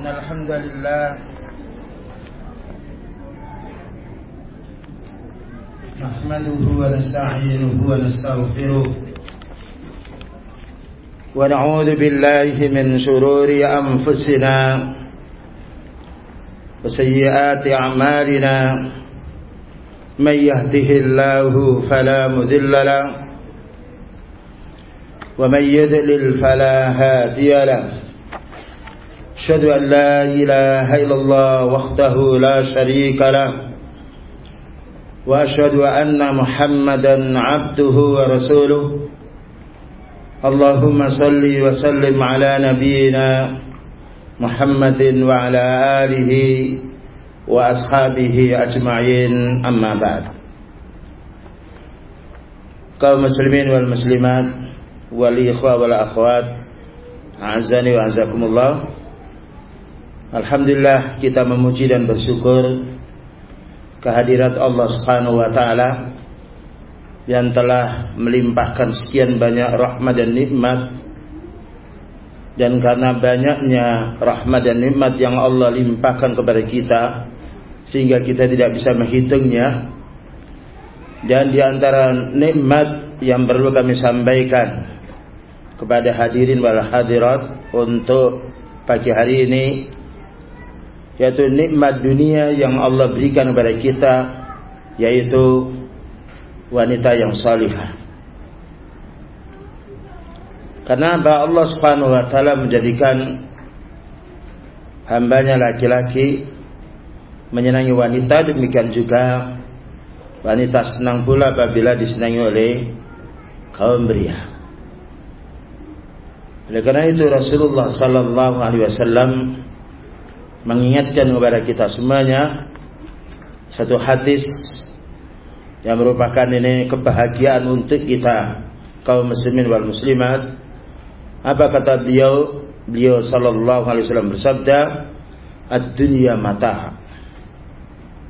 إن الحمد لله نحمده ونستعينه ونستغفره ونعوذ بالله من شرور أنفسنا وسيئات أعمالنا من يهده الله فلا مذل له ومن يذلل فلا هادي له أشهد أن لا إله إلا الله وحده لا شريك له وأشهد أن محمدا عبده ورسوله. اللهم صل وسلم على نبينا محمد وعلى آله وأصحابه أجمعين أما بعد. muslimat wal ikhwa wal akhwat azani wa azakumullah Alhamdulillah kita memuji dan bersyukur kehadirat Allah Subhanahu wa taala yang telah melimpahkan sekian banyak rahmat dan nikmat. Dan karena banyaknya rahmat dan nikmat yang Allah limpahkan kepada kita sehingga kita tidak bisa menghitungnya. Dan di antara nikmat yang perlu kami sampaikan kepada hadirin wal hadirat untuk pagi hari ini yaitu nikmat dunia yang Allah berikan kepada kita yaitu wanita yang salihah. Karena Allah Subhanahu wa taala menjadikan hambanya laki-laki menyenangi wanita demikian juga wanita senang pula apabila disenangi oleh kaum pria. Oleh karena itu Rasulullah sallallahu alaihi wasallam mengingatkan kepada kita semuanya satu hadis yang merupakan ini kebahagiaan untuk kita kaum muslimin wal muslimat. Apa kata beliau? Beliau sallallahu alaihi wasallam bersabda ad-dunya mata.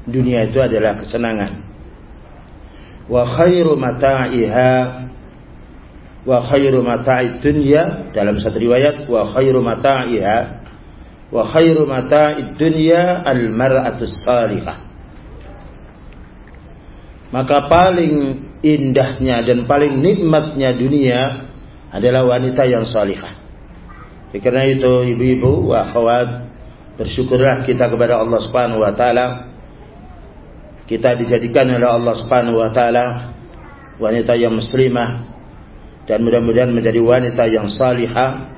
Dunia itu adalah kesenangan. Wa khairu mata'iha wa khairu mata'id dunya dalam satu riwayat wa khairu mata'iha wa khairu mata'id dunya al mar'atus salihah. Maka paling indahnya dan paling nikmatnya dunia adalah wanita yang salihah. Karena itu ibu-ibu wa akhwat bersyukurlah kita kepada Allah Subhanahu wa taala. Kita dijadikan oleh Allah Subhanahu wa taala wanita yang muslimah dan mudah-mudahan menjadi wanita yang salihah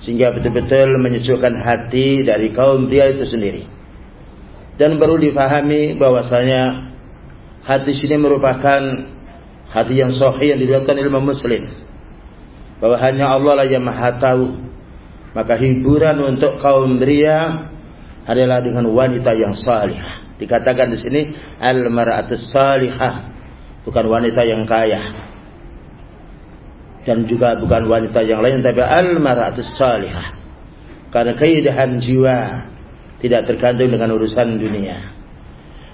sehingga betul-betul menyejukkan hati dari kaum pria itu sendiri. Dan perlu difahami bahwasanya hati sini merupakan hati yang sahih yang diriwayatkan ilmu Muslim. Bahwa hanya Allah lah yang Maha tahu. Maka hiburan untuk kaum pria adalah dengan wanita yang salihah. Dikatakan di sini al-mar'atus salihah, bukan wanita yang kaya dan juga bukan wanita yang lain tapi al-mar'atus salihah. Karena keindahan jiwa tidak tergantung dengan urusan dunia.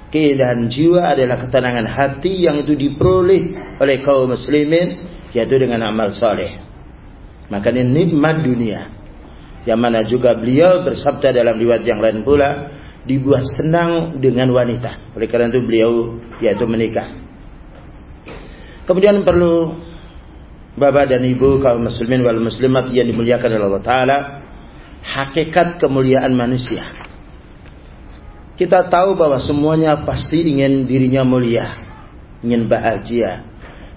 Keindahan jiwa adalah ketenangan hati yang itu diperoleh oleh kaum muslimin yaitu dengan amal saleh. Makanya nikmat dunia. Yang mana juga beliau bersabda dalam riwayat yang lain pula dibuat senang dengan wanita. Oleh karena itu beliau yaitu menikah. Kemudian perlu Bapak dan Ibu kaum muslimin wal muslimat yang dimuliakan oleh Allah taala, hakikat kemuliaan manusia. Kita tahu bahwa semuanya pasti ingin dirinya mulia, ingin bahagia.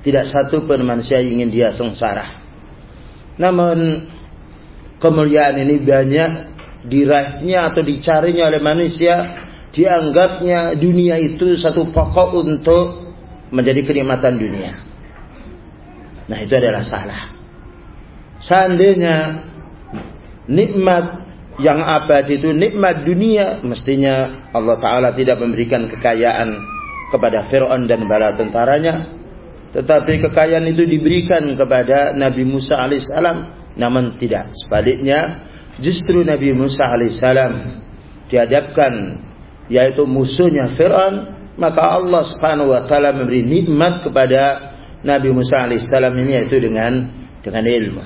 Tidak satu pun manusia ingin dia sengsara. Namun kemuliaan ini banyak diraihnya atau dicarinya oleh manusia, dianggapnya dunia itu satu pokok untuk menjadi kenikmatan dunia. Nah itu adalah salah. Seandainya nikmat yang abadi itu nikmat dunia, mestinya Allah Ta'ala tidak memberikan kekayaan kepada Fir'aun dan bala tentaranya. Tetapi kekayaan itu diberikan kepada Nabi Musa alaihissalam. Namun tidak. Sebaliknya, justru Nabi Musa alaihissalam dihadapkan yaitu musuhnya Fir'aun. Maka Allah subhanahu wa ta'ala memberi nikmat kepada Nabi Musa alaihissalam ini yaitu dengan dengan ilmu.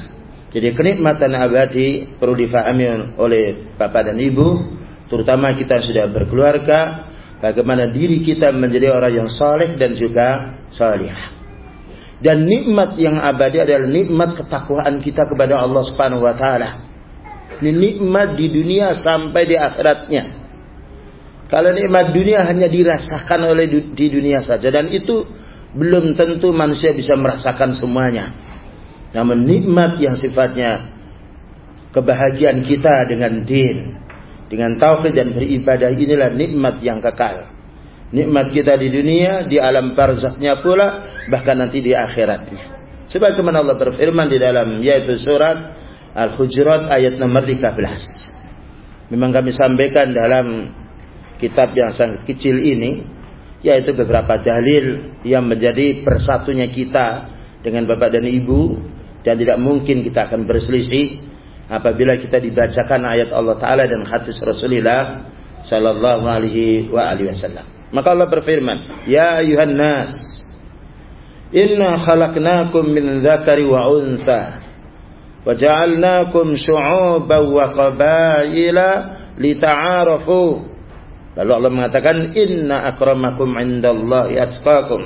Jadi kenikmatan abadi perlu difahami oleh bapak dan ibu, terutama kita sudah berkeluarga, bagaimana diri kita menjadi orang yang saleh dan juga salih. Dan nikmat yang abadi adalah nikmat ketakwaan kita kepada Allah Subhanahu wa taala. Ini nikmat di dunia sampai di akhiratnya. Kalau nikmat dunia hanya dirasakan oleh di dunia saja dan itu belum tentu manusia bisa merasakan semuanya. Namun nikmat yang sifatnya kebahagiaan kita dengan din, dengan tauhid dan beribadah inilah nikmat yang kekal. Nikmat kita di dunia, di alam barzaknya pula, bahkan nanti di akhiratnya. Sebagaimana Allah berfirman di dalam yaitu surat Al-Hujurat ayat nomor 13. Memang kami sampaikan dalam kitab yang sangat kecil ini yaitu beberapa dalil yang menjadi persatunya kita dengan bapak dan ibu dan tidak mungkin kita akan berselisih apabila kita dibacakan ayat Allah taala dan hadis Rasulullah sallallahu alaihi wasallam. Maka Allah berfirman, "Ya ayuhan nas, inna khalaqnakum min dzakari wa untha wa ja'alnakum syu'uban wa qabaila lita'arafu." Lalu Allah mengatakan, "Inna akramakum 'indallahi atqakum."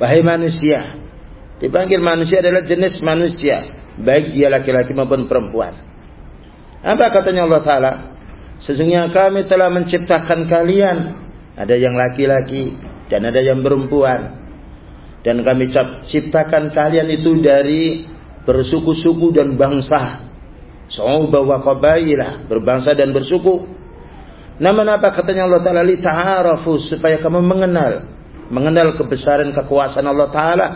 Wahai manusia, Dipanggil manusia adalah jenis manusia. Baik dia laki-laki maupun perempuan. Apa katanya Allah Ta'ala? Sesungguhnya kami telah menciptakan kalian. Ada yang laki-laki dan ada yang perempuan. Dan kami ciptakan kalian itu dari bersuku-suku dan bangsa. So'uba wa. Berbangsa dan bersuku. Namun apa katanya Allah Ta'ala? Li ta'arafu supaya kamu mengenal. Mengenal kebesaran kekuasaan Allah Ta'ala.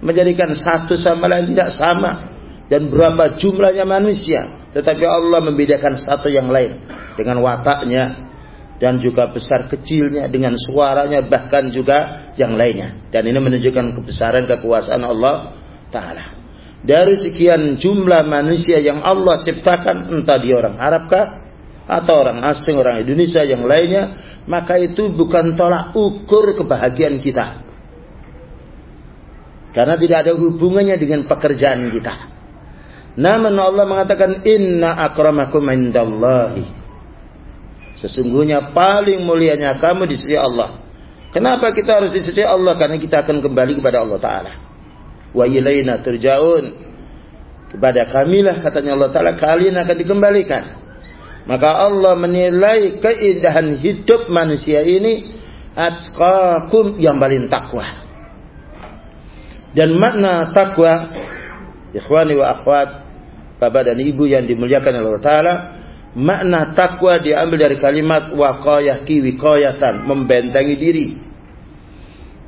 Menjadikan satu sama lain tidak sama. Dan berapa jumlahnya manusia. Tetapi Allah membedakan satu yang lain. Dengan wataknya. Dan juga besar kecilnya. Dengan suaranya bahkan juga yang lainnya. Dan ini menunjukkan kebesaran kekuasaan Allah taala. Dari sekian jumlah manusia yang Allah ciptakan entah dia orang Arab kah atau orang asing orang Indonesia yang lainnya maka itu bukan tolak ukur kebahagiaan kita karena tidak ada hubungannya dengan pekerjaan kita. Namun Allah mengatakan inna akramakum indallahi. Sesungguhnya paling mulianya kamu di sisi Allah. Kenapa kita harus di sisi Allah? Karena kita akan kembali kepada Allah Ta'ala. Wa ilaina turja'un. Kepada kamilah katanya Allah Ta'ala kalian akan dikembalikan. Maka Allah menilai keindahan hidup manusia ini atqakum yang paling takwa. Dan makna takwa, ikhwani wa akhwat, bapak dan ibu yang dimuliakan oleh Allah Ta'ala, makna takwa diambil dari kalimat waqayah wiqayatan, membentengi diri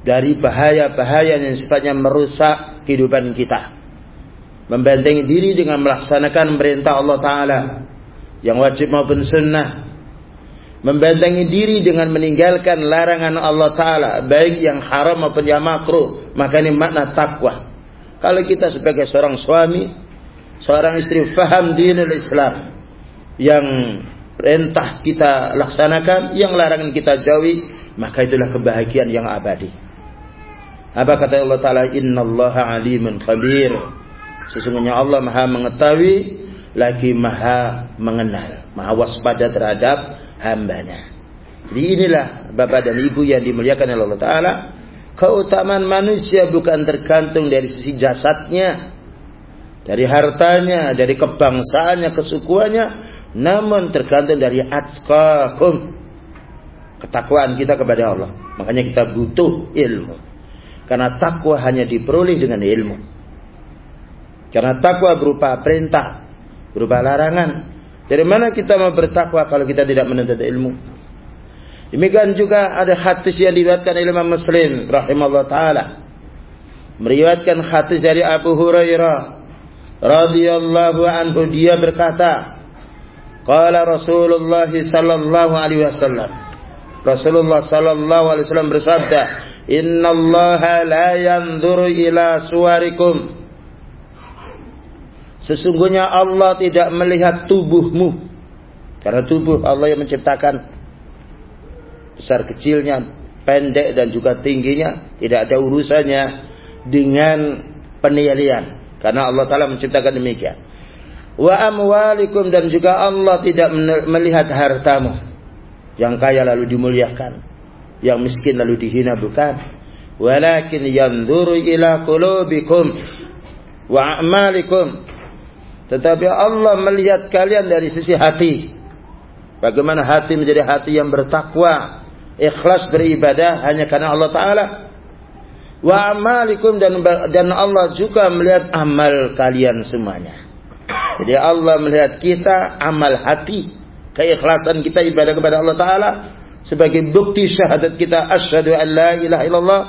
dari bahaya-bahaya yang sifatnya merusak kehidupan kita. Membentengi diri dengan melaksanakan perintah Allah Ta'ala yang wajib maupun sunnah. Membentengi diri dengan meninggalkan larangan Allah Ta'ala baik yang haram maupun yang makruh. Maka ini makna takwa kalau kita sebagai seorang suami seorang istri faham dinul Islam yang perintah kita laksanakan yang larangan kita jauhi maka itulah kebahagiaan yang abadi. Apa kata Allah Ta'ala? Innallaha alimun khabir. Sesungguhnya Allah maha mengetahui lagi maha mengenal maha waspada terhadap hambanya. Jadi inilah Bapak dan Ibu yang dimuliakan oleh Allah Ta'ala. Keutamaan manusia bukan tergantung dari sisi jasadnya. Dari hartanya, dari kebangsaannya, kesukuannya. Namun tergantung dari atqakum. Ketakwaan kita kepada Allah. Makanya kita butuh ilmu. Karena takwa hanya diperoleh dengan ilmu. Karena takwa berupa perintah, berupa larangan, dari mana kita mau bertakwa kalau kita tidak menuntut ilmu? Demikian juga ada hadis yang diriwayatkan Imam Muslim rahimahullah taala. Meriwayatkan hadis dari Abu Hurairah radhiyallahu anhu dia berkata, Qala Rasulullah sallallahu alaihi wasallam. Rasulullah sallallahu alaihi wasallam bersabda, "Inna Allah la yanzuru ila suwarikum Sesungguhnya Allah tidak melihat tubuhmu. Karena tubuh Allah yang menciptakan. Besar kecilnya, pendek dan juga tingginya. Tidak ada urusannya dengan penilaian. Karena Allah Ta'ala menciptakan demikian. Wa amwalikum dan juga Allah tidak melihat hartamu. Yang kaya lalu dimuliakan. Yang miskin lalu dihina bukan. Walakin yanzuru ila qulubikum wa a'malikum. Tetapi Allah melihat kalian dari sisi hati. Bagaimana hati menjadi hati yang bertakwa, ikhlas beribadah hanya karena Allah Taala. Wa amalikum dan dan Allah juga melihat amal kalian semuanya. Jadi Allah melihat kita amal hati, keikhlasan kita ibadah kepada Allah Taala sebagai bukti syahadat kita asyhadu an la ilaha illallah.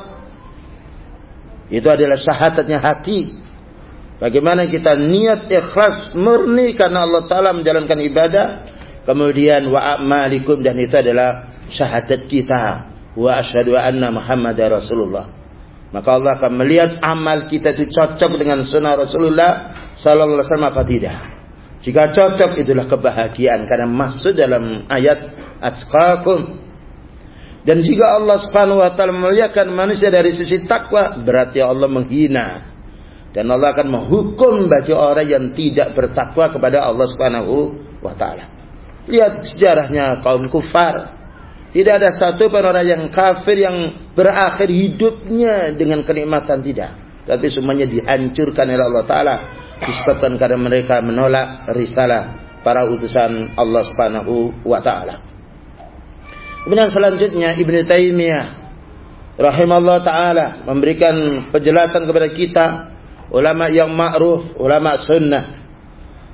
Itu adalah syahadatnya hati. Bagaimana kita niat ikhlas murni karena Allah Taala menjalankan ibadah Kemudian wa amalikum dan itu adalah syahadat kita wa asyhadu anna Muhammadar Rasulullah. Maka Allah akan melihat amal kita itu cocok dengan sunnah Rasulullah sallallahu alaihi wasallam apa tidak. Jika cocok itulah kebahagiaan karena masuk dalam ayat atqakum. Dan jika Allah Subhanahu wa taala memuliakan manusia dari sisi takwa, berarti Allah menghina. Dan Allah akan menghukum bagi orang yang tidak bertakwa kepada Allah Subhanahu wa taala. Lihat sejarahnya kaum kufar. Tidak ada satu pun orang yang kafir yang berakhir hidupnya dengan kenikmatan tidak. Tapi semuanya dihancurkan oleh Allah Ta'ala. Disebabkan karena mereka menolak risalah para utusan Allah Subhanahu wa Ta'ala. Kemudian selanjutnya Ibn Taymiyah rahimahullah taala memberikan penjelasan kepada kita ulama yang ma'ruf, ulama sunnah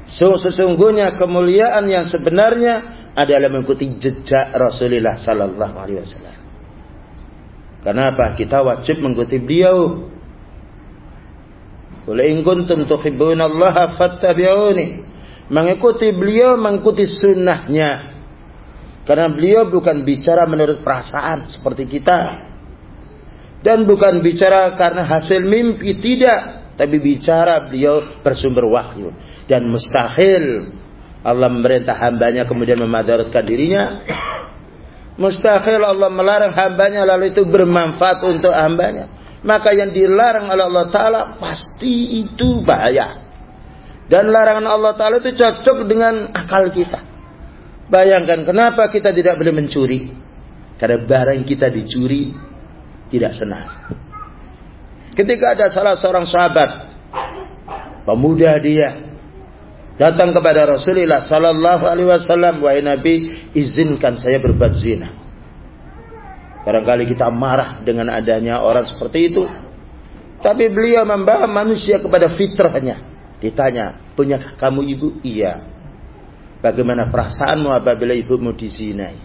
Sesungguhnya kemuliaan yang sebenarnya adalah mengikuti jejak Rasulullah sallallahu alaihi wasallam. Kenapa? Kita wajib mengikuti beliau. Qul in kuntum tuhibbunallaha fattabi'uni. Mengikuti beliau, mengikuti sunnahnya. Karena beliau bukan bicara menurut perasaan seperti kita. Dan bukan bicara karena hasil mimpi, tidak. Tapi bicara beliau bersumber wahyu dan mustahil Allah memerintah hambanya kemudian memadaratkan dirinya. Mustahil Allah melarang hambanya lalu itu bermanfaat untuk hambanya. Maka yang dilarang oleh Allah Ta'ala pasti itu bahaya. Dan larangan Allah Ta'ala itu cocok dengan akal kita. Bayangkan kenapa kita tidak boleh mencuri. Karena barang kita dicuri tidak senang. Ketika ada salah seorang sahabat. Pemuda dia datang kepada Rasulullah sallallahu alaihi wasallam wahai Nabi izinkan saya berbuat zina. Barangkali kita marah dengan adanya orang seperti itu. Tapi beliau membawa manusia kepada fitrahnya. Ditanya, punya kamu ibu? Iya. Bagaimana perasaanmu apabila ibumu dizinai?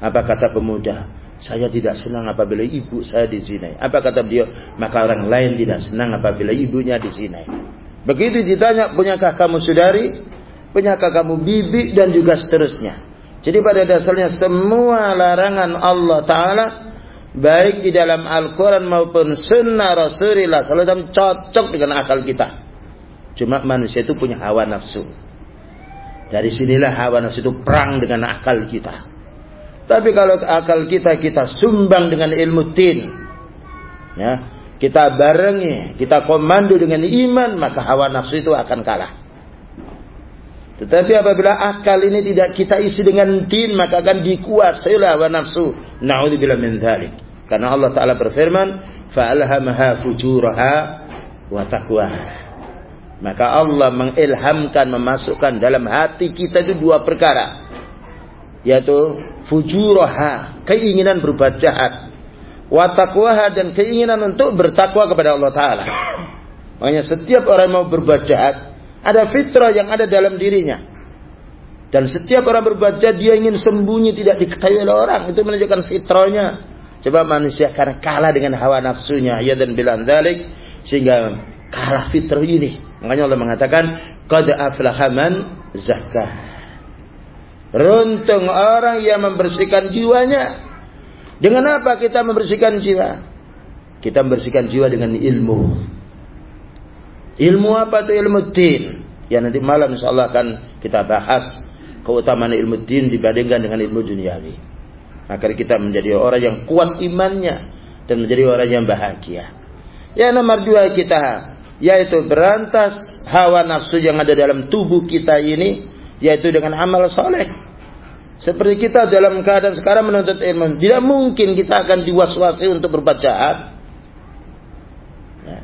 Apa kata pemuda? Saya tidak senang apabila ibu saya dizinai. Apa kata beliau? Maka orang lain tidak senang apabila ibunya dizinai. Begitu ditanya, punyakah kamu saudari? Punyakah kamu bibi? Dan juga seterusnya. Jadi pada dasarnya semua larangan Allah Ta'ala baik di dalam Al-Quran maupun Sunnah Rasulullah SAW cocok dengan akal kita. Cuma manusia itu punya hawa nafsu. Dari sinilah hawa nafsu itu perang dengan akal kita. Tapi kalau akal kita kita sumbang dengan ilmu tin, ya, kita barengi, kita komando dengan iman, maka hawa nafsu itu akan kalah. Tetapi apabila akal ini tidak kita isi dengan tin, maka akan dikuasai oleh hawa nafsu. Nauzubillah min dzalik. Karena Allah Taala berfirman, "Fa'alhamaha fujuraha wa taqwa. Maka Allah mengilhamkan, memasukkan dalam hati kita itu dua perkara. Yaitu fujuraha, keinginan berbuat jahat watakwaha dan keinginan untuk bertakwa kepada Allah Taala. Makanya setiap orang mau berbuat jahat, ada fitrah yang ada dalam dirinya. Dan setiap orang berbuat jahat dia ingin sembunyi tidak diketahui oleh orang. Itu menunjukkan fitrahnya. Coba manusia karena kalah dengan hawa nafsunya. Ya dan bilang dalik. Sehingga kalah fitrah ini. Makanya Allah mengatakan. Qad aflahaman zakah. Runtung orang yang membersihkan jiwanya dengan apa kita membersihkan jiwa? Kita membersihkan jiwa dengan ilmu. Ilmu apa itu ilmu din? Ya nanti malam insya Allah akan kita bahas keutamaan ilmu din dibandingkan dengan ilmu duniawi. Agar kita menjadi orang yang kuat imannya dan menjadi orang yang bahagia. Ya nomor dua kita yaitu berantas hawa nafsu yang ada dalam tubuh kita ini yaitu dengan amal soleh. Seperti kita dalam keadaan sekarang menuntut ilmu. Tidak mungkin kita akan diwaswasi untuk berbuat jahat. Ya.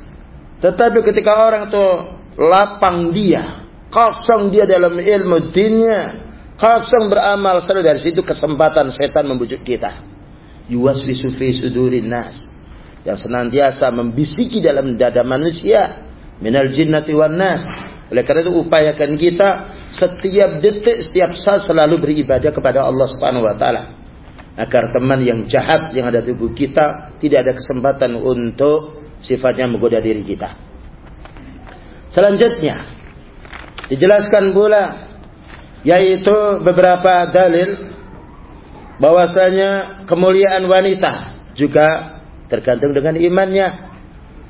tetapi ketika orang itu lapang dia kosong dia dalam ilmu dinnya kosong beramal selalu dari situ kesempatan setan membujuk kita. Yuwaswisu fi sudurin nas. Yang senantiasa membisiki dalam dada manusia. Minal jinnati wan nas. Oleh karena itu upayakan kita setiap detik, setiap saat selalu beribadah kepada Allah Subhanahu wa taala. Agar teman yang jahat yang ada di tubuh kita tidak ada kesempatan untuk sifatnya menggoda diri kita. Selanjutnya dijelaskan pula yaitu beberapa dalil bahwasanya kemuliaan wanita juga tergantung dengan imannya.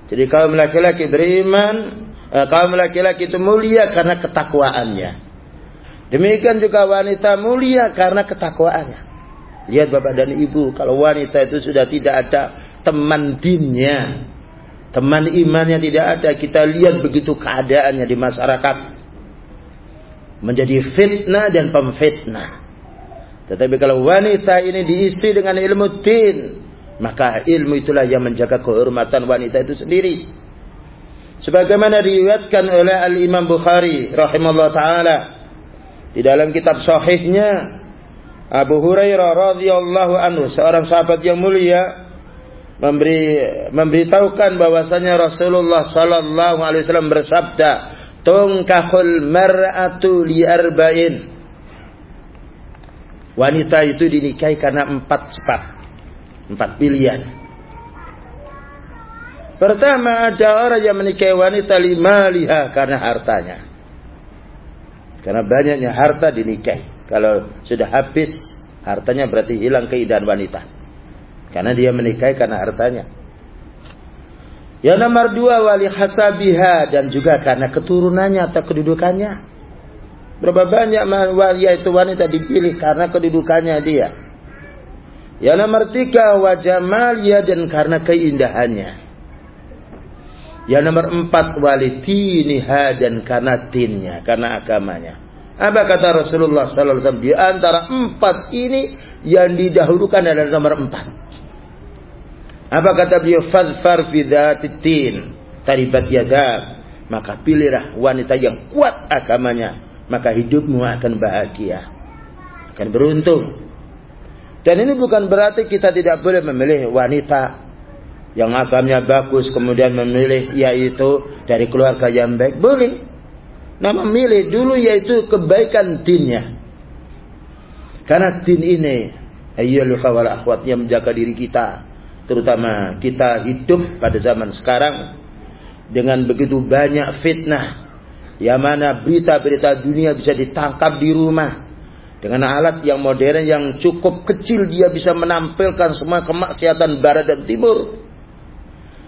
Jadi kaum laki-laki beriman, eh, kaum laki-laki itu mulia karena ketakwaannya. Demikian juga wanita mulia karena ketakwaannya. Lihat bapak dan ibu, kalau wanita itu sudah tidak ada teman dinnya, teman imannya tidak ada, kita lihat begitu keadaannya di masyarakat. Menjadi fitnah dan pemfitnah. Tetapi kalau wanita ini diisi dengan ilmu din, maka ilmu itulah yang menjaga kehormatan wanita itu sendiri. Sebagaimana diriwayatkan oleh Al Imam Bukhari rahimahullah taala di dalam kitab sahihnya Abu Hurairah radhiyallahu anhu seorang sahabat yang mulia memberi memberitahukan bahwasanya Rasulullah sallallahu alaihi wasallam bersabda tungkahul mar'atu li arba'in wanita itu dinikahi karena empat sebab Empat pilihan. Pertama ada orang yang menikahi wanita lima liha karena hartanya. Karena banyaknya harta dinikahi. Kalau sudah habis hartanya berarti hilang keindahan wanita. Karena dia menikahi karena hartanya. Yang nomor dua wali hasabiha dan juga karena keturunannya atau kedudukannya. Berapa banyak wali itu wanita dipilih karena kedudukannya dia. Yang nomor tiga wajah malia dan karena keindahannya. Yang nomor empat walitiniha dan karena tinnya, karena agamanya. Apa kata Rasulullah Sallallahu Alaihi Wasallam di antara empat ini yang didahulukan adalah nomor empat. Apa kata beliau? Fadfar fidatitin taribat yadak. Maka pilihlah wanita yang kuat agamanya. Maka hidupmu akan bahagia. Akan beruntung. Dan ini bukan berarti kita tidak boleh memilih wanita yang agamanya bagus kemudian memilih yaitu dari keluarga yang baik. Boleh. Nah memilih dulu yaitu kebaikan dinnya. Karena din ini ayyul akhwat yang menjaga diri kita. Terutama kita hidup pada zaman sekarang dengan begitu banyak fitnah. Yang mana berita-berita dunia bisa ditangkap di rumah dengan alat yang modern yang cukup kecil dia bisa menampilkan semua kemaksiatan barat dan timur.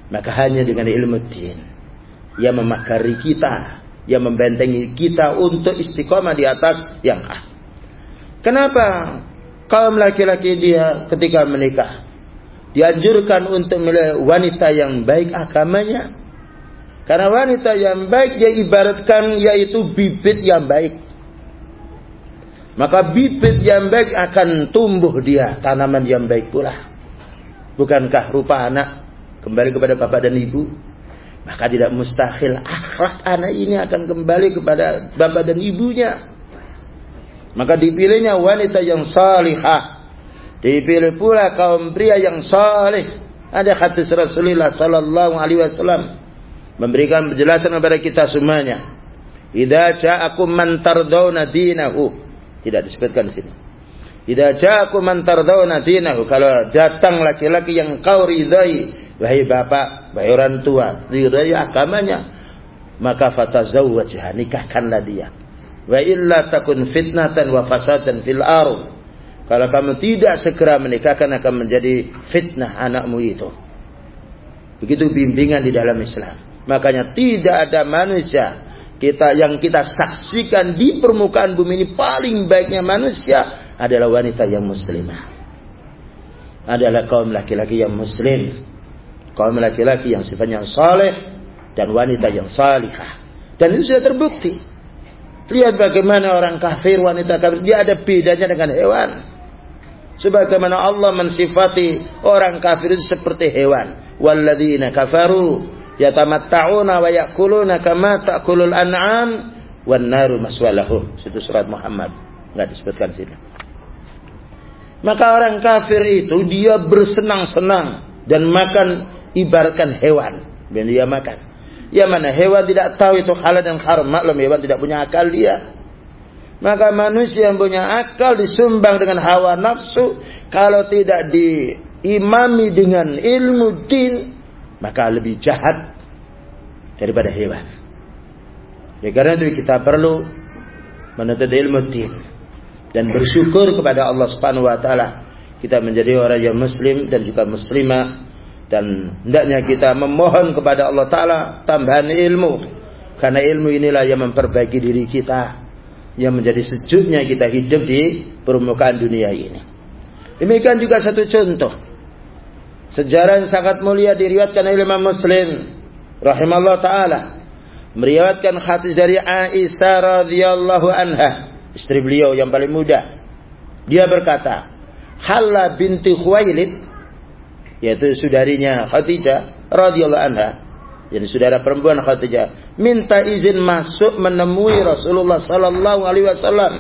Maka hanya dengan ilmu din yang memakari kita, yang membentengi kita untuk istiqomah di atas yang hak. Kenapa kaum laki-laki dia ketika menikah dianjurkan untuk memilih wanita yang baik agamanya? Karena wanita yang baik dia ibaratkan yaitu bibit yang baik maka bibit yang baik akan tumbuh dia tanaman yang baik pula. Bukankah rupa anak kembali kepada bapak dan ibu? Maka tidak mustahil akhlak anak ini akan kembali kepada bapak dan ibunya. Maka dipilihnya wanita yang salihah. Dipilih pula kaum pria yang salih. Ada hadis Rasulullah sallallahu alaihi wasallam memberikan penjelasan kepada kita semuanya. Idza ja'akum man tardawna dinahu tidak disebutkan di sini. Idza ja'akum man tardawna dinahu kalau datang laki-laki yang kau ridai wahai bapak, wahai orang tua, ridai agamanya, maka fatazawwajha nikahkanlah dia. Wa illa takun fitnatan wa fasadan fil ardh. Kalau kamu tidak segera menikahkan akan menjadi fitnah anakmu itu. Begitu bimbingan di dalam Islam. Makanya tidak ada manusia kita yang kita saksikan di permukaan bumi ini paling baiknya manusia adalah wanita yang muslimah. Adalah kaum laki-laki yang muslim. Kaum laki-laki yang sifatnya saleh dan wanita yang salihah. Dan itu sudah terbukti. Lihat bagaimana orang kafir, wanita kafir, dia ada bedanya dengan hewan. Sebagaimana Allah mensifati orang kafir itu seperti hewan. Walladzina kafaru yatamatta'una wa ya'kuluna kama ta'kulul an'am wan naru maswalahum. Situ surat Muhammad. Enggak disebutkan sini. Maka orang kafir itu dia bersenang-senang dan makan ibaratkan hewan. Dan dia makan. Ya mana hewan tidak tahu itu halal dan haram. Maklum hewan tidak punya akal dia. Maka manusia yang punya akal disumbang dengan hawa nafsu. Kalau tidak diimami dengan ilmu din. Maka lebih jahat daripada hewan. Ya karena itu kita perlu menuntut ilmu din. Dan bersyukur kepada Allah subhanahu wa ta'ala. Kita menjadi orang yang muslim dan juga muslimah dan hendaknya kita memohon kepada Allah Ta'ala tambahan ilmu. Karena ilmu inilah yang memperbaiki diri kita yang menjadi sejuknya kita hidup di permukaan dunia ini. Demikian juga satu contoh. Sejarah yang sangat mulia diriwatkan oleh Imam Muslim rahimallah ta'ala. Meriwayatkan hadis dari Aisyah radhiyallahu anha istri beliau yang paling muda. Dia berkata Halla binti Khuwailid yaitu saudarinya Khadijah radhiyallahu anha jadi saudara perempuan Khadijah minta izin masuk menemui Rasulullah sallallahu alaihi wasallam.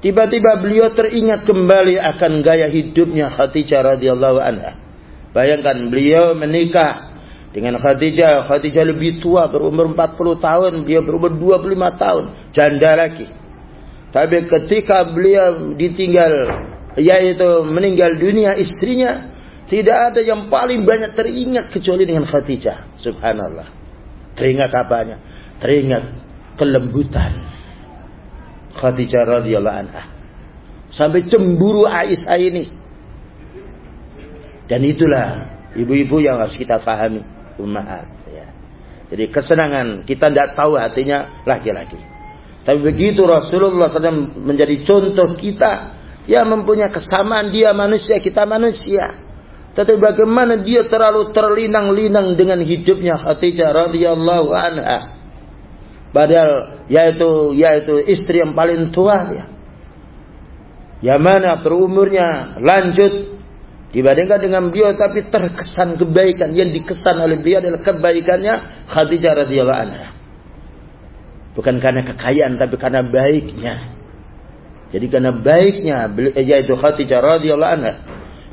Tiba-tiba beliau teringat kembali akan gaya hidupnya Khadijah radhiyallahu anha. Bayangkan beliau menikah dengan Khadijah Khadijah lebih tua berumur 40 tahun beliau berumur 25 tahun janda lagi. Tapi ketika beliau ditinggal yaitu meninggal dunia istrinya, tidak ada yang paling banyak teringat kecuali dengan Khadijah. Subhanallah. Teringat apanya? Teringat kelembutan Khadijah radhiyallahu anha. Sampai cemburu Aisyah ini. Dan itulah ibu-ibu yang harus kita pahami. Ummahat. Ya. Jadi kesenangan kita tidak tahu hatinya laki-laki. Tapi begitu Rasulullah SAW menjadi contoh kita Ya mempunyai kesamaan dia manusia, kita manusia. Tetapi bagaimana dia terlalu terlinang-linang dengan hidupnya Khadijah radhiyallahu anha. Padahal yaitu yaitu istri yang paling tua ya. Yang mana berumurnya lanjut dibandingkan dengan beliau tapi terkesan kebaikan yang dikesan oleh beliau adalah kebaikannya Khadijah radhiyallahu anha. Bukan karena kekayaan tapi karena baiknya. Jadi karena baiknya yaitu Khadijah radhiyallahu anha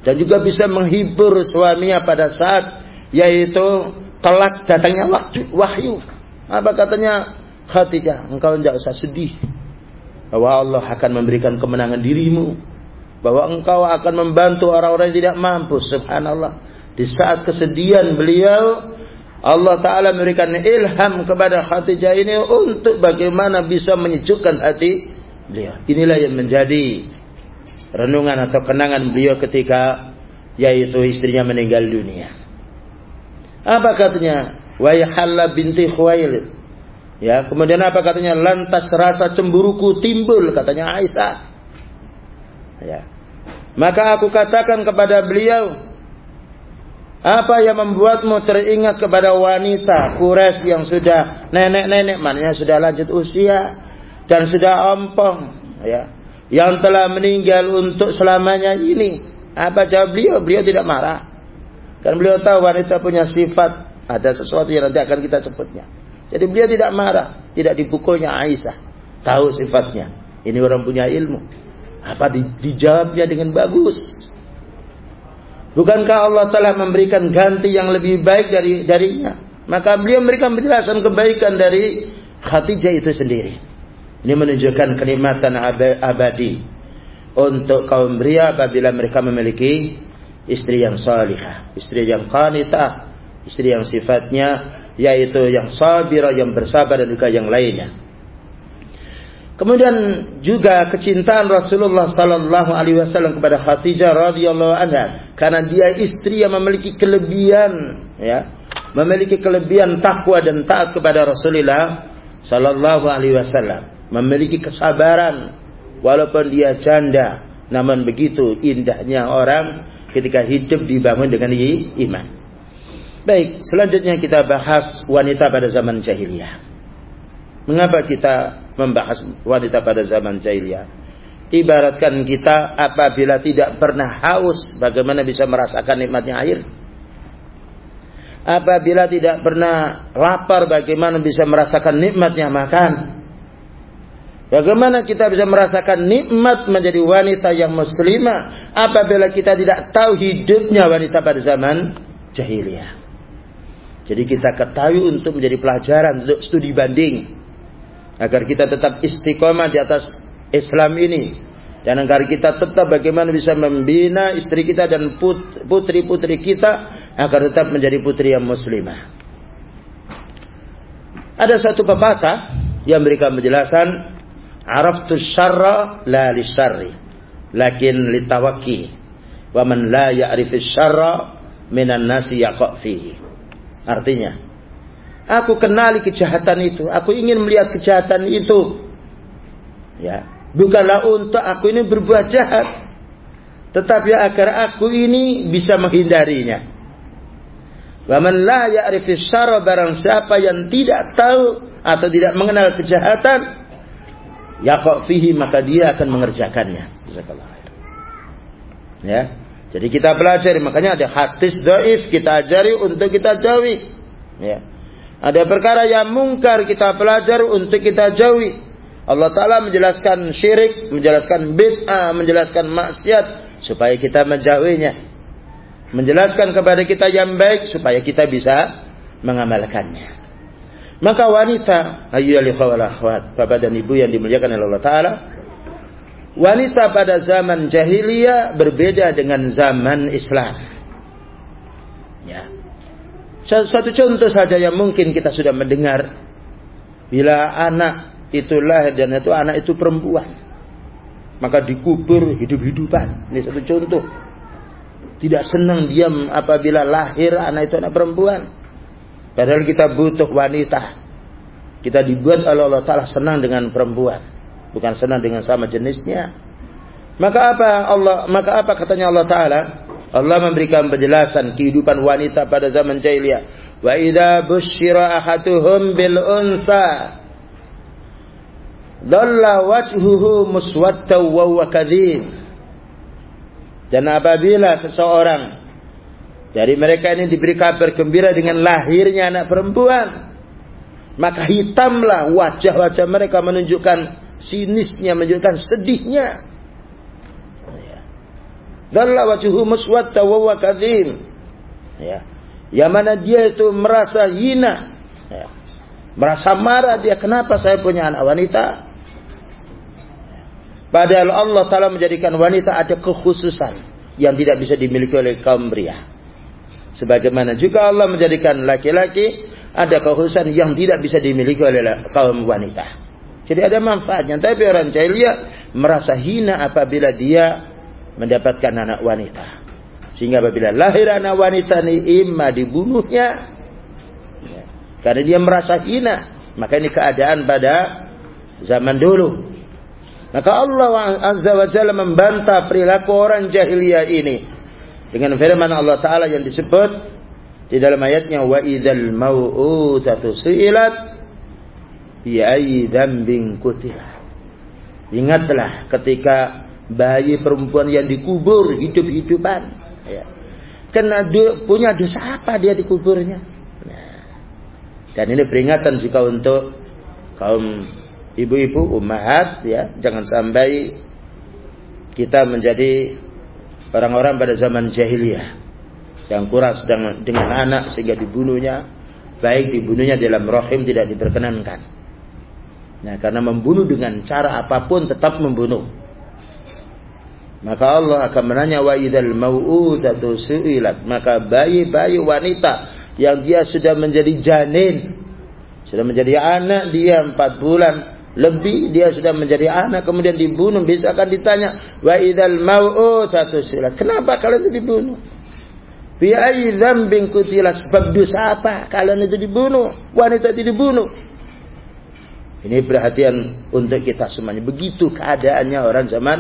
dan juga bisa menghibur suaminya pada saat yaitu telat datangnya wahyu. Apa katanya Khadijah, engkau tidak usah sedih bahwa Allah akan memberikan kemenangan dirimu, bahwa engkau akan membantu orang-orang yang tidak mampu. Subhanallah. Di saat kesedihan beliau Allah Ta'ala memberikan ilham kepada Khadijah ini untuk bagaimana bisa menyejukkan hati beliau. Inilah yang menjadi renungan atau kenangan beliau ketika yaitu istrinya meninggal dunia. Apa katanya? Wayhalla binti Khuwailid. Ya, kemudian apa katanya? Lantas rasa cemburuku timbul katanya Aisyah. Ya. Maka aku katakan kepada beliau, apa yang membuatmu teringat kepada wanita Quraisy yang sudah nenek-nenek, maknanya sudah lanjut usia, dan sudah ompong ya. Yang telah meninggal untuk selamanya ini. Apa jawab beliau? Beliau tidak marah. Kan beliau tahu wanita punya sifat. Ada sesuatu yang nanti akan kita sebutnya. Jadi beliau tidak marah. Tidak dipukulnya Aisyah. Tahu sifatnya. Ini orang punya ilmu. Apa di, dijawabnya dengan bagus? Bukankah Allah telah memberikan ganti yang lebih baik dari darinya? Maka beliau memberikan penjelasan kebaikan dari Khadijah itu sendiri ini menunjukkan kenikmatan abadi untuk kaum pria apabila mereka memiliki istri yang salihah, istri yang qanitah, istri yang sifatnya yaitu yang sabirah, yang bersabar dan juga yang lainnya. Kemudian juga kecintaan Rasulullah sallallahu alaihi wasallam kepada Khadijah radhiyallahu anha karena dia istri yang memiliki kelebihan ya, memiliki kelebihan takwa dan taat kepada Rasulullah sallallahu alaihi wasallam memiliki kesabaran walaupun dia janda namun begitu indahnya orang ketika hidup dibangun dengan iman Baik, selanjutnya kita bahas wanita pada zaman jahiliyah. Mengapa kita membahas wanita pada zaman jahiliyah? Ibaratkan kita apabila tidak pernah haus, bagaimana bisa merasakan nikmatnya air? Apabila tidak pernah lapar, bagaimana bisa merasakan nikmatnya makan? Bagaimana kita bisa merasakan nikmat menjadi wanita yang muslimah apabila kita tidak tahu hidupnya wanita pada zaman jahiliyah? Jadi kita ketahui untuk menjadi pelajaran untuk studi banding agar kita tetap istiqomah di atas Islam ini dan agar kita tetap bagaimana bisa membina istri kita dan putri-putri kita agar tetap menjadi putri yang muslimah. Ada satu pepatah yang memberikan penjelasan Araftu syarra la li syarri. Lakin litawaki wa man la ya'rifu syarra minan nasi yaqa fihi. Artinya, aku kenali kejahatan itu, aku ingin melihat kejahatan itu. Ya, bukanlah untuk aku ini berbuat jahat, tetapi agar aku ini bisa menghindarinya. Waman la ya'rifi syarra barang siapa yang tidak tahu atau tidak mengenal kejahatan, yaqa fihi maka dia akan mengerjakannya. Ya. Jadi kita pelajari, makanya ada hadis doif kita ajari untuk kita jauhi. Ya. Ada perkara yang mungkar kita pelajari untuk kita jauhi. Allah Ta'ala menjelaskan syirik, menjelaskan bid'ah, menjelaskan maksiat supaya kita menjauhinya. Menjelaskan kepada kita yang baik supaya kita bisa mengamalkannya. Maka wanita, ayu wal akhwat, bapak dan ibu yang dimuliakan oleh Allah Ta'ala, wanita pada zaman jahiliyah berbeda dengan zaman Islam. Ya. Satu contoh saja yang mungkin kita sudah mendengar. Bila anak itu lahir dan itu anak itu perempuan. Maka dikubur hidup-hidupan. Ini satu contoh. Tidak senang diam apabila lahir anak itu anak perempuan. Padahal kita butuh wanita. Kita dibuat oleh Allah Ta'ala senang dengan perempuan bukan senang dengan sama jenisnya. Maka apa Allah maka apa katanya Allah taala? Allah memberikan penjelasan kehidupan wanita pada zaman jahiliyah. Wa idza busyira ahaduhum bil unsa dhalla wajhuhu muswadda wa Dan apabila seseorang dari mereka ini diberi kabar gembira dengan lahirnya anak perempuan, maka hitamlah wajah-wajah mereka menunjukkan sinisnya menunjukkan sedihnya. Dalla wajhu muswadda wa kadhim. Ya. Yang mana dia itu merasa hina. Ya. Merasa marah dia kenapa saya punya anak wanita? Padahal Allah Ta'ala menjadikan wanita ada kekhususan yang tidak bisa dimiliki oleh kaum pria. Sebagaimana juga Allah menjadikan laki-laki ada kekhususan yang tidak bisa dimiliki oleh kaum wanita. Jadi ada manfaatnya. Tapi orang jahiliyah merasa hina apabila dia mendapatkan anak wanita. Sehingga apabila lahir anak wanita ini imma dibunuhnya. Ya. Karena dia merasa hina. Maka ini keadaan pada zaman dulu. Maka Allah Azza wa Jalla membantah perilaku orang jahiliyah ini. Dengan firman Allah Ta'ala yang disebut di dalam ayatnya wa idzal mau'udatu su'ilat biayi dambing kutila. Ingatlah ketika bayi perempuan yang dikubur hidup-hidupan. Ya. Kena punya dosa apa dia dikuburnya? Nah. Dan ini peringatan juga untuk kaum ibu-ibu, ummahat ya, jangan sampai kita menjadi orang-orang pada zaman jahiliyah yang kuras dengan, dengan anak sehingga dibunuhnya baik dibunuhnya dalam rahim tidak diperkenankan Nah, karena membunuh dengan cara apa pun tetap membunuh. Maka Allah akan menanya wa idzal mau'udatu su'ilat. Maka bayi-bayi wanita yang dia sudah menjadi janin, sudah menjadi anak dia empat bulan lebih dia sudah menjadi anak kemudian dibunuh bisa akan ditanya wa idzal mau'udatu su'ilat. Kenapa kalian itu dibunuh? Bi ayyi dzambin kutilas sebab dosa apa kalian itu dibunuh? Wanita itu dibunuh. Ini perhatian untuk kita semuanya. Begitu keadaannya orang zaman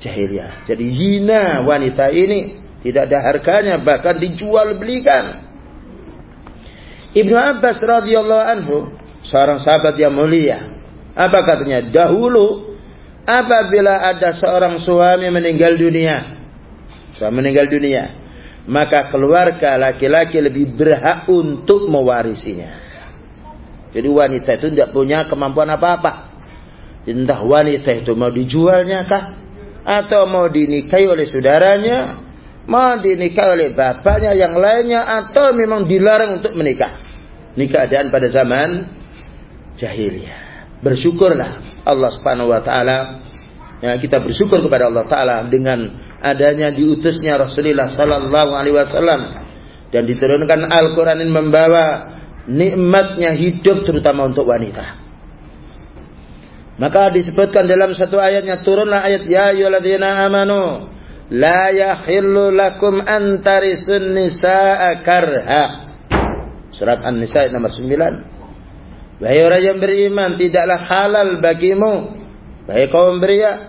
jahiliyah. Jadi hina wanita ini tidak ada harganya bahkan dijual belikan. Ibnu Abbas radhiyallahu anhu, seorang sahabat yang mulia. Apa katanya? Dahulu apabila ada seorang suami meninggal dunia, suami meninggal dunia, maka keluarga laki-laki lebih berhak untuk mewarisinya. Jadi wanita itu tidak punya kemampuan apa-apa. Entah wanita itu mau dijualnya kah? Atau mau dinikahi oleh saudaranya? Mau dinikahi oleh bapaknya yang lainnya? Atau memang dilarang untuk menikah? Ini keadaan pada zaman jahiliyah. Bersyukurlah Allah subhanahu wa ta'ala. Ya, kita bersyukur kepada Allah Ta'ala dengan adanya diutusnya Rasulullah Sallallahu Alaihi Wasallam dan diturunkan Al-Quran ini membawa nikmatnya hidup terutama untuk wanita. Maka disebutkan dalam satu ayatnya turunlah ayat ya ayyuhalladzina amanu la yahillu lakum an tarisun nisaa karha. Surat An-Nisa ayat nomor 9. Wahai orang yang beriman tidaklah halal bagimu wahai kaum pria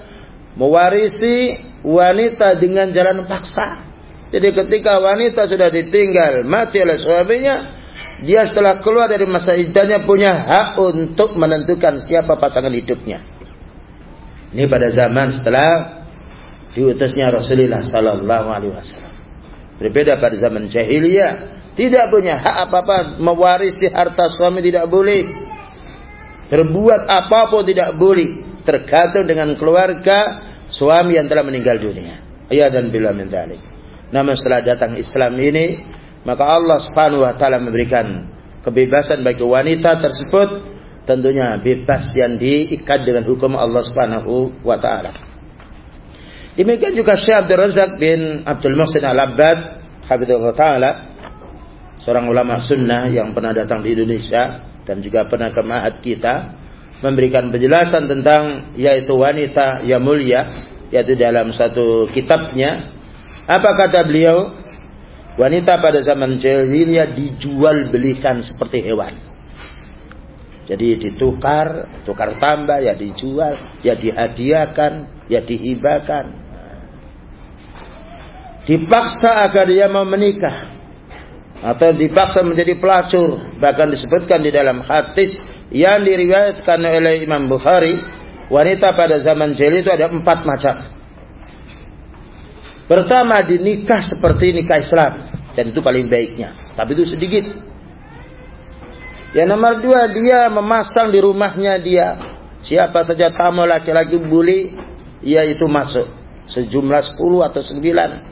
mewarisi wanita dengan jalan paksa. Jadi ketika wanita sudah ditinggal mati oleh suaminya, dia setelah keluar dari masa iddahnya punya hak untuk menentukan siapa pasangan hidupnya. Ini pada zaman setelah diutusnya Rasulullah Sallallahu Alaihi Wasallam. Berbeda pada zaman jahiliyah, tidak punya hak apa-apa mewarisi harta suami tidak boleh. Berbuat apa pun tidak boleh. Tergantung dengan keluarga suami yang telah meninggal dunia. Ya dan bila mendalik. Namun setelah datang Islam ini, maka Allah Subhanahu wa taala memberikan kebebasan bagi wanita tersebut tentunya bebas yang diikat dengan hukum Allah Subhanahu wa taala. Demikian juga Syekh Abdul Razak bin Abdul Muhsin Al-Abbad hafizahullah taala seorang ulama sunnah yang pernah datang di Indonesia dan juga pernah ke ma'had kita memberikan penjelasan tentang yaitu wanita yang mulia yaitu dalam satu kitabnya apa kata beliau Wanita pada zaman jahiliyah dijual belikan seperti hewan. Jadi ditukar, tukar tambah, ya dijual, ya dihadiahkan, ya dihibahkan. Dipaksa agar dia mau menikah. Atau dipaksa menjadi pelacur. Bahkan disebutkan di dalam hadis yang diriwayatkan oleh Imam Bukhari. Wanita pada zaman jahiliyah itu ada empat macam. Pertama dinikah seperti nikah Islam dan itu paling baiknya. Tapi itu sedikit. Yang nomor dua dia memasang di rumahnya dia siapa saja tamu laki-laki boleh ia itu masuk sejumlah sepuluh atau sembilan.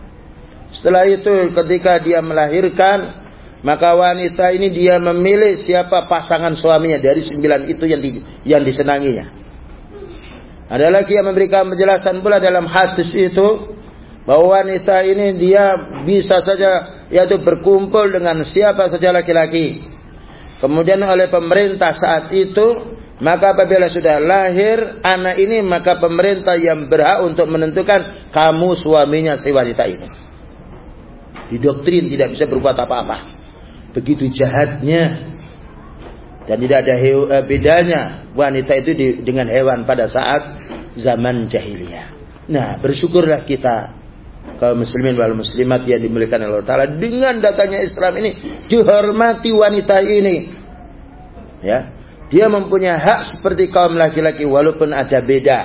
Setelah itu ketika dia melahirkan maka wanita ini dia memilih siapa pasangan suaminya dari sembilan itu yang di, yang disenanginya. Ada lagi yang memberikan penjelasan pula dalam hadis itu bahwa wanita ini dia bisa saja yaitu berkumpul dengan siapa saja laki-laki. Kemudian oleh pemerintah saat itu maka apabila sudah lahir anak ini maka pemerintah yang berhak untuk menentukan kamu suaminya si wanita ini. Didoktrin tidak bisa berbuat apa-apa. Begitu jahatnya dan tidak ada eh, bedanya wanita itu dengan hewan pada saat zaman jahiliyah. Nah, bersyukurlah kita kaum muslimin wal muslimat yang dimuliakan Allah Taala dengan datanya Islam ini dihormati wanita ini ya dia mempunyai hak seperti kaum laki-laki walaupun ada beda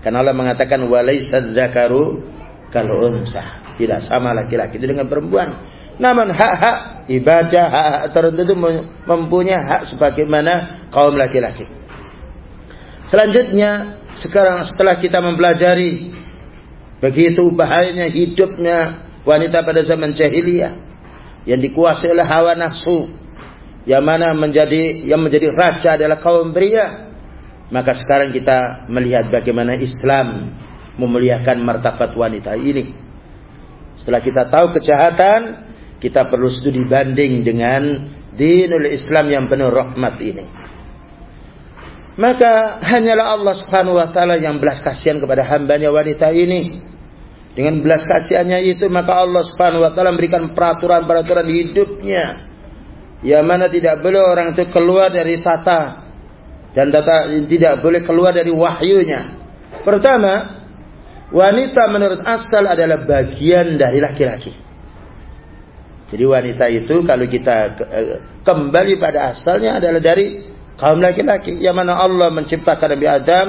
karena Allah mengatakan walaisa dzakaru tidak sama laki-laki itu dengan perempuan. Namun hak-hak ibadah hak-hak tertentu mempunyai hak sebagaimana kaum laki-laki. Selanjutnya sekarang setelah kita mempelajari Begitu bahayanya hidupnya wanita pada zaman jahiliyah yang dikuasai oleh hawa nafsu yang mana menjadi yang menjadi raja adalah kaum pria maka sekarang kita melihat bagaimana Islam memuliakan martabat wanita ini setelah kita tahu kejahatan kita perlu studi banding dengan dinul Islam yang penuh rahmat ini maka hanyalah Allah Subhanahu wa taala yang belas kasihan kepada hambanya wanita ini dengan belas kasihannya itu maka Allah Subhanahu wa taala memberikan peraturan-peraturan hidupnya. Yang mana tidak boleh orang itu keluar dari tata dan tata tidak boleh keluar dari wahyunya. Pertama, wanita menurut asal adalah bagian dari laki-laki. Jadi wanita itu kalau kita kembali pada asalnya adalah dari kaum laki-laki yang mana Allah menciptakan Nabi Adam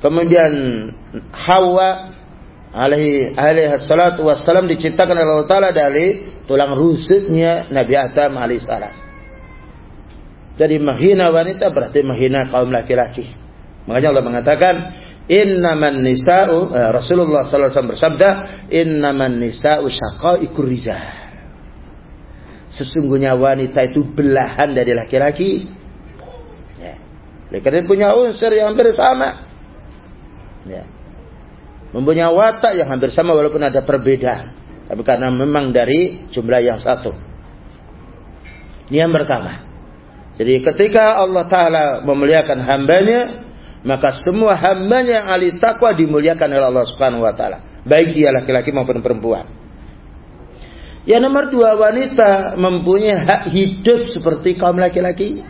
kemudian Hawa alaihi alaihi salatu wassalam diciptakan oleh Allah taala dari tulang rusuknya Nabi Adam alaihi salam. Jadi menghina wanita berarti menghina kaum laki-laki. Makanya Allah mengatakan innaman nisa'u eh, Rasulullah sallallahu alaihi wasallam bersabda innaman nisa'u syaqaiqur rijal. Sesungguhnya wanita itu belahan dari laki-laki oleh karena punya unsur yang hampir sama. Ya. Mempunyai watak yang hampir sama walaupun ada perbedaan. Tapi karena memang dari jumlah yang satu. Ini yang pertama. Jadi ketika Allah Ta'ala memuliakan hambanya, maka semua hambanya yang ahli takwa dimuliakan oleh Allah Subhanahu Wa Ta'ala. Baik dia laki-laki maupun perempuan. Yang nomor dua, wanita mempunyai hak hidup seperti kaum laki-laki.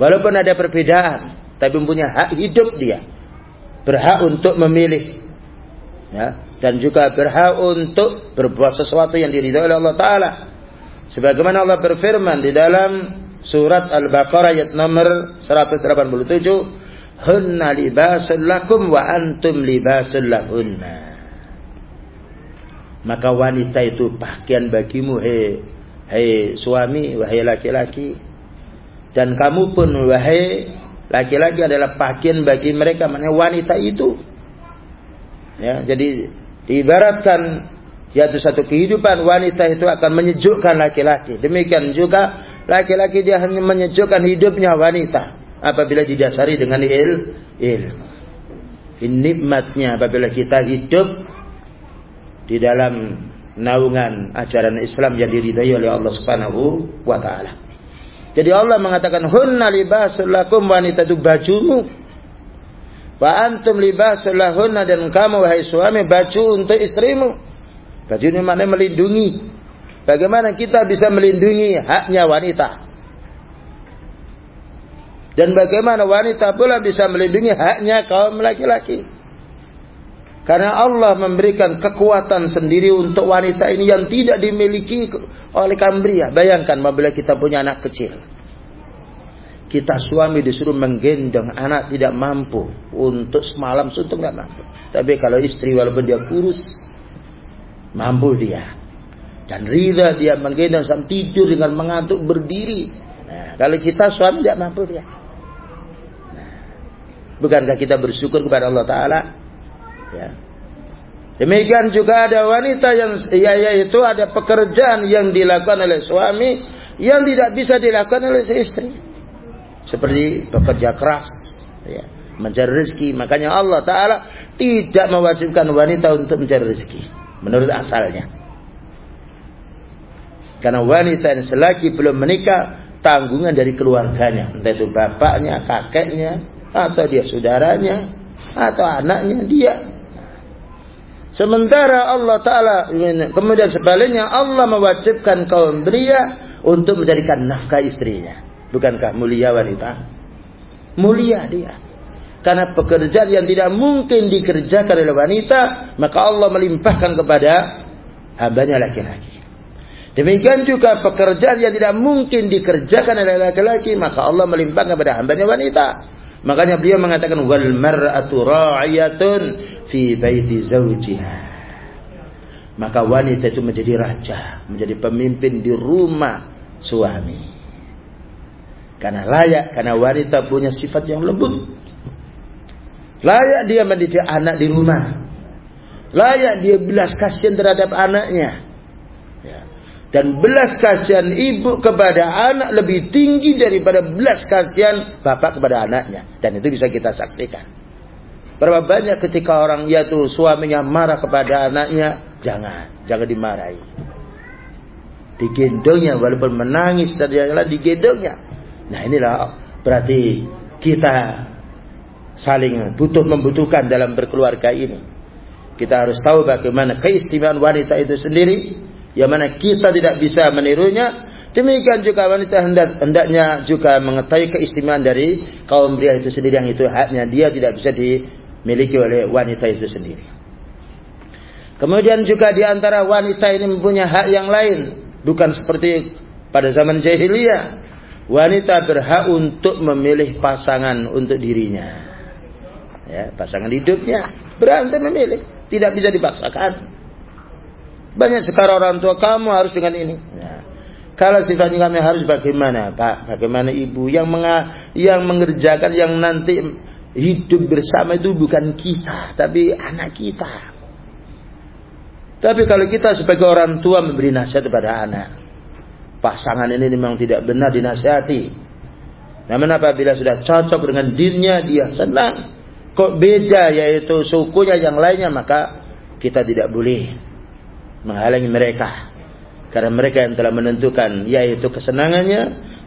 Walaupun ada perbedaan, tapi mempunyai hak hidup dia. Berhak untuk memilih. Ya, dan juga berhak untuk berbuat sesuatu yang diridhoi oleh Allah taala. Sebagaimana Allah berfirman di dalam surat Al-Baqarah ayat nomor 187, "Hunna libasul lakum wa antum libasul lahunna." Maka wanita itu pakaian bagimu, hei, hei suami, wahai laki-laki dan kamu pun wahai laki-laki adalah pakaian bagi mereka mana wanita itu. Ya, jadi diibaratkan yaitu satu kehidupan wanita itu akan menyejukkan laki-laki. Demikian juga laki-laki dia hanya menyejukkan hidupnya wanita apabila didasari dengan il ilmu. Nikmatnya apabila kita hidup di dalam naungan ajaran Islam yang diridai oleh Allah Subhanahu wa taala. Jadi Allah mengatakan hunna libasul lakum wanita itu bajumu. Wa antum libasul lahunna dan kamu wahai suami baju untuk istrimu. Baju ini mana melindungi. Bagaimana kita bisa melindungi haknya wanita? Dan bagaimana wanita pula bisa melindungi haknya kaum laki-laki? Karena Allah memberikan kekuatan sendiri untuk wanita ini yang tidak dimiliki oleh kambria. Bayangkan apabila kita punya anak kecil. Kita suami disuruh menggendong anak tidak mampu. Untuk semalam suntuk nggak mampu. Tapi kalau istri walaupun dia kurus. Mampu dia. Dan ridha dia menggendong sampai tidur dengan mengantuk berdiri. Nah, kalau kita suami tidak mampu dia. Nah, bukankah kita bersyukur kepada Allah Ta'ala? Ya. Demikian juga ada wanita yang ya, yaitu ada pekerjaan yang dilakukan oleh suami yang tidak bisa dilakukan oleh istri. Seperti bekerja keras, ya, mencari rezeki. Makanya Allah Taala tidak mewajibkan wanita untuk mencari rezeki menurut asalnya. Karena wanita yang selagi belum menikah tanggungan dari keluarganya, entah itu bapaknya, kakeknya, atau dia saudaranya, atau anaknya dia Sementara Allah Ta'ala kemudian sebaliknya Allah mewajibkan kaum pria untuk menjadikan nafkah istrinya. Bukankah mulia wanita? Mulia dia. Karena pekerjaan yang tidak mungkin dikerjakan oleh wanita, maka Allah melimpahkan kepada hambanya laki-laki. Demikian juga pekerjaan yang tidak mungkin dikerjakan oleh laki-laki, maka Allah melimpahkan kepada hambanya wanita. Makanya beliau mengatakan wal mar'atu ra'iyatun fi baiti zawjiha. Maka wanita itu menjadi raja, menjadi pemimpin di rumah suami. Karena layak, karena wanita punya sifat yang lembut. Layak dia mendidik anak di rumah. Layak dia belas kasihan terhadap anaknya. Dan belas kasihan ibu kepada anak lebih tinggi daripada belas kasihan bapak kepada anaknya. Dan itu bisa kita saksikan. Berapa banyak ketika orang yaitu suaminya marah kepada anaknya, jangan, jangan dimarahi. Digendongnya walaupun menangis dan dia digendongnya. Nah inilah berarti kita saling butuh membutuhkan dalam berkeluarga ini. Kita harus tahu bagaimana keistimewaan wanita itu sendiri yang mana kita tidak bisa menirunya demikian juga wanita hendak, hendaknya juga mengetahui keistimewaan dari kaum pria itu sendiri yang itu haknya dia tidak bisa dimiliki oleh wanita itu sendiri kemudian juga di antara wanita ini mempunyai hak yang lain Bukan seperti pada zaman jahiliyah. Wanita berhak untuk memilih pasangan untuk dirinya. Ya, pasangan hidupnya berhak memilih, tidak bisa dipaksakan. Banyak sekarang orang tua kamu harus dengan ini. Ya. Kalau sifatnya kami harus bagaimana, Pak? Bagaimana ibu yang menga yang mengerjakan yang nanti hidup bersama itu bukan kita, tapi anak kita. Tapi kalau kita sebagai orang tua memberi nasihat kepada anak, pasangan ini memang tidak benar dinasihati. Namun apabila sudah cocok dengan dinnya, dia senang. Kok beda yaitu sukunya yang lainnya, maka kita tidak boleh menghalangi mereka. Karena mereka yang telah menentukan yaitu kesenangannya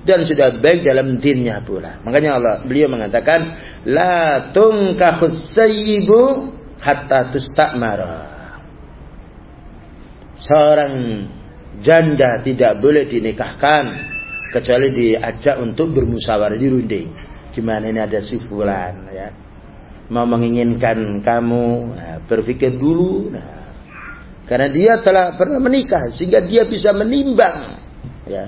dan sudah baik dalam dinnya pula. Makanya Allah beliau mengatakan la tunkahus sayyibu hatta tustamara seorang janda tidak boleh dinikahkan kecuali diajak untuk bermusyawarah dirunding. Gimana ini ada si fulan ya. Mau menginginkan kamu nah, berpikir dulu nah. Karena dia telah pernah menikah sehingga dia bisa menimbang ya.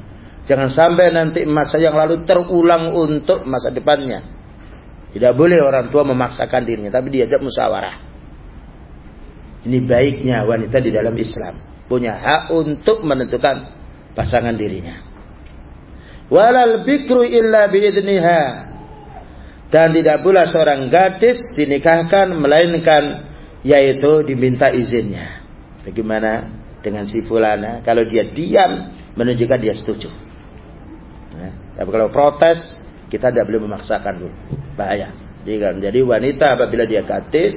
Jangan sampai nanti masa yang lalu terulang untuk masa depannya. Tidak boleh orang tua memaksakan dirinya tapi diajak musyawarah. Ini baiknya wanita di dalam Islam punya hak untuk menentukan pasangan dirinya. Walal bikru illa biidniha. Dan tidak pula seorang gadis dinikahkan melainkan yaitu diminta izinnya. Bagaimana dengan si fulana? Kalau dia diam menunjukkan dia setuju. Nah, tapi kalau protes kita tidak boleh memaksakan dulu. Bahaya. Jadi, jadi wanita apabila dia gadis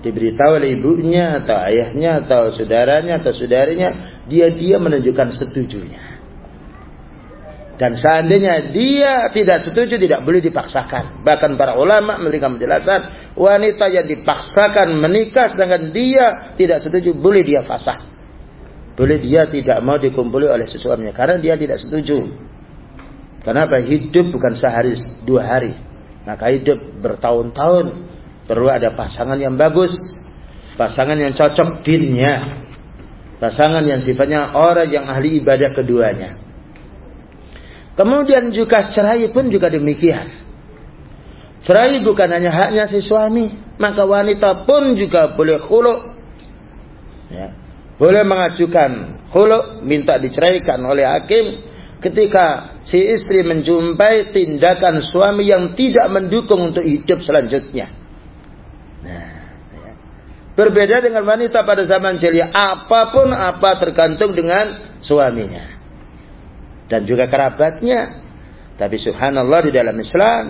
diberitahu oleh ibunya atau ayahnya atau saudaranya atau saudarinya, dia dia menunjukkan setujunya. Dan seandainya dia tidak setuju tidak boleh dipaksakan. Bahkan para ulama memberikan penjelasan wanita yang dipaksakan menikah sedangkan dia tidak setuju boleh dia fasah. Boleh dia tidak mau dikumpuli oleh sesuaminya karena dia tidak setuju. Kenapa hidup bukan sehari dua hari, maka hidup bertahun-tahun Perlu ada pasangan yang bagus, pasangan yang cocok dinnya, pasangan yang sifatnya orang yang ahli ibadah keduanya. Kemudian juga cerai pun juga demikian. Cerai bukan hanya haknya si suami, maka wanita pun juga boleh khuluk. Ya. Boleh mengajukan khuluk, minta diceraikan oleh hakim ketika si istri menjumpai tindakan suami yang tidak mendukung untuk hidup selanjutnya. Berbeda dengan wanita pada zaman jahiliyah. Apa pun apa tergantung dengan suaminya. Dan juga kerabatnya. Tapi subhanallah di dalam Islam.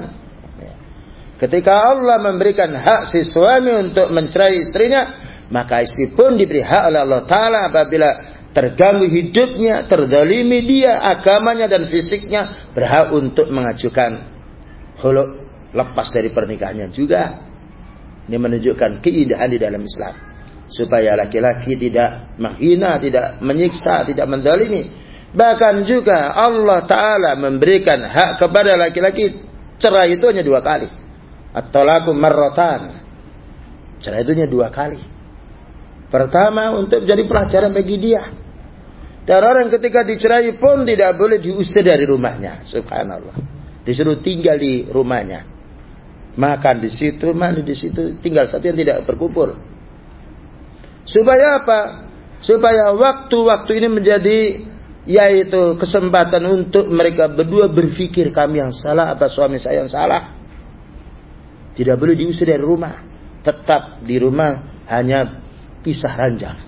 Ketika Allah memberikan hak si suami untuk mencerai istrinya. Maka istri pun diberi hak oleh Allah Ta'ala apabila terganggu hidupnya, terdalimi dia, agamanya dan fisiknya. Berhak untuk mengajukan huluk lepas dari pernikahannya juga. Ini menunjukkan keindahan di dalam Islam. Supaya laki-laki tidak menghina, tidak menyiksa, tidak mendalimi. Bahkan juga Allah Ta'ala memberikan hak kepada laki-laki cerai itu hanya dua kali. Atau laku marrotan. Cerai itu hanya dua kali. Pertama untuk menjadi pelajaran bagi dia. Dan orang ketika dicerai pun tidak boleh diusir dari rumahnya. Subhanallah. Disuruh tinggal di rumahnya makan di situ, mandi di situ, tinggal satu yang tidak berkumpul. Supaya apa? Supaya waktu-waktu ini menjadi yaitu kesempatan untuk mereka berdua berpikir kami yang salah atau suami saya yang salah. Tidak boleh diusir dari rumah. Tetap di rumah hanya pisah ranjang.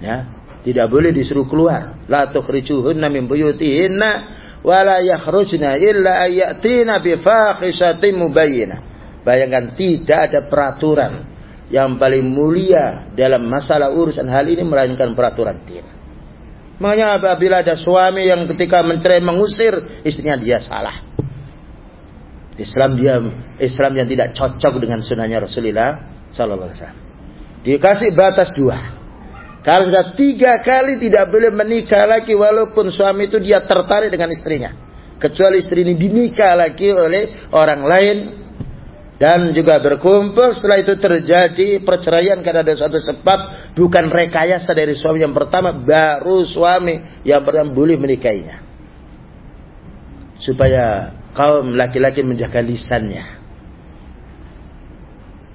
Ya, tidak boleh disuruh keluar. La tukhrijuhunna min buyutihinna wala yakhrujna illa ayatina bi fahishatin mubayyinah. Bayangkan tidak ada peraturan yang paling mulia dalam masalah urusan hal ini melainkan peraturan din. Makanya apabila ada suami yang ketika mencerai mengusir istrinya dia salah. Islam dia Islam yang tidak cocok dengan sunnahnya Rasulullah Sallallahu Alaihi Wasallam. Dikasih batas dua. Kalau sudah tiga kali tidak boleh menikah lagi walaupun suami itu dia tertarik dengan istrinya. Kecuali istri ini dinikah lagi oleh orang lain. Dan juga berkumpul. Setelah itu terjadi perceraian karena ada suatu sebab. Bukan rekayasa dari suami yang pertama baru suami yang pertama boleh menikahinya. Supaya kaum laki-laki menjaga lisannya.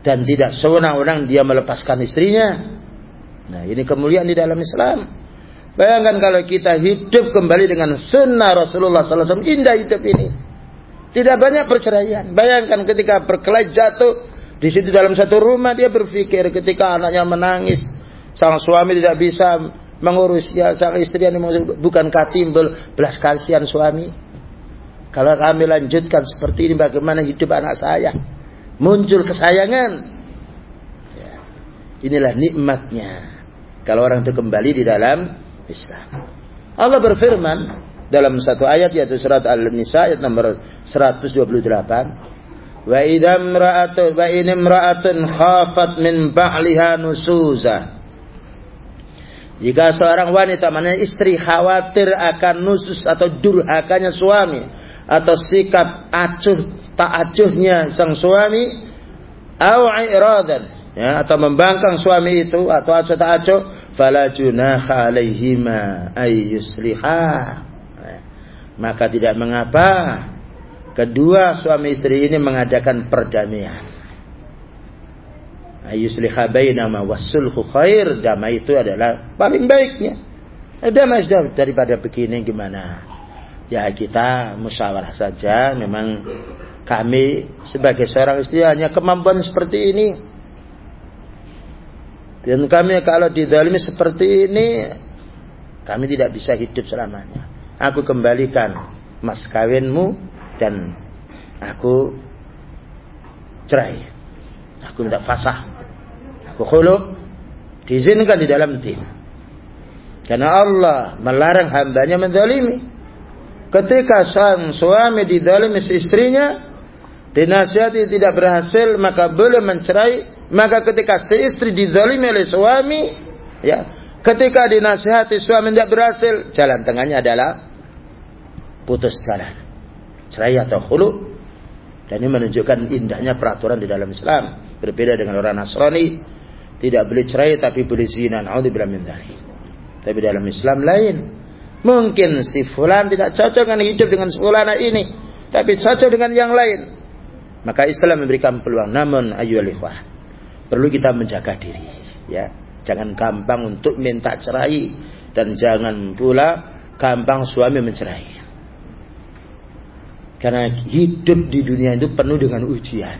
Dan tidak sewenang-wenang dia melepaskan istrinya. Nah ini kemuliaan di dalam Islam. Bayangkan kalau kita hidup kembali dengan sunnah Rasulullah SAW indah hidup ini tidak banyak perceraian. Bayangkan ketika berkelahi jatuh di situ dalam satu rumah dia berpikir ketika anaknya menangis, sang suami tidak bisa mengurus ya sang istri yang bukan timbul belas kasihan suami. Kalau kami lanjutkan seperti ini bagaimana hidup anak saya? Muncul kesayangan. Ya. Inilah nikmatnya. Kalau orang itu kembali di dalam Islam. Allah berfirman dalam satu ayat yaitu surat Al-Nisa ayat nomor 128 wa idza imra'atun wa in imra'atun khafat min ba'liha nusuza. Jika seorang wanita mana istri khawatir akan nusus atau durhakanya suami atau sikap acuh tak acuhnya sang suami au i'radan ya atau membangkang suami itu atau acuh tak acuh fala junaha alaihima ay yusliha maka tidak mengapa Kedua suami istri ini mengadakan perdamaian. Ayusliha bainama wasulhu khair. Damai itu adalah paling baiknya. Damai daripada begini gimana. Ya kita musyawarah saja. Memang kami sebagai seorang istri hanya kemampuan seperti ini. Dan kami kalau didalimi seperti ini. Kami tidak bisa hidup selamanya. Aku kembalikan mas kawinmu dan aku cerai. Aku minta fasah. Aku khuluk. Diizinkan di dalam din. Karena Allah melarang hambanya mendalimi. Ketika sang suami didalimi istrinya, dinasihati tidak berhasil, maka boleh mencerai. Maka ketika si istri didalimi oleh suami, ya, ketika dinasihati suami tidak berhasil, jalan tengahnya adalah putus jalan cerai atau hulu. Dan ini menunjukkan indahnya peraturan di dalam Islam. Berbeda dengan orang Nasrani. Tidak boleh cerai tapi boleh zina. Na'udzubillah. Tapi dalam Islam lain. Mungkin si fulan tidak cocok dengan hidup dengan fulana ini. Tapi cocok dengan yang lain. Maka Islam memberikan peluang. Namun ayu ikhwah. Perlu kita menjaga diri. Ya, Jangan gampang untuk minta cerai. Dan jangan pula gampang suami mencerai. Karena hidup di dunia itu penuh dengan ujian.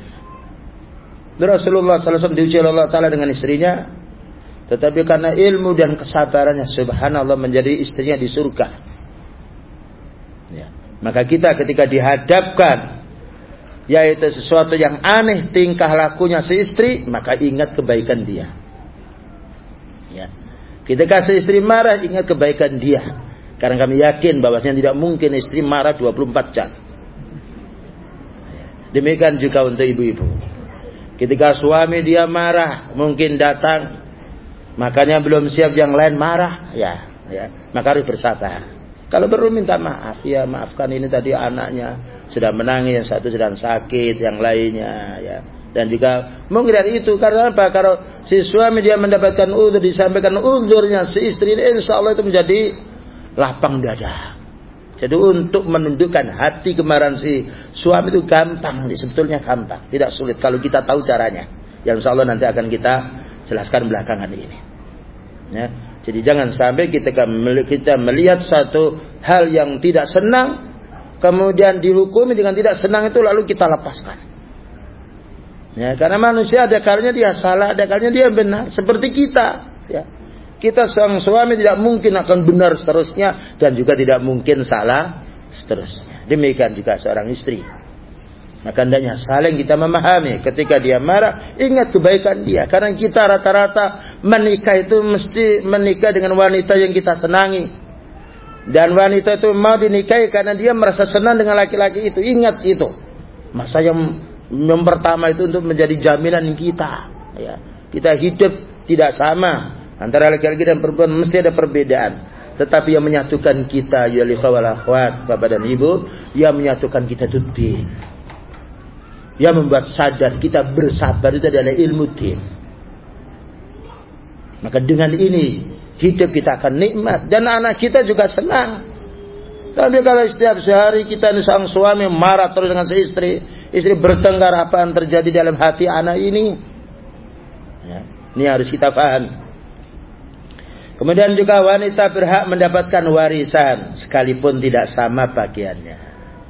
Rasulullah SAW diuji oleh Allah Ta'ala dengan istrinya. Tetapi karena ilmu dan kesabarannya subhanallah menjadi istrinya di surga. Ya. Maka kita ketika dihadapkan yaitu sesuatu yang aneh tingkah lakunya si istri, maka ingat kebaikan dia. Ya. Ketika si istri marah, ingat kebaikan dia. Karena kami yakin bahwasanya tidak mungkin istri marah 24 jam. Demikian juga untuk ibu-ibu. Ketika suami dia marah, mungkin datang, makanya belum siap yang lain marah, ya, ya, maka harus bersabar. Kalau perlu minta maaf, ya maafkan ini tadi anaknya sedang menangis, yang satu sedang sakit, yang lainnya, ya. Dan juga mungkin dari itu karena apa? Kalau si suami dia mendapatkan udur disampaikan udurnya si istri, insya Allah itu menjadi lapang dada. Jadi untuk menundukkan hati kemarahan si suami itu gampang, sebetulnya gampang, tidak sulit kalau kita tahu caranya. Yang insya Allah nanti akan kita jelaskan belakangan ini. Ya. Jadi jangan sampai kita kita melihat satu hal yang tidak senang, kemudian dihukumi dengan tidak senang itu lalu kita lepaskan. Ya, karena manusia ada kalanya dia salah, ada kalanya dia benar, seperti kita. Ya. Kita seorang suami tidak mungkin akan benar seterusnya dan juga tidak mungkin salah seterusnya. Demikian juga seorang istri. Maka hendaknya saling kita memahami ketika dia marah, ingat kebaikan dia. Karena kita rata-rata menikah itu mesti menikah dengan wanita yang kita senangi. Dan wanita itu mau dinikahi karena dia merasa senang dengan laki-laki itu. Ingat itu. Masa yang, yang pertama itu untuk menjadi jaminan kita. Ya. Kita hidup tidak sama. Antara laki-laki dan perempuan mesti ada perbedaan. Tetapi yang menyatukan kita ya wal akhwat, bapak dan ibu, yang menyatukan kita itu din. yang membuat sadar kita bersabar itu adalah ilmu din. Maka dengan ini hidup kita akan nikmat dan anak kita juga senang. Tapi kalau setiap sehari kita ini sang suami marah terus dengan si istri, istri bertengkar apa yang terjadi dalam hati anak ini. Ya, ini harus kita paham. Kemudian juga wanita berhak mendapatkan warisan sekalipun tidak sama bagiannya.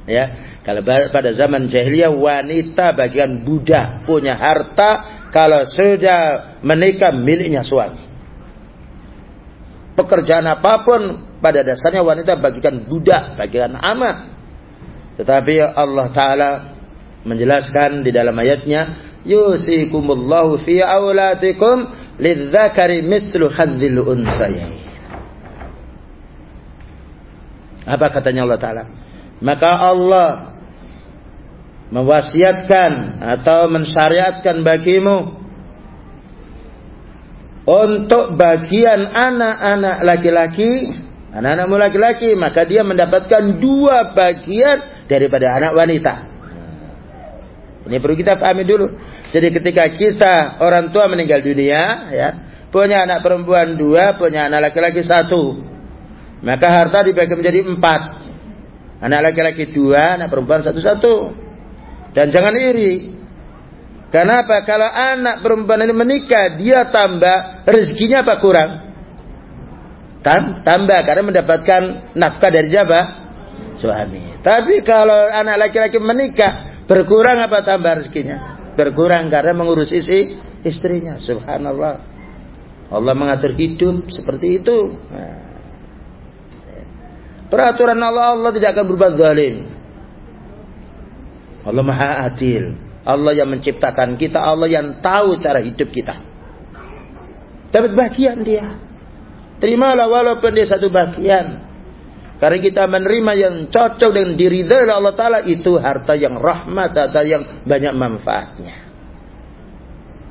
Ya, kalau pada zaman jahiliyah wanita bagian budak punya harta kalau sudah menikah miliknya suami. Pekerjaan apa pun pada dasarnya wanita bagikan budak, bagikan amat. Tetapi Allah Ta'ala menjelaskan di dalam ayatnya, Yusikumullahu fi awlatikum lidzakari mislu hadzil unsayain. Apa katanya Allah Ta'ala? Maka Allah mewasiatkan atau mensyariatkan bagimu untuk bagian anak-anak laki-laki, anak-anakmu laki-laki, maka dia mendapatkan dua bagian daripada anak wanita. Ini perlu kita pahami dulu. Jadi ketika kita orang tua meninggal dunia, ya, punya anak perempuan dua, punya anak laki-laki satu, maka harta dibagi menjadi empat. Anak laki-laki dua, anak perempuan satu-satu. Dan jangan iri. Kenapa? Kalau anak perempuan ini menikah, dia tambah rezekinya apa kurang? Tam, tambah karena mendapatkan nafkah dari siapa? Suami. Tapi kalau anak laki-laki menikah, berkurang apa tambah rezekinya? berkurang karena mengurus isi istrinya. Subhanallah. Allah mengatur hidup seperti itu. Nah. Peraturan Allah Allah tidak akan berbuat zalim. Allah Maha Adil. Allah yang menciptakan kita, Allah yang tahu cara hidup kita. Dapat bagian dia. Terimalah walaupun dia satu bagian. Karena kita menerima yang cocok dengan diri dari Allah Ta'ala itu harta yang rahmat, harta yang banyak manfaatnya.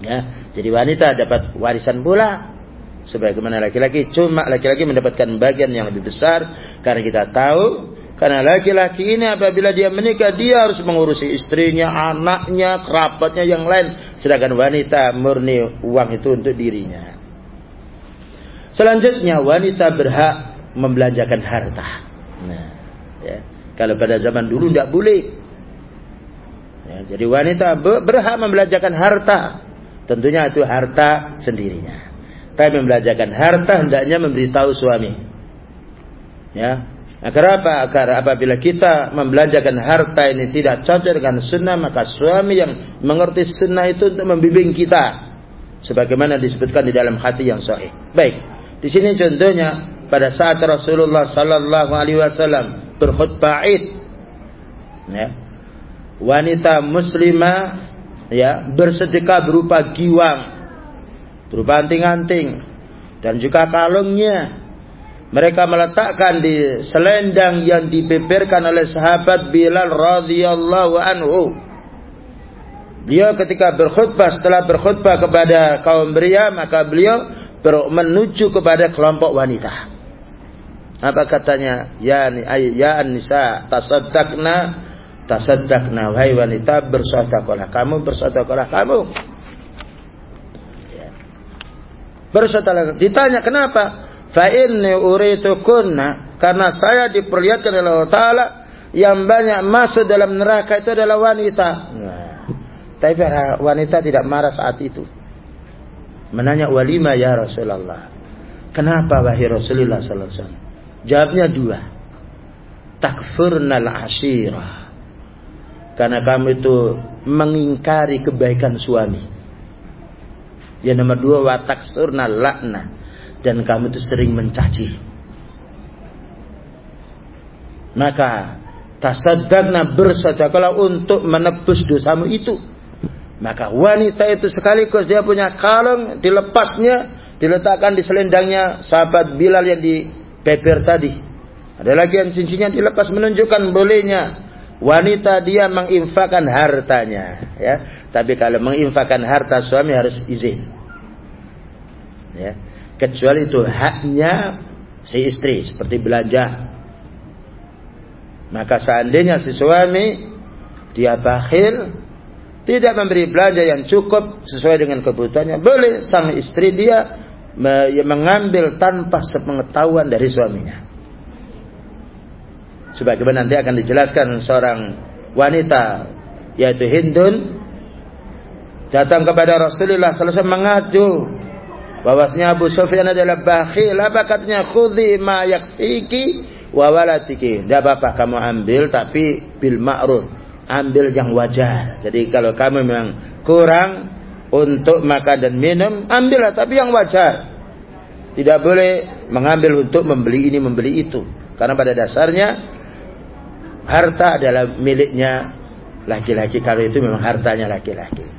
Ya, jadi wanita dapat warisan pula. Sebagaimana laki-laki, cuma laki-laki mendapatkan bagian yang lebih besar. Karena kita tahu, karena laki-laki ini apabila dia menikah, dia harus mengurusi istrinya, anaknya, kerabatnya yang lain. Sedangkan wanita murni uang itu untuk dirinya. Selanjutnya wanita berhak membelanjakan harta. Nah, ya. Kalau pada zaman dulu tidak boleh. Ya, jadi wanita berhak membelanjakan harta. Tentunya itu harta sendirinya. Tapi membelanjakan harta hendaknya memberitahu suami. Ya. Agar apa? Agar apabila kita membelanjakan harta ini tidak cocok dengan sunnah, maka suami yang mengerti sunnah itu untuk membimbing kita. Sebagaimana disebutkan di dalam hati yang sahih. Baik. Di sini contohnya pada saat Rasulullah sallallahu alaihi wasallam berkhutbah Id. Ya, wanita muslimah ya bersedekah berupa giwang berupa anting-anting dan juga kalungnya. Mereka meletakkan di selendang yang dibeberkan oleh sahabat Bilal radhiyallahu anhu. Beliau ketika berkhutbah setelah berkhutbah kepada kaum pria maka beliau menuju kepada kelompok wanita apa katanya? Ya ya nisa tasaddaqna tasaddaqna wahai wanita bersedekahlah kamu bersedekahlah kamu. Ya. Bersedekahlah. Ditanya kenapa? Fa inni uritukunna karena saya diperlihatkan oleh Allah taala yang banyak masuk dalam neraka itu adalah wanita. Nah, tapi wanita tidak marah saat itu. Menanya walima ya Rasulullah. Kenapa wahai Rasulullah sallallahu alaihi wasallam? Jawabnya dua. Takfurnal ashirah. Karena kamu itu mengingkari kebaikan suami. Yang nomor dua, watakfurnal lakna. Dan kamu itu sering mencaci. Maka tasaddaqna bersedekahlah untuk menebus dosamu itu. Maka wanita itu sekaligus dia punya kalung dilepasnya diletakkan di selendangnya sahabat Bilal yang di beber tadi. Ada lagi yang cincinnya dilepas menunjukkan bolehnya wanita dia menginfakkan hartanya, ya. Tapi kalau menginfakkan harta suami harus izin. Ya. Kecuali itu haknya si istri seperti belanja. Maka seandainya si suami dia bakhil tidak memberi belanja yang cukup sesuai dengan kebutuhannya, boleh sang istri dia mengambil tanpa sepengetahuan dari suaminya. Sebagaimana nanti akan dijelaskan seorang wanita yaitu Hindun datang kepada Rasulullah selesai mengadu bahwasanya Abu Sufyan adalah bakhil. Apa katanya? Khudhi ma yakfiki wa walatiki. Tidak apa-apa kamu ambil tapi bil ma'ruf. Ambil yang wajar. Jadi kalau kamu memang kurang untuk makan dan minum ambillah tapi yang wajar tidak boleh mengambil untuk membeli ini membeli itu karena pada dasarnya harta adalah miliknya laki-laki kalau itu memang hartanya laki-laki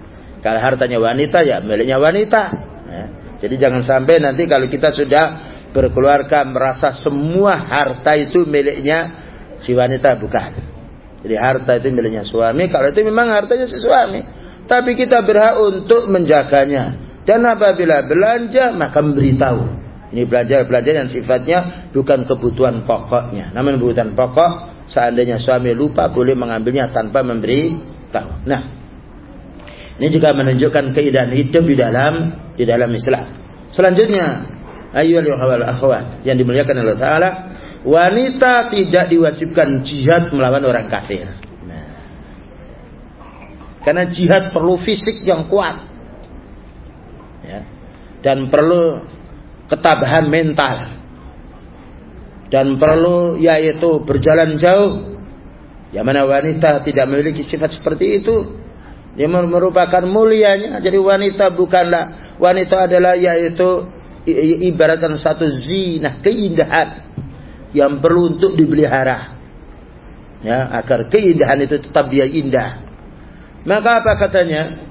kalau hartanya wanita ya miliknya wanita. Ya. Jadi jangan sampai nanti kalau kita sudah berkeluarga merasa semua harta itu miliknya si wanita bukan. Jadi harta itu miliknya suami. Kalau itu memang hartanya si suami. Tapi kita berhak untuk menjaganya. Dan apabila belanja maka memberitahu. Ini belanja-belanja yang sifatnya bukan kebutuhan pokoknya. Namun kebutuhan pokok seandainya suami lupa boleh mengambilnya tanpa memberi tahu. Nah, ini juga menunjukkan keindahan hidup di dalam di dalam Islam. Selanjutnya, ayyuhal akhwat yang dimuliakan Allah taala, wanita tidak diwajibkan jihad melawan orang kafir. Karena jihad perlu fisik yang kuat. Ya. Dan perlu ketabahan mental. Dan perlu yaitu berjalan jauh. Yang mana wanita tidak memiliki sifat seperti itu, dia merupakan mulianya. Jadi wanita bukanlah wanita adalah yaitu ibaratkan satu zina keindahan yang perlu untuk dipelihara. Ya, agar keindahan itu tetap dia indah. Maka apa katanya?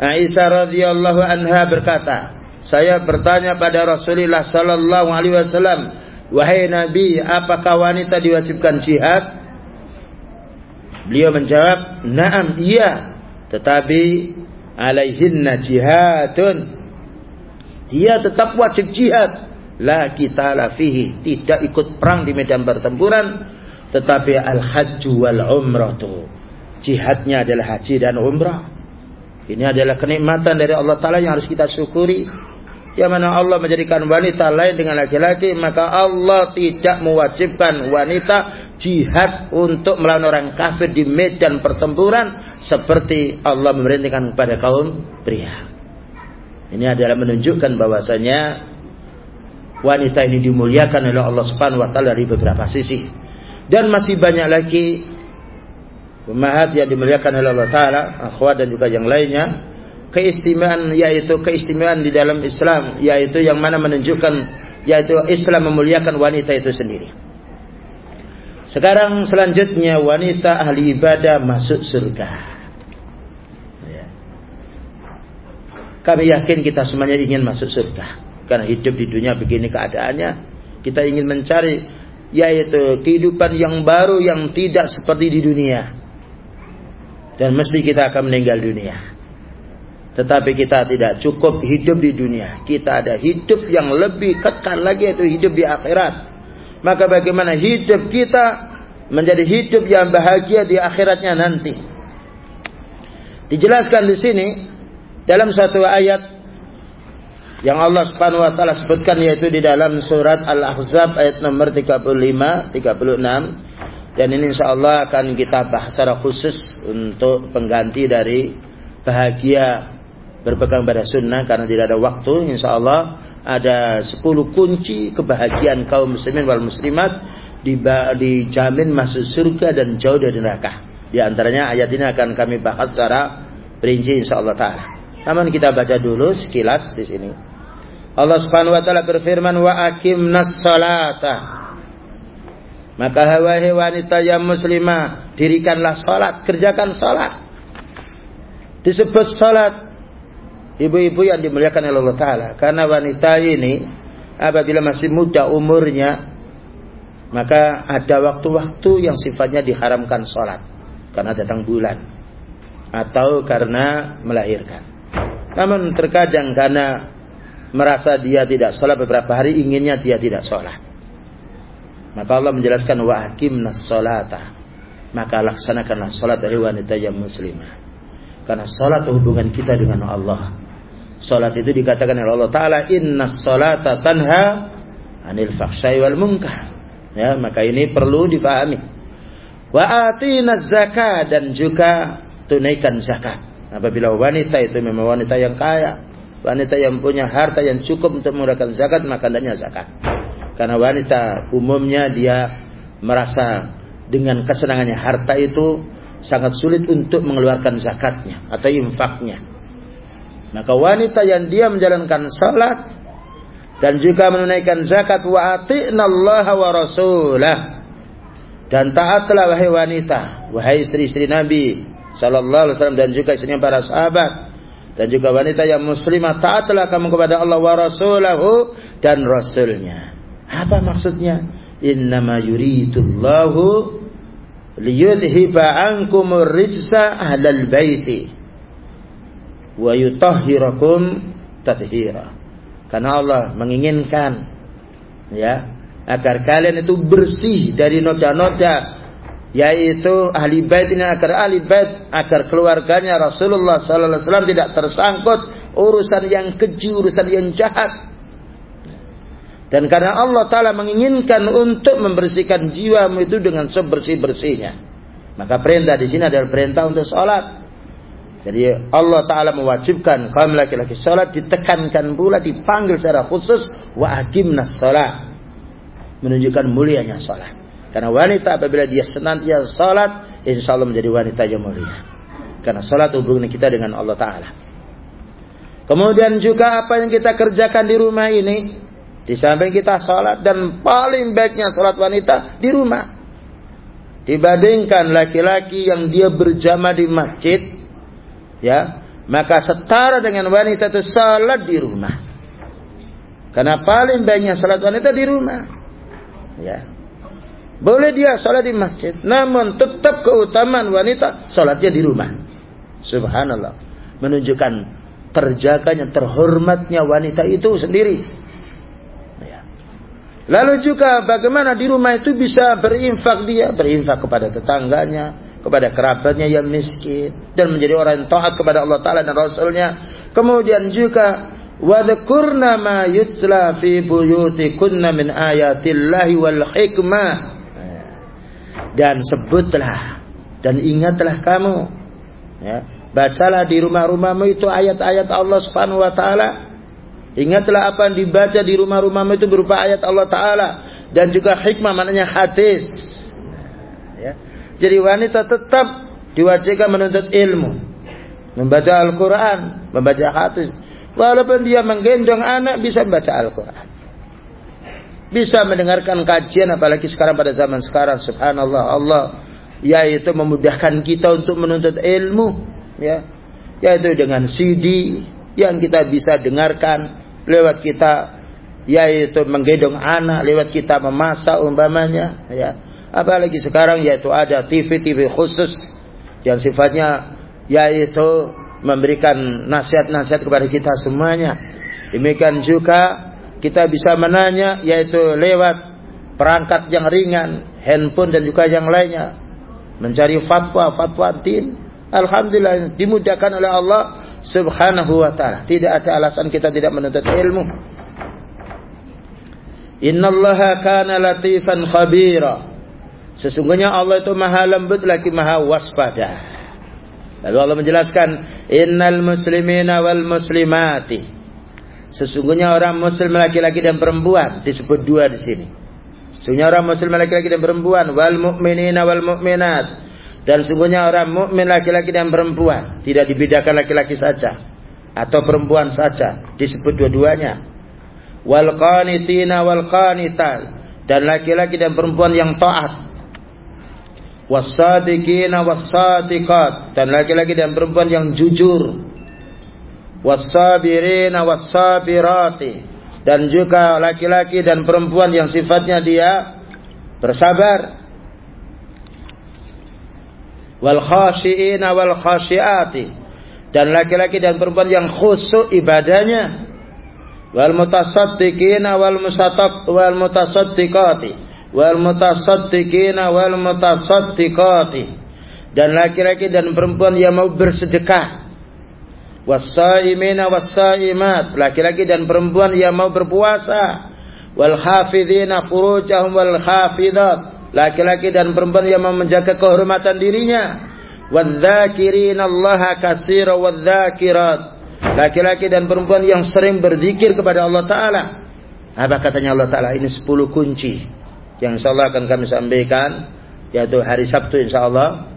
Aisyah radhiyallahu anha berkata, saya bertanya pada Rasulullah sallallahu alaihi wasallam, "Wahai Nabi, apakah wanita diwajibkan jihad?" Beliau menjawab, "Na'am, iya." Tetapi alaihinna jihadun. Dia tetap wajib jihad. La kita la fihi. Tidak ikut perang di medan pertempuran. Tetapi al-hajju wal umratu. Jihadnya adalah haji dan umrah. Ini adalah kenikmatan dari Allah Ta'ala yang harus kita syukuri. Yang mana Allah menjadikan wanita lain dengan laki-laki. Maka Allah tidak mewajibkan wanita jihad untuk melawan orang kafir di medan pertempuran seperti Allah memerintahkan kepada kaum pria. Ini adalah menunjukkan bahwasanya wanita ini dimuliakan oleh Allah Subhanahu wa taala dari beberapa sisi. Dan masih banyak lagi umat yang dimuliakan oleh Allah taala, akhwat dan juga yang lainnya, keistimewaan yaitu keistimewaan di dalam Islam yaitu yang mana menunjukkan yaitu Islam memuliakan wanita itu sendiri. Sekarang selanjutnya wanita ahli ibadah masuk surga. Ya. Kami yakin kita semuanya ingin masuk surga. Karena hidup di dunia begini keadaannya. Kita ingin mencari yaitu kehidupan yang baru yang tidak seperti di dunia. Dan mesti kita akan meninggal dunia. Tetapi kita tidak cukup hidup di dunia. Kita ada hidup yang lebih kekal lagi yaitu hidup di akhirat maka bagaimana hidup kita menjadi hidup yang bahagia di akhiratnya nanti. Dijelaskan di sini dalam satu ayat yang Allah Subhanahu wa taala sebutkan yaitu di dalam surat Al-Ahzab ayat nomor 35 36 dan ini insya Allah akan kita bahas secara khusus untuk pengganti dari bahagia berpegang pada sunnah karena tidak ada waktu insya Allah ada 10 kunci kebahagiaan kaum muslimin wal muslimat dijamin masuk surga dan jauh dari neraka. Di antaranya ayat ini akan kami bahas secara perinci insyaallah taala. Namun kita baca dulu sekilas di sini. Allah Subhanahu wa taala berfirman wa aqimnas salata. Maka wahai wanita yang muslimah, dirikanlah salat, kerjakan salat. Disebut salat ibu-ibu yang dimuliakan oleh Allah Ta'ala. Karena wanita ini apabila masih muda umurnya, maka ada waktu-waktu yang sifatnya diharamkan sholat. Karena datang bulan. Atau karena melahirkan. Namun terkadang karena merasa dia tidak sholat beberapa hari, inginnya dia tidak sholat. Maka Allah menjelaskan wa aqimnas sholata. Maka laksanakanlah sholat dari wanita yang muslimah. Karena salat hubungan kita dengan Allah. Salat itu dikatakan oleh Allah Taala, Inna salata tanha anil fahsyai wal munkar. Ya, maka ini perlu dipahami. Wa atina zakat dan juga tunaikan zakat. Apabila wanita itu memang wanita yang kaya, wanita yang punya harta yang cukup untuk menggunakan zakat, maka hendaknya zakat. Karena wanita umumnya dia merasa dengan kesenangannya harta itu sangat sulit untuk mengeluarkan zakatnya atau infaknya. Maka wanita yang dia menjalankan salat dan juga menunaikan zakat wa ati'nallaha wa rasulah dan taatlah wahai wanita, wahai istri-istri Nabi sallallahu alaihi wasallam dan juga istrinya para sahabat dan juga wanita yang muslimah taatlah kamu kepada Allah wa rasulahu dan rasulnya. Apa maksudnya? Innama yuridullahu liyudhiba ankumur rijsa ahlal baiti wa yutahhirakum tathira. Karena Allah menginginkan ya agar kalian itu bersih dari noda-noda yaitu ahli bait ini agar ahli bait agar keluarganya Rasulullah sallallahu alaihi wasallam tidak tersangkut urusan yang keji, urusan yang jahat. Dan karena Allah Ta'ala menginginkan untuk membersihkan jiwamu itu dengan sebersih-bersihnya. Maka perintah di sini adalah perintah untuk sholat. Jadi Allah Ta'ala mewajibkan kaum laki-laki sholat ditekankan pula dipanggil secara khusus wa akimnas sholat. Menunjukkan mulianya sholat. Karena wanita apabila dia senantiasa sholat, insya Allah menjadi wanita yang mulia. Karena sholat hubungan kita dengan Allah Ta'ala. Kemudian juga apa yang kita kerjakan di rumah ini, di samping kita sholat dan paling baiknya sholat wanita di rumah. Dibandingkan laki-laki yang dia berjamaah di masjid, ya, maka setara dengan wanita itu sholat di rumah. Karena paling baiknya sholat wanita di rumah. Ya. Boleh dia sholat di masjid, namun tetap keutamaan wanita sholatnya di rumah. Subhanallah. Menunjukkan terjaganya, terhormatnya wanita itu sendiri. Lalu juga bagaimana di rumah itu bisa berinfak dia, berinfak kepada tetangganya, kepada kerabatnya yang miskin dan menjadi orang yang taat kepada Allah Taala dan Rasulnya. Kemudian juga wadhkurna ma yutla fi min ayatillahi wal hikmah. Dan sebutlah dan ingatlah kamu ya, bacalah di rumah-rumahmu itu ayat-ayat Allah Subhanahu wa taala Ingatlah apa yang dibaca di rumah-rumahmu itu berupa ayat Allah Ta'ala. Dan juga hikmah maknanya hadis. Ya. Jadi wanita tetap diwajibkan menuntut ilmu. Membaca Al-Quran. Membaca hadis. Walaupun dia menggendong anak bisa membaca Al-Quran. Bisa mendengarkan kajian apalagi sekarang pada zaman sekarang. Subhanallah. Allah yaitu memudahkan kita untuk menuntut ilmu. Ya. Yaitu dengan CD yang kita bisa dengarkan lewat kita yaitu menggendong anak, lewat kita memasak umpamanya, ya. Apalagi sekarang yaitu ada TV-TV khusus yang sifatnya yaitu memberikan nasihat-nasihat kepada kita semuanya. Demikian juga kita bisa menanya yaitu lewat perangkat yang ringan, handphone dan juga yang lainnya. Mencari fatwa, fatwa din. Alhamdulillah dimudahkan oleh Allah subhanahu wa ta'ala. Tidak ada alasan kita tidak menuntut ilmu. Innallaha kana latifan khabira. Sesungguhnya Allah itu maha lembut lagi maha waspada. Lalu Allah menjelaskan, Innal muslimina wal muslimati. Sesungguhnya orang muslim laki-laki dan perempuan disebut dua di sini. Sesungguhnya orang muslim laki-laki dan perempuan wal mu'minina wal mu'minat dan sungguhnya orang mukmin laki-laki dan perempuan tidak dibedakan laki-laki saja atau perempuan saja, disebut dua-duanya. Wal qanitina wal qanitat dan laki-laki dan perempuan yang taat. Wasadiqina wasadiqat dan laki-laki dan perempuan yang jujur. Wasabirina wasabirati dan juga laki-laki dan perempuan yang sifatnya dia bersabar wal khashiina wal khashiati. Dan laki-laki dan perempuan yang khusyuk ibadahnya. Wal mutasaddiqina wal musattaq wal mutasaddiqati. Wal mutasaddiqina wal mutasaddiqati. Dan laki-laki dan perempuan yang mau bersedekah. Wasaimina wasaimat, laki-laki dan perempuan yang mau berpuasa. Wal hafidhina furujahum wal hafidat, laki-laki dan perempuan yang menjaga kehormatan dirinya. Wadzakirin Allah katsira wadzakirat, laki-laki dan perempuan yang sering berzikir kepada Allah Taala. Apa katanya Allah Taala ini 10 kunci yang insyaallah akan kami sampaikan yaitu hari Sabtu insyaallah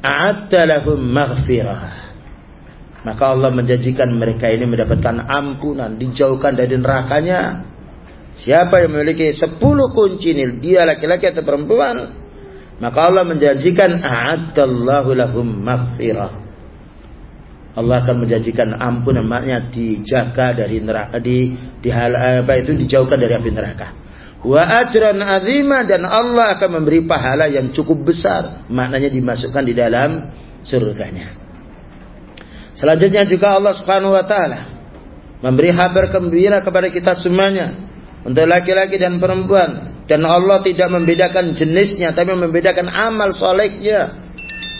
a'adda lahum maghfirah. Maka Allah menjanjikan mereka ini mendapatkan ampunan, dijauhkan dari nerakanya. Siapa yang memiliki sepuluh kunci ini, dia laki-laki atau perempuan, maka Allah menjanjikan a'addallahu lahum maghfirah. Allah akan menjanjikan ampunan maknanya dijaga dari neraka di di hal apa itu dijauhkan dari api neraka. Wa ajran azima dan Allah akan memberi pahala yang cukup besar. Maknanya dimasukkan di dalam surganya. Selanjutnya juga Allah Subhanahu wa taala memberi kabar gembira kepada kita semuanya untuk laki-laki dan perempuan dan Allah tidak membedakan jenisnya tapi membedakan amal solehnya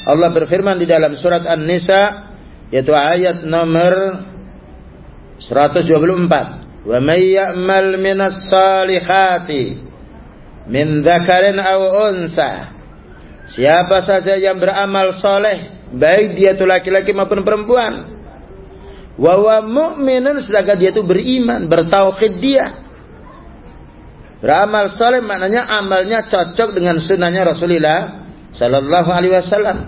Allah berfirman di dalam surat An-Nisa yaitu ayat nomor 124 Wa may ya'mal minas salihati min dzakarin aw unsa. Siapa saja yang beramal soleh, baik dia itu laki-laki maupun perempuan, wa wa mu'minun sedangkan dia itu beriman, bertauhid dia. Beramal soleh maknanya amalnya cocok dengan sunnahnya Rasulullah Sallallahu Alaihi Wasallam.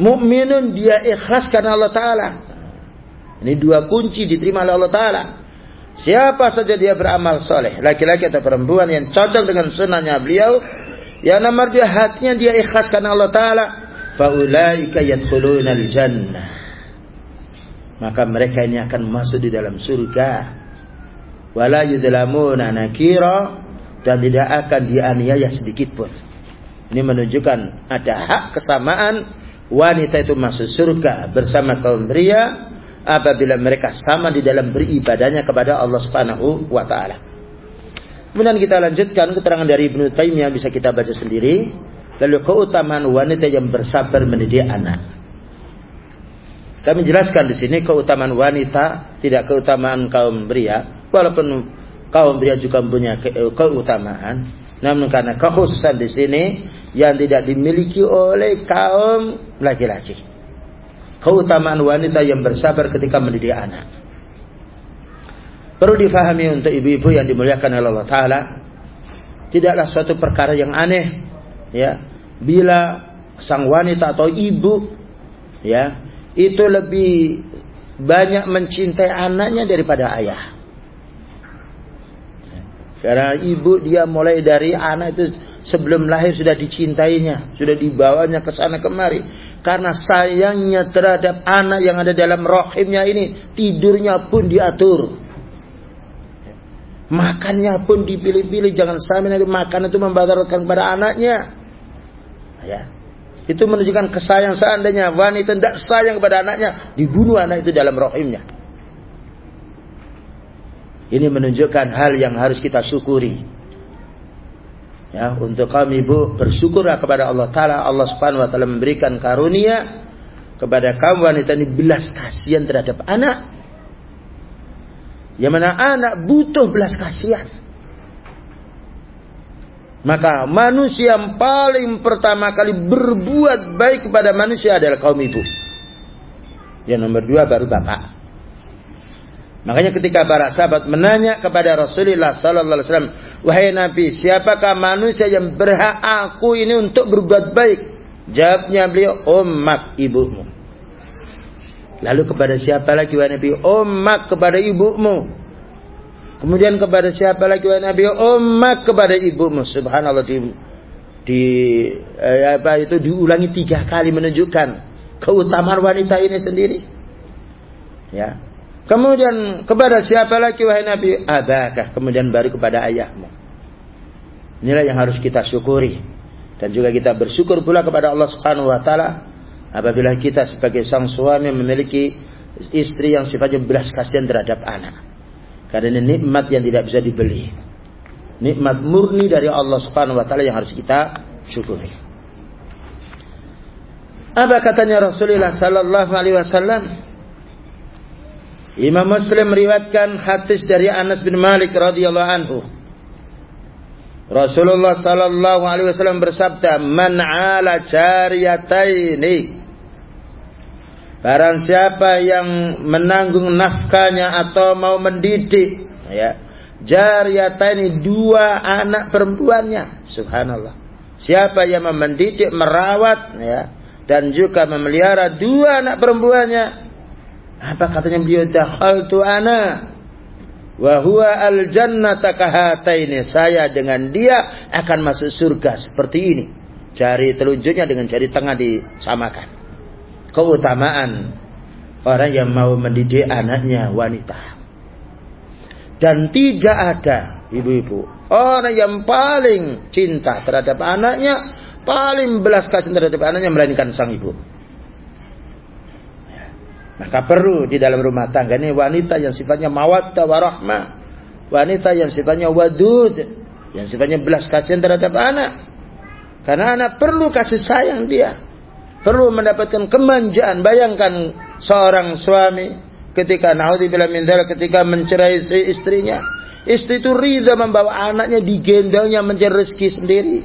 Mukminun dia ikhlas karena Allah Taala. Ini dua kunci diterima oleh Allah Taala. Siapa saja dia beramal soleh, laki-laki atau perempuan yang cocok dengan sunnahnya beliau, yang nomor dua hatinya dia ikhlas karena Allah Taala, faulaika yadkhuluna jannah. Maka mereka ini akan masuk di dalam surga. Wala yudlamuna nakira dan tidak akan dianiaya sedikit pun. Ini menunjukkan ada hak kesamaan wanita itu masuk surga bersama kaum pria apabila mereka sama di dalam beribadahnya kepada Allah Subhanahu wa taala. Kemudian kita lanjutkan keterangan dari Ibnu Taimiyah bisa kita baca sendiri. Lalu keutamaan wanita yang bersabar mendidik anak. Kami jelaskan di sini keutamaan wanita, tidak keutamaan kaum pria, walaupun kaum pria juga punya ke keutamaan. Namun karena kekhususan di sini yang tidak dimiliki oleh kaum laki-laki keutamaan wanita yang bersabar ketika mendidik anak. Perlu difahami untuk ibu-ibu yang dimuliakan oleh Allah Taala, tidaklah suatu perkara yang aneh, ya, bila sang wanita atau ibu, ya, itu lebih banyak mencintai anaknya daripada ayah. Karena ibu dia mulai dari anak itu sebelum lahir sudah dicintainya, sudah dibawanya ke sana kemari karena sayangnya terhadap anak yang ada dalam rahimnya ini, tidurnya pun diatur. Makannya pun dipilih-pilih, jangan sampai nanti makan itu membatalkan kepada anaknya. Ya. Itu menunjukkan kesayang seandainya wanita tidak sayang kepada anaknya, dibunuh anak itu dalam rahimnya. Ini menunjukkan hal yang harus kita syukuri. Ya, untuk kami ibu bersyukurlah kepada Allah Taala. Allah Subhanahu Wa Taala memberikan karunia kepada kaum wanita ini belas kasihan terhadap anak. Yang mana anak butuh belas kasihan. Maka manusia yang paling pertama kali berbuat baik kepada manusia adalah kaum ibu. Yang nomor dua baru bapak. Makanya ketika para sahabat menanya kepada Rasulullah sallallahu alaihi wasallam, "Wahai Nabi, siapakah manusia yang berhak aku ini untuk berbuat baik?" Jawabnya beliau, "Ummak ibumu." Lalu kepada siapa lagi wahai Nabi? Ummak kepada ibumu. Kemudian kepada siapa lagi wahai Nabi? Ummak kepada ibumu. Subhanallah di, di eh, apa itu diulangi tiga kali menunjukkan keutamaan wanita ini sendiri. Ya, Kemudian kepada siapa lagi wahai Nabi? Abakah. Kemudian baru kepada ayahmu. Inilah yang harus kita syukuri. Dan juga kita bersyukur pula kepada Allah Subhanahu wa taala apabila kita sebagai sang suami memiliki istri yang sifatnya belas kasihan terhadap anak. Karena ini nikmat yang tidak bisa dibeli. Nikmat murni dari Allah Subhanahu wa taala yang harus kita syukuri. Apa katanya Rasulullah sallallahu alaihi wasallam? Imam Muslim meriwayatkan hadis dari Anas bin Malik radhiyallahu anhu. Rasulullah sallallahu alaihi wasallam bersabda, "Man 'ala jariyataini" Barang siapa yang menanggung nafkahnya atau mau mendidik ya, jariyataini dua anak perempuannya, subhanallah. Siapa yang mendidik, merawat ya, dan juga memelihara dua anak perempuannya. Apa katanya beliau dakhaltu ana wa huwa al jannata kahataini. Saya dengan dia akan masuk surga seperti ini. Jari telunjuknya dengan jari tengah disamakan. Keutamaan orang yang mau mendidik anaknya wanita. Dan tidak ada ibu-ibu orang yang paling cinta terhadap anaknya paling belas kasihan terhadap anaknya melainkan sang ibu. Maka perlu di dalam rumah tangga ini wanita yang sifatnya mawaddah warahmah. Wanita yang sifatnya wadud. Yang sifatnya belas kasihan terhadap anak. Karena anak perlu kasih sayang dia. Perlu mendapatkan kemanjaan. Bayangkan seorang suami ketika naudzubillah min ketika mencerai si istrinya. Istri itu ridha membawa anaknya digendongnya mencari rezeki sendiri.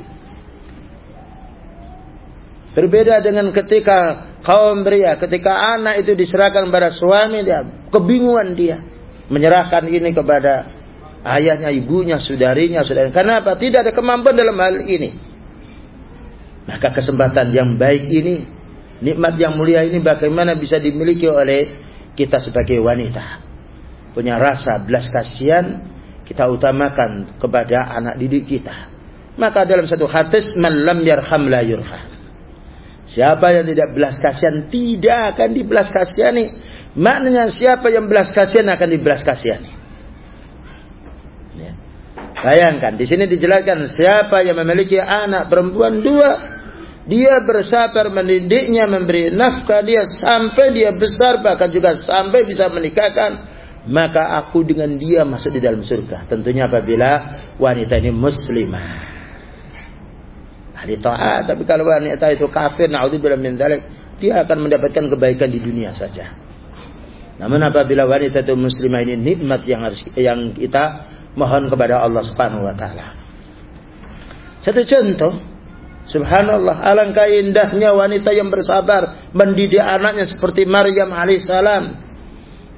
Berbeda dengan ketika kaum pria, ketika anak itu diserahkan kepada suami dia, kebingungan dia menyerahkan ini kepada ayahnya, ibunya, saudarinya, saudara. Apa? Tidak ada kemampuan dalam hal ini. Maka kesempatan yang baik ini, nikmat yang mulia ini bagaimana bisa dimiliki oleh kita sebagai wanita. Punya rasa belas kasihan, kita utamakan kepada anak didik kita. Maka dalam satu hadis, man lam yarham la yurham. Siapa yang tidak belas kasihan tidak akan dibelas kasihani. Maknanya siapa yang belas kasihan akan dibelas kasihani. Ya. Bayangkan di sini dijelaskan siapa yang memiliki anak perempuan dua, dia bersabar mendidiknya, memberi nafkah dia sampai dia besar bahkan juga sampai bisa menikahkan, maka aku dengan dia masuk di dalam surga. Tentunya apabila wanita ini muslimah ahli taat. Tapi kalau wanita itu kafir, naudzubillah min dzalik, dia akan mendapatkan kebaikan di dunia saja. Namun apabila wanita itu muslimah ini nikmat yang harus yang kita mohon kepada Allah Subhanahu wa taala. Satu contoh, subhanallah, alangkah indahnya wanita yang bersabar mendidik anaknya seperti Maryam alaihissalam,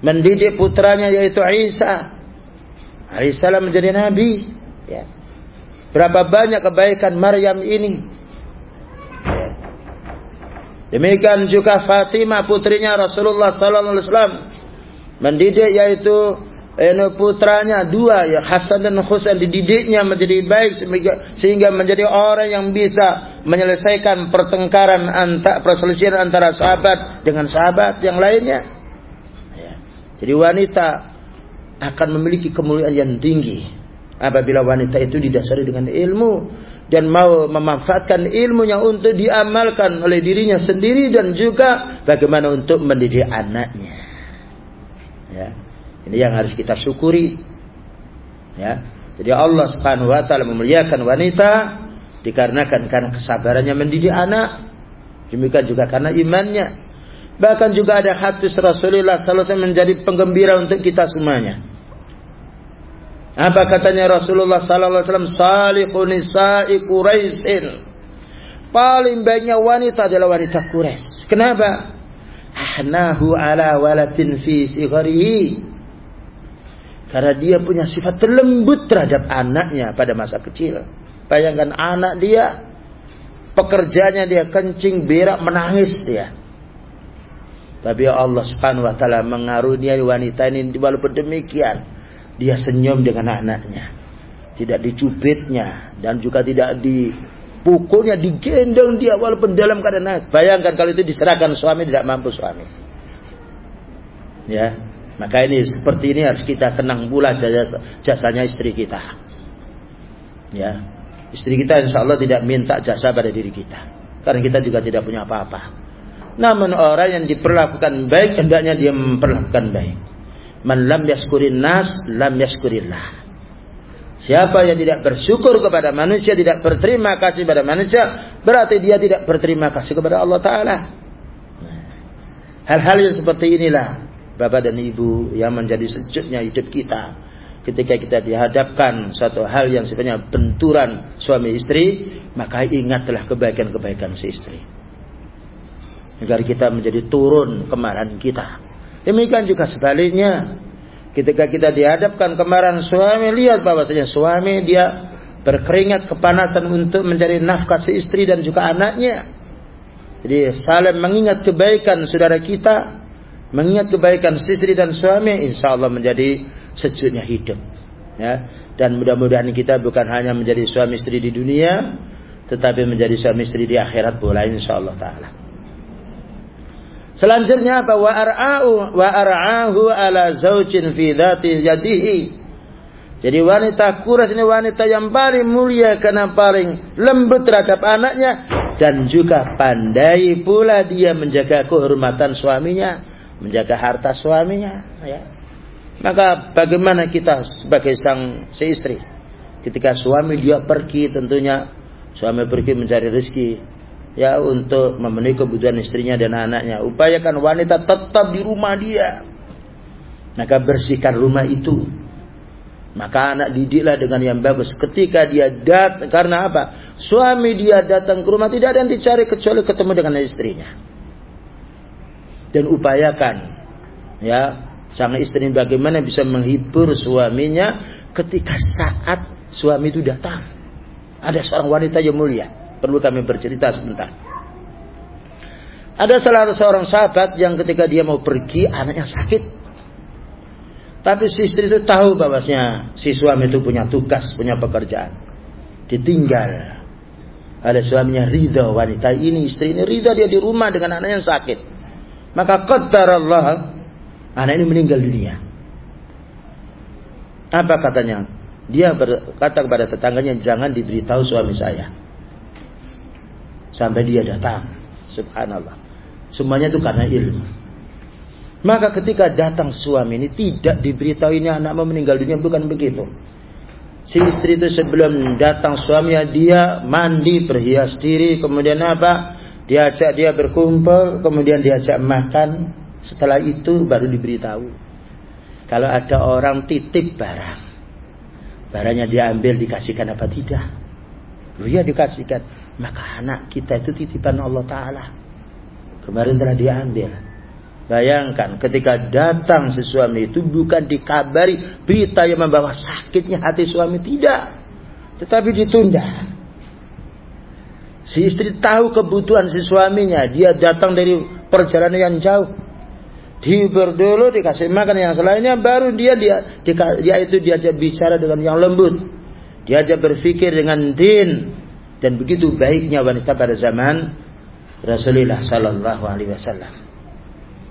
mendidik putranya yaitu Isa alaihissalam menjadi nabi, ya. Berapa banyak kebaikan Maryam ini. Demikian juga Fatimah putrinya Rasulullah sallallahu alaihi wasallam mendidik yaitu ini putranya dua ya Hasan dan Husain dididiknya menjadi baik sehingga menjadi orang yang bisa menyelesaikan pertengkaran antara perselisihan antara sahabat dengan sahabat yang lainnya. Ya. Jadi wanita akan memiliki kemuliaan yang tinggi Apabila wanita itu didasari dengan ilmu dan mau memanfaatkan ilmunya untuk diamalkan oleh dirinya sendiri dan juga bagaimana untuk mendidik anaknya. Ya. Ini yang harus kita syukuri. Ya. Jadi Allah Subhanahu wa taala memuliakan wanita dikarenakan karena kesabarannya mendidik anak. Demikian juga karena imannya. Bahkan juga ada hadis Rasulullah sallallahu alaihi wasallam menjadi penggembira untuk kita semuanya. Apa katanya Rasulullah sallallahu alaihi wasallam? Salihun nisa'i Quraisyin. Paling banyak wanita adalah wanita Quraisy. Kenapa? Ahnahu ala walatin fi sigharihi. Karena dia punya sifat terlembut terhadap anaknya pada masa kecil. Bayangkan anak dia, pekerjaannya dia kencing, berak, menangis dia. Tapi Allah subhanahu wa ta'ala mengaruniai wanita ini walaupun demikian dia senyum dengan anaknya. Tidak dicubitnya dan juga tidak dipukulnya, digendong dia walaupun dalam keadaan Bayangkan kalau itu diserahkan suami tidak mampu suami. Ya, maka ini seperti ini harus kita kenang pula jasa, jasanya istri kita. Ya, istri kita insya Allah tidak minta jasa pada diri kita. Karena kita juga tidak punya apa-apa. Namun orang yang diperlakukan baik, hendaknya dia memperlakukan baik. Man lam yaskurin nas, lam yaskurillah. Siapa yang tidak bersyukur kepada manusia, tidak berterima kasih kepada manusia, berarti dia tidak berterima kasih kepada Allah Ta'ala. Hal-hal yang seperti inilah Bapak dan Ibu yang menjadi sejuknya hidup kita ketika kita dihadapkan suatu hal yang sifatnya benturan suami istri, maka ingatlah kebaikan-kebaikan si istri. Agar kita menjadi turun kemarahan kita. Demikian juga sebaliknya. Ketika kita dihadapkan kemarahan suami, lihat bahwasanya suami dia berkeringat kepanasan untuk mencari nafkah si istri dan juga anaknya. Jadi saling mengingat kebaikan saudara kita, mengingat kebaikan istri dan suami, insya Allah menjadi sejuknya hidup. Ya. Dan mudah-mudahan kita bukan hanya menjadi suami istri di dunia, tetapi menjadi suami istri di akhirat pula insya Allah Taala. Selanjutnya apa? Wa ar'ahu wa ar'ahu ala zaujin fi dhati yadihi. Jadi wanita kuras ini wanita yang paling mulia karena paling lembut terhadap anaknya dan juga pandai pula dia menjaga kehormatan suaminya, menjaga harta suaminya, ya. Maka bagaimana kita sebagai sang si istri ketika suami dia pergi tentunya suami pergi mencari rezeki ya untuk memenuhi kebutuhan istrinya dan anaknya. Upayakan wanita tetap di rumah dia. Maka bersihkan rumah itu maka anak didiklah dengan yang bagus. Ketika dia datang, karena apa? Suami dia datang ke rumah tidak ada yang dicari kecuali ketemu dengan istrinya. Dan upayakan, ya, sang istri bagaimana bisa menghibur suaminya ketika saat suami itu datang. Ada seorang wanita yang mulia. Perlu kami bercerita sebentar. Ada salah seorang sahabat yang ketika dia mau pergi, anaknya sakit. Tapi si istri itu tahu bahwasanya si suami itu punya tugas, punya pekerjaan. Ditinggal. Ada suaminya ridha wanita ini, istri ini ridha dia di rumah dengan anak yang sakit. Maka qaddar Allah, anak ini meninggal dunia. Apa katanya? Dia berkata kepada tetangganya, jangan diberitahu suami saya. Sampai dia datang. Subhanallah. Semuanya itu karena ilmu. Maka ketika datang suami ini tidak diberitahu ini anakmu meninggal dunia bukan begitu. Si istri itu sebelum datang suaminya dia mandi berhias diri kemudian apa? Diajak dia berkumpul kemudian diajak makan. Setelah itu baru diberitahu. Kalau ada orang titip barang. Barangnya diambil dikasihkan apa tidak? Lu ya dikasihkan. Maka anak kita itu titipan Allah Ta'ala. Kemarin telah diambil. Bayangkan ketika datang si suami itu bukan dikabari berita yang membawa sakitnya hati suami tidak. Tetapi ditunda. Si istri tahu kebutuhan si suaminya. Dia datang dari perjalanan yang jauh. Dihibur dulu, dikasih makan yang selainnya, baru dia dia dia itu diajak bicara dengan yang lembut. Diajak berpikir dengan din dan begitu baiknya wanita pada zaman Rasulullah Sallallahu Alaihi Wasallam.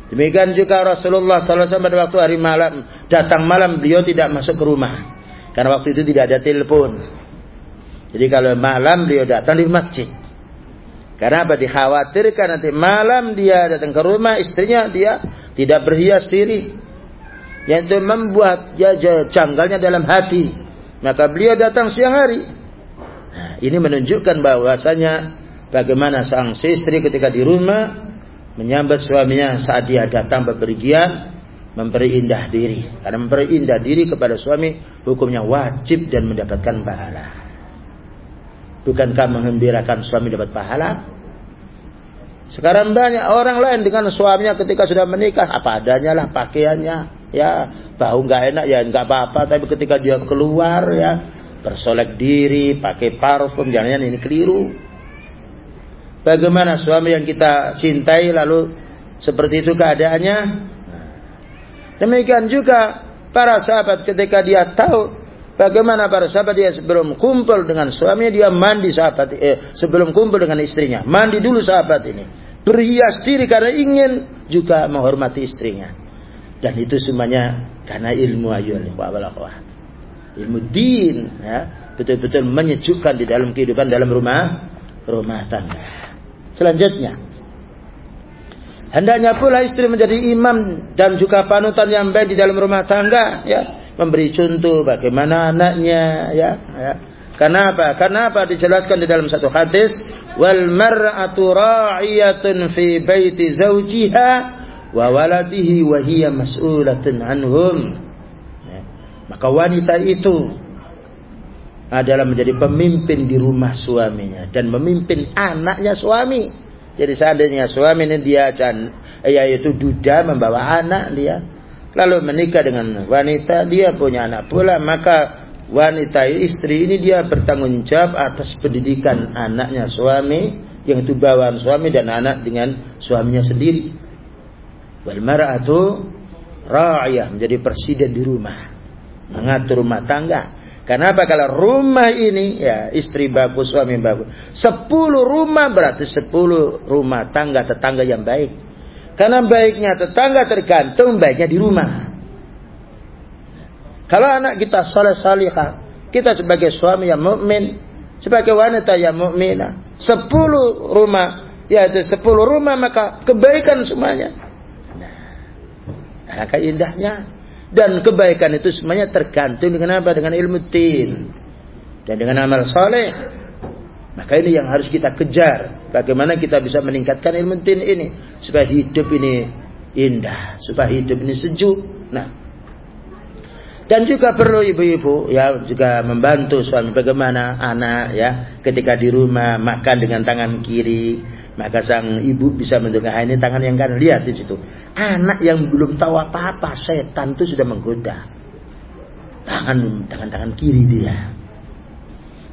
Demikian juga Rasulullah SAW pada waktu hari malam datang malam beliau tidak masuk ke rumah karena waktu itu tidak ada telepon. Jadi kalau malam beliau datang di masjid. Karena apa? Dikhawatirkan nanti malam dia datang ke rumah istrinya dia tidak berhias diri. Yang itu membuat ya, janggalnya dalam hati. Maka beliau datang siang hari. Ini menunjukkan bahwasanya bagaimana sang istri ketika di rumah menyambut suaminya saat dia datang bepergian memperindah diri. Karena memperindah diri kepada suami hukumnya wajib dan mendapatkan pahala. Bukankah mengembirakan suami dapat pahala? Sekarang banyak orang lain dengan suaminya ketika sudah menikah apa adanya lah pakaiannya ya. Bau nggak enak ya nggak apa-apa. Tapi ketika dia keluar ya bersolek diri pakai parfum jangan ini keliru. Bagaimana suami yang kita cintai lalu seperti itu keadaannya? Demikian juga para sahabat ketika dia tahu bagaimana para sahabat dia sebelum kumpul dengan suaminya dia mandi sahabat eh, sebelum kumpul dengan istrinya. Mandi dulu sahabat ini. Berhias diri karena ingin juga menghormati istrinya. Dan itu semuanya karena ilmu ayul ilmu din ya betul-betul menyejukkan di dalam kehidupan dalam rumah rumah tangga Selanjutnya, hendaknya pula istri menjadi imam dan juga panutan yang baik di dalam rumah tangga, ya, memberi contoh bagaimana anaknya, ya, ya. Karena apa? Karena apa? Dijelaskan di dalam satu hadis, wal mar'atu ra'iyatun fi baiti zawjiha wa waladihi wa hiya mas'ulatun anhum. Maka wanita itu adalah menjadi pemimpin di rumah suaminya dan memimpin anaknya suami. Jadi seandainya suami ini dia yaitu duda membawa anak dia lalu menikah dengan wanita dia punya anak pula maka wanita istri ini dia bertanggung jawab atas pendidikan anaknya suami yang itu bawaan suami dan anak dengan suaminya sendiri. Wal mar'atu ra'iyah menjadi presiden di rumah, mengatur rumah tangga. Kenapa kalau rumah ini ya istri bagus, suami bagus. Sepuluh rumah berarti sepuluh rumah tangga tetangga yang baik. Karena baiknya tetangga tergantung baiknya di rumah. Kalau anak kita saleh salihah, kita sebagai suami yang mukmin, sebagai wanita yang mukminah, sepuluh rumah, ya ada sepuluh rumah maka kebaikan semuanya. Nah, indahnya dan kebaikan itu semuanya tergantung dengan apa? Dengan ilmu tin. Dan dengan amal soleh. Maka ini yang harus kita kejar. Bagaimana kita bisa meningkatkan ilmu tin ini. Supaya hidup ini indah. Supaya hidup ini sejuk. Nah. Dan juga perlu ibu-ibu ya juga membantu suami bagaimana anak ya ketika di rumah makan dengan tangan kiri maka sang ibu bisa mendengar ini tangan yang kanan. Lihat di situ. Anak yang belum tahu apa-apa, setan itu sudah menggoda. Tangan tangan-tangan kiri dia.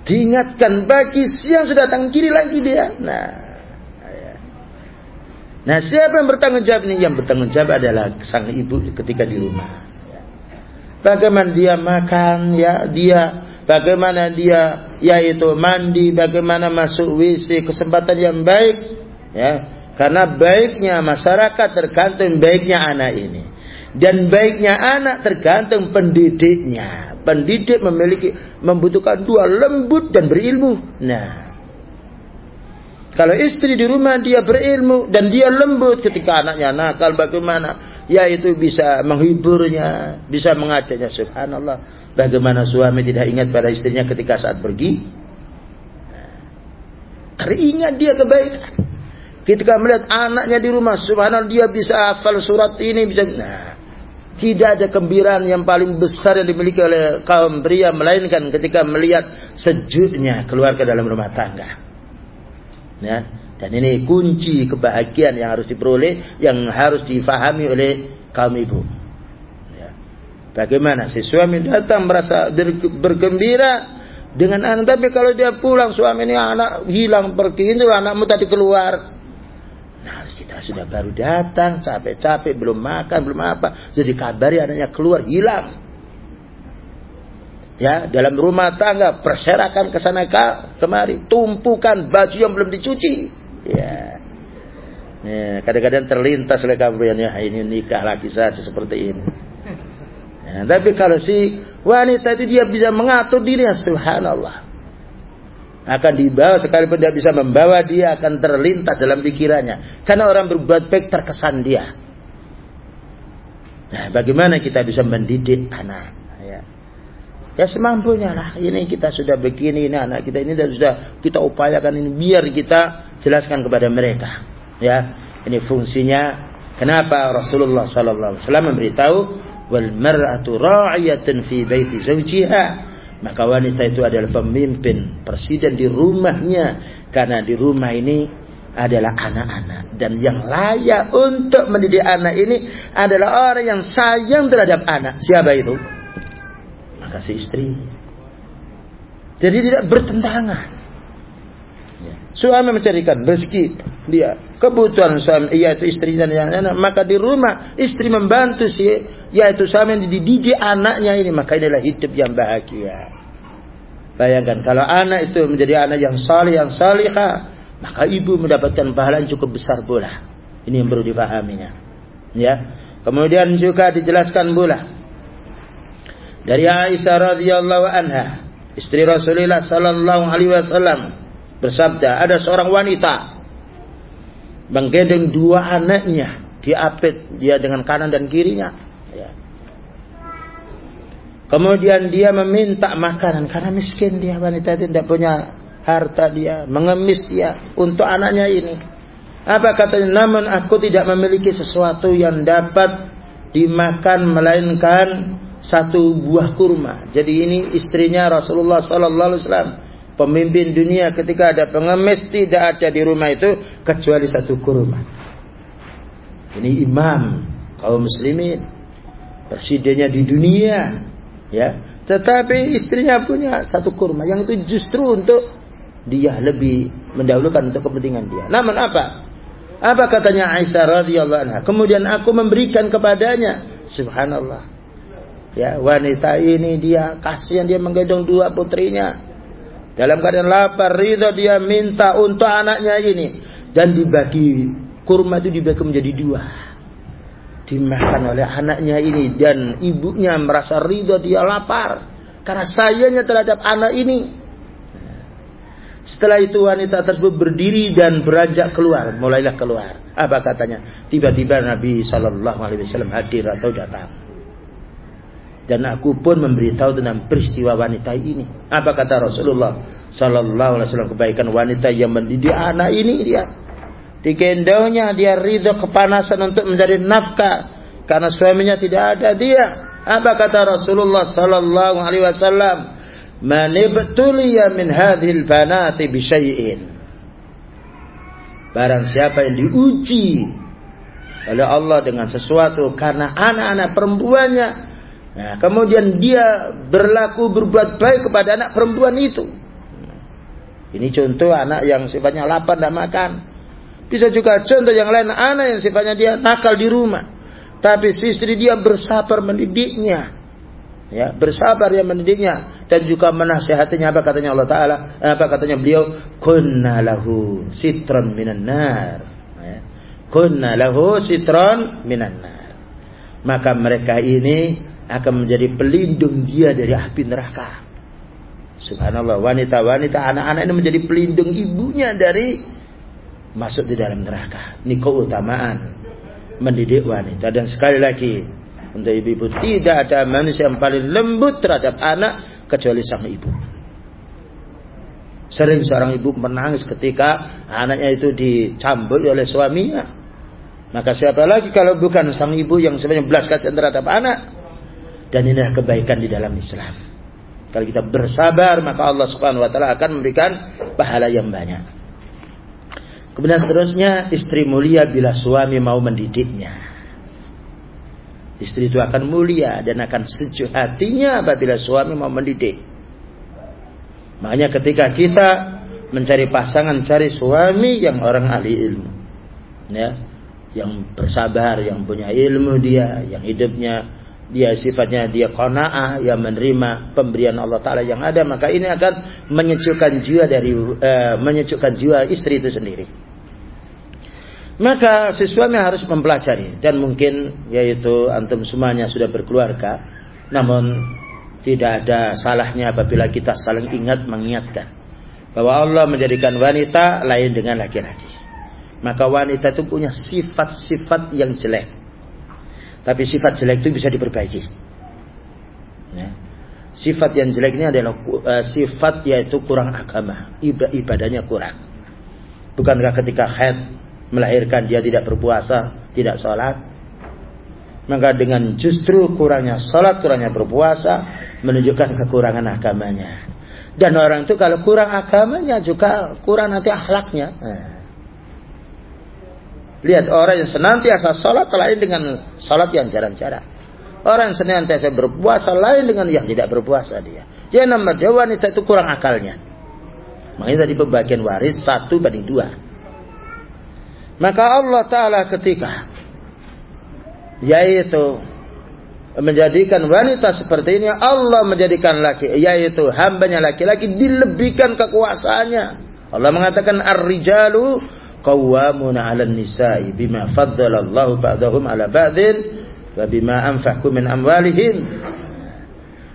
Diingatkan bagi siang sudah tangan kiri lagi dia. Nah, ya. nah siapa yang bertanggung jawab ini? Yang bertanggung jawab adalah sang ibu ketika di rumah. Bagaimana dia makan, ya dia bagaimana dia yaitu mandi, bagaimana masuk WC, kesempatan yang baik, ya. Karena baiknya masyarakat tergantung baiknya anak ini. Dan baiknya anak tergantung pendidiknya. Pendidik memiliki membutuhkan dua lembut dan berilmu. Nah, kalau istri di rumah dia berilmu dan dia lembut ketika anaknya nakal bagaimana? Yaitu bisa menghiburnya, bisa mengajaknya subhanallah Bagaimana suami tidak ingat pada istrinya ketika saat pergi? Teringat dia kebaikan. Ketika melihat anaknya di rumah, subhanallah dia bisa hafal surat ini, bisa. Nah, tidak ada kembiraan yang paling besar yang dimiliki oleh kaum pria melainkan ketika melihat sejuknya keluarga dalam rumah tangga. Ya, dan ini kunci kebahagiaan yang harus diperoleh, yang harus difahami oleh kaum ibu. Bagaimana si suami datang merasa bergembira dengan anak tapi kalau dia pulang suami ini anak hilang pergi itu anakmu tadi keluar. Nah kita sudah baru datang capek-capek belum makan belum apa jadi kabari anaknya keluar hilang. Ya dalam rumah tangga perserakan ke sana kemari tumpukan baju yang belum dicuci. Ya. Ya, kadang-kadang terlintas oleh kamu ya ini nikah lagi saja seperti ini. Ya, tapi kalau si wanita itu dia bisa mengatur dirinya, subhanallah. Akan dibawa sekalipun dia bisa membawa dia akan terlintas dalam pikirannya. Karena orang berbuat baik terkesan dia. Nah, bagaimana kita bisa mendidik anak? Ya, ya semampunya lah. Ini kita sudah begini, ini anak kita ini dan sudah kita upayakan ini biar kita jelaskan kepada mereka. Ya, ini fungsinya. Kenapa Rasulullah Sallallahu Alaihi Wasallam memberitahu wal mar'atu ra'iyatan fi baiti zawjiha. Maka wanita itu adalah pemimpin presiden di rumahnya. Karena di rumah ini adalah anak-anak. Dan yang layak untuk mendidik anak ini adalah orang yang sayang terhadap anak. Siapa itu? Maka si istri. Jadi tidak bertentangan. Suami mencarikan rezeki. Dia kebutuhan suami yaitu istri dan anak-anak maka di rumah istri membantu si yaitu suami dididik anaknya ini maka inilah hidup yang bahagia. Bayangkan kalau anak itu menjadi anak yang saleh yang salihah maka ibu mendapatkan pahala yang cukup besar pula. Ini yang perlu dipahaminya. Ya. Kemudian juga dijelaskan pula dari Aisyah radhiyallahu anha, istri Rasulullah sallallahu alaihi wasallam bersabda, ada seorang wanita menggendeng dua anaknya, diapit dia dengan kanan dan kirinya. Ya. Kemudian dia meminta makanan karena miskin dia wanita itu tidak punya harta dia mengemis dia untuk anaknya ini. Apa katanya? Namun aku tidak memiliki sesuatu yang dapat dimakan melainkan satu buah kurma. Jadi ini istrinya Rasulullah Sallallahu Alaihi Wasallam, pemimpin dunia ketika ada pengemis tidak ada di rumah itu kecuali satu kurma. Ini imam kaum muslimin, presidennya di dunia, ya. Tetapi istrinya punya satu kurma yang itu justru untuk dia lebih mendahulukan untuk kepentingan dia. Namun apa? Apa katanya Aisyah radhiyallahu anha? Kemudian aku memberikan kepadanya. Subhanallah. Ya, wanita ini dia kasihan dia menggendong dua putrinya. Dalam keadaan lapar, ridho dia minta untuk anaknya ini dan dibagi kurma itu dibagi menjadi dua. Dimakan oleh anaknya ini dan ibunya merasa ridho dia lapar karena sayangnya terhadap anak ini. Setelah itu wanita tersebut berdiri dan beranjak keluar, mulailah keluar. Apa katanya? Tiba-tiba Nabi Shallallahu Alaihi Wasallam hadir atau datang. Dan aku pun memberitahu tentang peristiwa wanita ini. Apa kata Rasulullah Shallallahu Alaihi Wasallam kebaikan wanita yang mendidik anak ini dia. Digendongnya dia ridho kepanasan untuk mencari nafkah karena suaminya tidak ada dia. Apa kata Rasulullah Sallallahu Alaihi Wasallam? man ibtuliya min hadhil banati bi syai'in barang siapa yang diuji oleh Allah dengan sesuatu karena anak-anak perempuannya nah, kemudian dia berlaku berbuat baik kepada anak perempuan itu. Ini contoh anak yang sifatnya lapar dan makan. Bisa juga contoh yang lain anak yang sifatnya dia nakal di rumah. Tapi istri dia bersabar mendidiknya. Ya bersabar yang mendidiknya. Dan juga menasihatinya apa katanya Allah Taala? Apa katanya beliau? Kunna lahu sitron minan nar. Ya. kunna lahu sitron minan nar. Maka mereka ini akan menjadi pelindung dia dari api neraka subhanallah wanita-wanita anak-anak ini menjadi pelindung ibunya dari masuk di dalam neraka ini keutamaan mendidik wanita dan sekali lagi untuk ibu-ibu tidak ada manusia yang paling lembut terhadap anak kecuali sang ibu. Sering seorang ibu menangis ketika anaknya itu dicambuk oleh suaminya. Maka siapa lagi kalau bukan sang ibu yang sebenarnya belas kasihan terhadap anak. Dan inilah kebaikan di dalam Islam. Kalau kita bersabar maka Allah Subhanahu wa taala akan memberikan pahala yang banyak. Kemudian seterusnya istri mulia bila suami mau mendidiknya. Istri itu akan mulia dan akan sejuk hatinya apabila suami mau mendidik. Makanya ketika kita mencari pasangan, cari suami yang orang ahli ilmu. Ya, yang bersabar, yang punya ilmu dia, yang hidupnya dia sifatnya dia qanaah, yang menerima pemberian Allah taala yang ada, maka ini akan menyejukkan jiwa dari uh, menyejukkan jiwa istri itu sendiri. Maka si harus mempelajari dan mungkin yaitu antum semuanya sudah berkeluarga, namun tidak ada salahnya apabila kita saling ingat mengingatkan bahwa Allah menjadikan wanita lain dengan laki-laki. Maka wanita itu punya sifat-sifat yang jelek. Tapi sifat jelek itu bisa diperbaiki. Ya. Sifat yang jelek ini adalah uh, sifat yaitu kurang agama, ibadahnya kurang. Bukankah ketika haid melahirkan dia tidak berpuasa, tidak sholat. Maka dengan justru kurangnya sholat, kurangnya berpuasa, menunjukkan kekurangan agamanya. Dan orang itu kalau kurang agamanya juga kurang nanti akhlaknya. Nah. Lihat orang yang senantiasa sholat lain dengan sholat yang jarang-jarang. Orang yang senantiasa berpuasa lain dengan yang tidak berpuasa dia. Dia nama dia wanita itu kurang akalnya. Makanya tadi pembagian waris satu banding dua. Maka Allah Ta'ala ketika yaitu menjadikan wanita seperti ini Allah menjadikan laki yaitu hambanya laki-laki dilebihkan kekuasaannya Allah mengatakan ar-rijalu qawwamuna 'alan nisa'i bima faddala Allah ba'dahum 'ala ba'din wa bima anfaqu min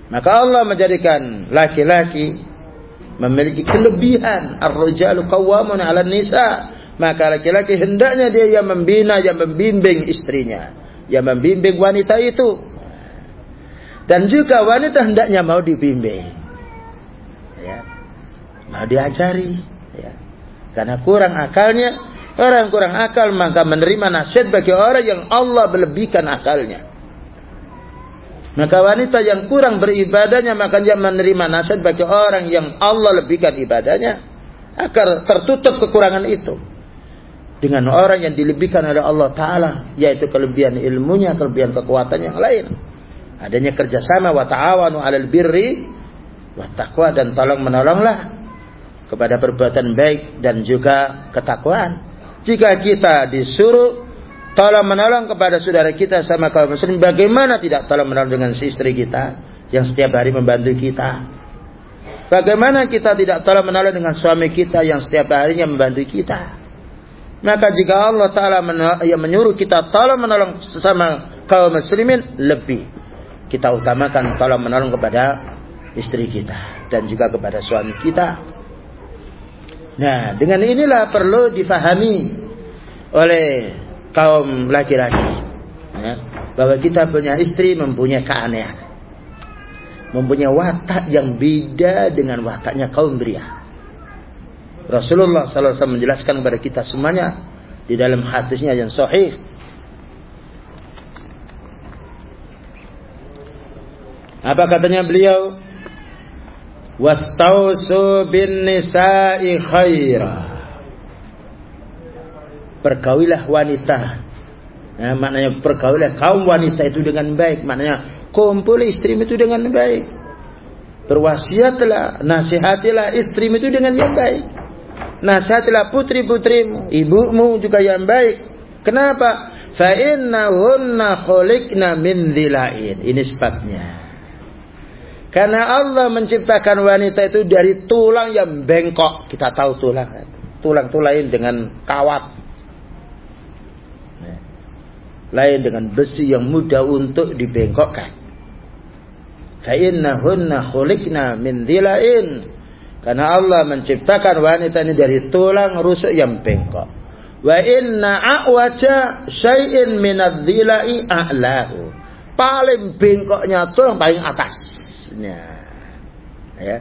maka Allah menjadikan laki-laki memiliki kelebihan ar-rijalu qawwamuna 'alan nisa' maka laki-laki hendaknya dia yang membina, yang membimbing istrinya, yang membimbing wanita itu. Dan juga wanita hendaknya mau dibimbing. Ya. Mau diajari. Karena kurang akalnya, Orang kurang akal maka menerima nasihat bagi orang yang Allah melebihkan akalnya. Maka wanita yang kurang beribadahnya maka dia menerima nasihat bagi orang yang Allah lebihkan ibadahnya agar tertutup kekurangan itu. Dengan orang yang dilebihkan oleh Allah Ta'ala yaitu kelebihan ilmunya, kelebihan kekuatan yang lain. Adanya kerjasama wa ta'awanu alal birri wa taqwa dan tolong menolonglah kepada perbuatan baik dan juga ketakwaan. Jika kita disuruh tolong menolong kepada saudara kita sama kaum muslim, bagaimana tidak tolong menolong dengan si istri kita yang setiap hari membantu kita? Bagaimana kita tidak tolong menolong dengan suami kita yang setiap harinya membantu kita? Maka jika Allah Ta'ala yang menyuruh kita tolong menolong sesama kaum muslimin, lebih kita utamakan tolong menolong kepada istri kita dan juga kepada suami kita Nah, dengan inilah perlu difahami oleh kaum laki-laki ya, bahwa kita punya istri mempunyai keanehan, mempunyai watak yang beda dengan wataknya kaum pria. Rasulullah SAW menjelaskan kepada kita semuanya di dalam hadisnya yang sahih. Apa katanya beliau? Wastausu bin nisa'i khaira. Pergaulilah wanita. Nah, maknanya pergaulilah kaum wanita itu dengan baik. Maknanya kumpul istri itu dengan baik. Berwasiatlah nasihatilah istri itu dengan yang baik. Nasihatilah putri-putrimu ibumu juga yang baik. Kenapa? Fa innahunna khuliqna min dhilain. Ini sebabnya karena Allah menciptakan wanita itu dari tulang yang bengkok. Kita tahu tulang kan. Tulang-tulang lain dengan kawat. Lain dengan besi yang mudah untuk dibengkokkan. Fa'innahunna khulikna min dhilain. Karena Allah menciptakan wanita ini dari tulang rusuk yang bengkok. Wa inna a'waja syai'in minadh dhilai a'lahu. Paling bengkoknya tulang paling atas atasnya. Ya.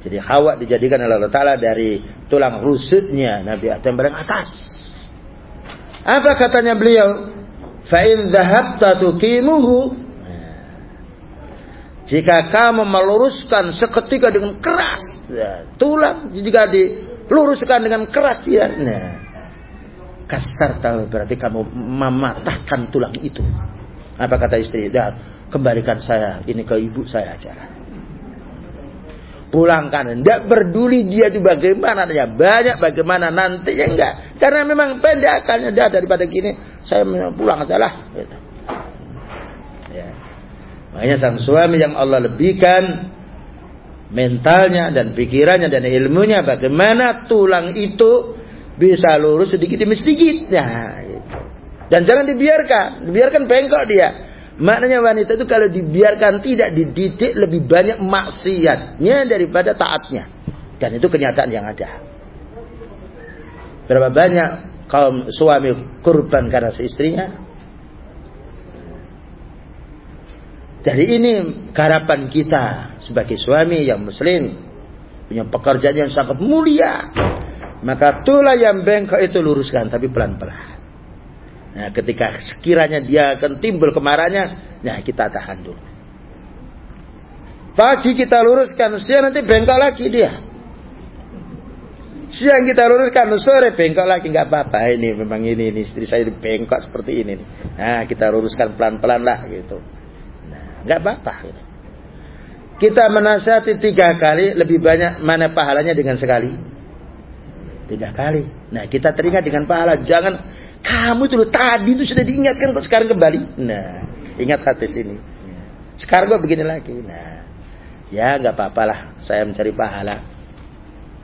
Jadi Hawa dijadikan oleh Allah Ta'ala dari tulang rusuknya Nabi Adam barang atas. Apa katanya beliau? Fa'in dhahabta tukimuhu. Jika kamu meluruskan seketika dengan keras. Ya, tulang jika diluruskan dengan keras dia. Nah, kasar tahu berarti kamu mematahkan tulang itu. Apa kata istri? Dah, kembalikan saya ini ke ibu saya aja. Pulangkan, tidak peduli dia itu bagaimana, dia banyak bagaimana nanti ya enggak. Karena memang pendek akalnya dia daripada gini, saya pulang aja lah. Gitu. Ya. Makanya sang suami yang Allah lebihkan mentalnya dan pikirannya dan ilmunya bagaimana tulang itu bisa lurus sedikit demi sedikit. Nah, gitu. Dan jangan dibiarkan, dibiarkan bengkok dia. Maknanya wanita itu kalau dibiarkan tidak dididik lebih banyak maksiatnya daripada taatnya. Dan itu kenyataan yang ada. Berapa banyak kaum suami korban karena seistrinya? Dari ini harapan kita sebagai suami yang muslim punya pekerjaan yang sangat mulia. Maka tulah yang bengkok itu luruskan tapi pelan-pelan. Nah, ketika sekiranya dia akan timbul kemarahannya, nah kita tahan dulu. Pagi kita luruskan, siang nanti bengkok lagi dia. Siang kita luruskan, sore bengkok lagi nggak apa-apa. Ini memang ini, ini istri saya bengkok seperti ini. Nah, kita luruskan pelan-pelan lah gitu. Nah, nggak apa-apa. Kita menasihati tiga kali, lebih banyak mana pahalanya dengan sekali? Tiga kali. Nah, kita teringat dengan pahala. Jangan kamu itu tadi itu sudah diingatkan kok sekarang kembali. Nah, ingat hati sini. Sekarang gue begini lagi. Nah, ya nggak apa-apa lah. Saya mencari pahala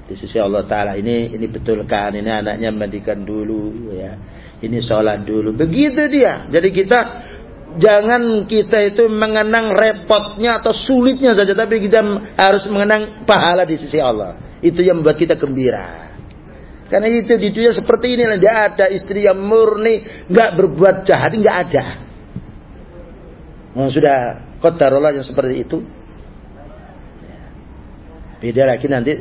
di sisi Allah Taala. Ini ini betul kan? Ini anaknya mandikan dulu, ya. Ini sholat dulu. Begitu dia. Jadi kita jangan kita itu mengenang repotnya atau sulitnya saja, tapi kita harus mengenang pahala di sisi Allah. Itu yang membuat kita gembira. Karena itu di dunia seperti ini tidak ada istri yang murni, nggak berbuat jahat, nggak ada. Oh, sudah kodarullah yang seperti itu. Beda lagi nanti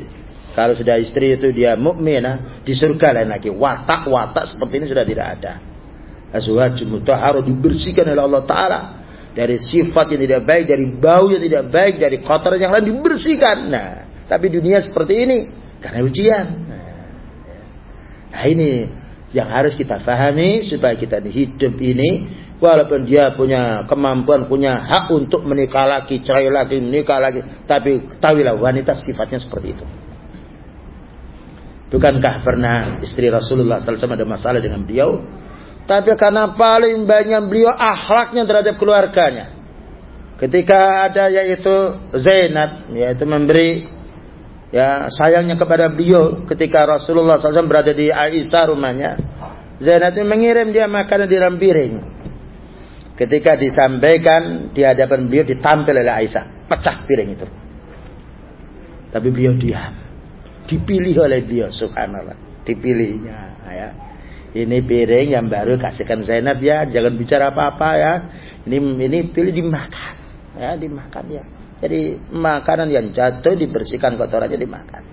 Kalau sudah istri itu dia mukminah, di surga lain lagi. Watak-watak seperti ini sudah tidak ada. Azwajul mutahharu dibersihkan oleh Allah taala dari sifat yang tidak baik, dari bau yang tidak baik, dari kotoran yang lain dibersihkan. Nah, tapi dunia seperti ini karena ujian. Nah, ini yang harus kita pahami supaya kita hidup ini walaupun dia punya kemampuan, punya hak untuk menikah lagi, cerai lagi, menikah lagi, tapi tahuilah wanita sifatnya seperti itu. Bukankah pernah istri Rasulullah SAW ada masalah dengan beliau? Tapi karena paling banyak beliau akhlaknya terhadap keluarganya. Ketika ada yaitu Zainab, yaitu memberi ya sayangnya kepada beliau ketika Rasulullah SAW berada di Aisyah rumahnya. Zainab mengirim dia makanan di dalam piring. Ketika disampaikan di hadapan beliau ditampil oleh Aisyah, pecah piring itu. Tapi beliau diam. Dipilih oleh dia subhanallah. Dipilihnya ya. Ini piring yang baru kasihkan Zainab ya. Jangan bicara apa-apa ya. Ini ini pilih dimakan. Ya dimakan ya jadi makanan yang jatuh dibersihkan kotorannya dimakan.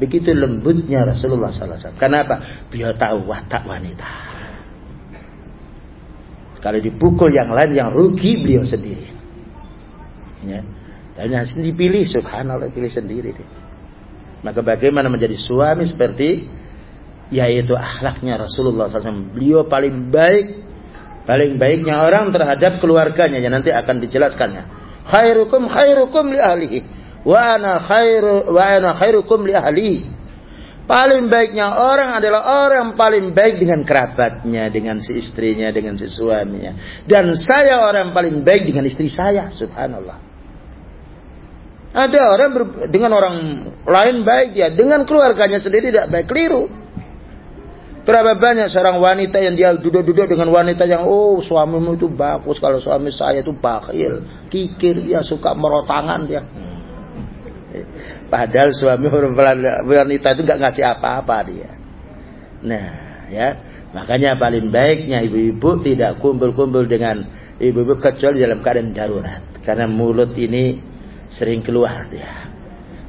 Begitu lembutnya Rasulullah SAW kenapa beliau tahu watak wanita. Kalau dipukul yang lain yang rugi beliau sendiri. Ya. Dan yang dipilih subhanallah pilih sendiri deh maka bagaimana menjadi suami seperti yaitu akhlaknya Rasulullah SAW. Beliau paling baik, paling baiknya orang terhadap keluarganya. Yang nanti akan dijelaskannya. Khairukum khairukum li ahlihi wa ana khairu wa ana khairukum li ahli. Paling baiknya orang adalah orang paling baik dengan kerabatnya, dengan si istrinya, dengan si suaminya. Dan saya orang paling baik dengan istri saya, subhanallah. Ada orang dengan orang lain baik ya, dengan keluarganya sendiri tidak baik, keliru. Berapa banyak seorang wanita yang dia duduk-duduk dengan wanita yang oh suamimu itu bagus kalau suami saya itu bakhil, kikir dia suka merotangan dia. Padahal suami wanita itu nggak ngasih apa-apa dia. Nah, ya makanya paling baiknya ibu-ibu tidak kumpul-kumpul dengan ibu-ibu kecuali dalam keadaan darurat. Karena mulut ini sering keluar dia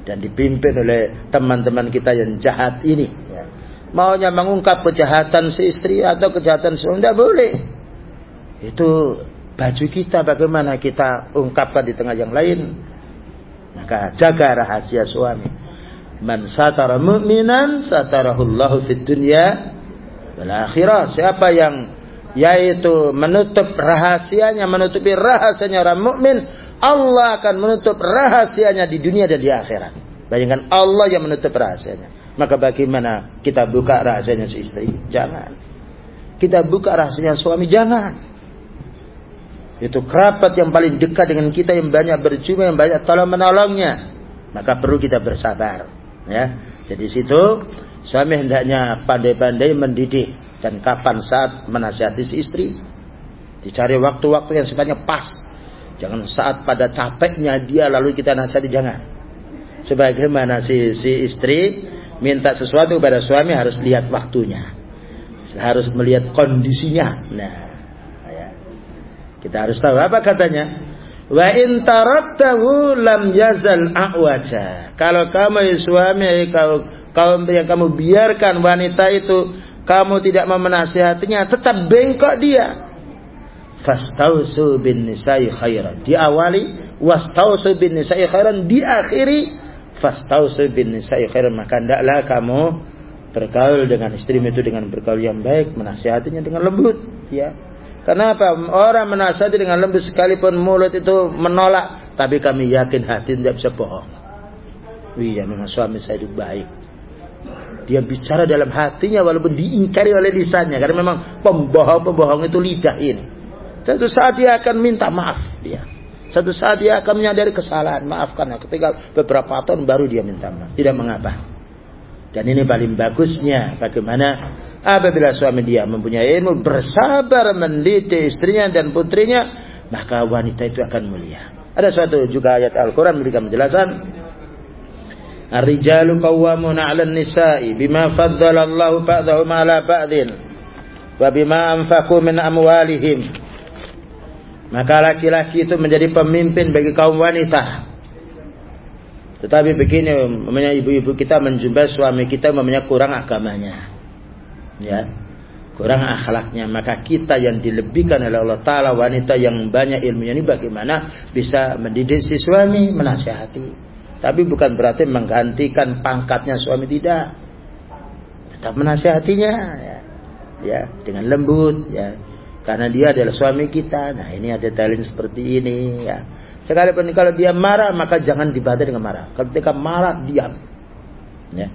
dan dipimpin oleh teman-teman kita yang jahat ini. Maunya mengungkap kejahatan si istri atau kejahatan suami tidak boleh itu baju kita bagaimana kita ungkapkan di tengah yang lain maka jaga rahasia suami man satara mu'minan satarahullahu fid dunya wal akhirah siapa yang yaitu menutup rahasianya menutupi rahasianya orang mukmin Allah akan menutup rahasianya di dunia dan di akhirat. Bayangkan Allah yang menutup rahasianya. Maka bagaimana kita buka rahasianya si istri? Jangan. Kita buka rahasianya suami? Jangan. Itu kerabat yang paling dekat dengan kita yang banyak berjumpa, yang banyak tolong menolongnya. Maka perlu kita bersabar. Ya. Jadi situ suami hendaknya pandai-pandai mendidik dan kapan saat menasihati si istri. Dicari waktu-waktu yang sifatnya pas Jangan saat pada capeknya dia lalu kita nasihati jangan. Sebagaimana si, si istri minta sesuatu kepada suami harus lihat waktunya. Harus melihat kondisinya. Nah, ya. kita harus tahu apa katanya. Wa in taraktahu lam yazal a'waja. Kalau kamu ya suami kau kaum yang kamu biarkan wanita itu kamu tidak memenasihatinya tetap bengkok dia fastausu bin nisa'i khairan. Diawali wastausu bin nisa'i khairan, diakhiri fastausu bin nisa'i khairan. Maka hendaklah kamu bergaul dengan istri itu dengan bergaul yang baik, menasihatinya dengan lembut, ya. Kenapa? Orang menasihati dengan lembut sekalipun mulut itu menolak, tapi kami yakin hati tidak bisa bohong. Iya, memang suami saya itu baik. Dia bicara dalam hatinya walaupun diingkari oleh lisannya. Karena memang pembohong-pembohong itu lidah ini. Satu saat dia akan minta maaf dia. Satu saat dia akan menyadari kesalahan, maafkan. Ketika beberapa tahun baru dia minta maaf, tidak mengapa. Dan ini paling bagusnya bagaimana apabila suami dia mempunyai ilmu bersabar mendidik istrinya dan putrinya, maka wanita itu akan mulia. Ada suatu juga ayat Al-Quran memberikan penjelasan. Ar-rijalu qawwamuna 'alan nisa'i bima faddala Allahu ba'dahum 'ala ba'din wa bima anfaqu min amwalihim maka laki-laki itu menjadi pemimpin bagi kaum wanita. Tetapi begini, namanya ibu-ibu kita menjumpai suami kita namanya kurang agamanya. Ya. Kurang akhlaknya. Maka kita yang dilebihkan oleh Allah Ta'ala wanita yang banyak ilmunya ini bagaimana bisa mendidik si suami, menasihati. Tapi bukan berarti menggantikan pangkatnya suami tidak. Tetap menasihatinya ya. ya dengan lembut ya. Karena dia adalah suami kita. Nah, ini ada talent seperti ini ya Sekalipun kalau dia marah maka jangan dibaca dengan marah. Ketika marah diam. Ya.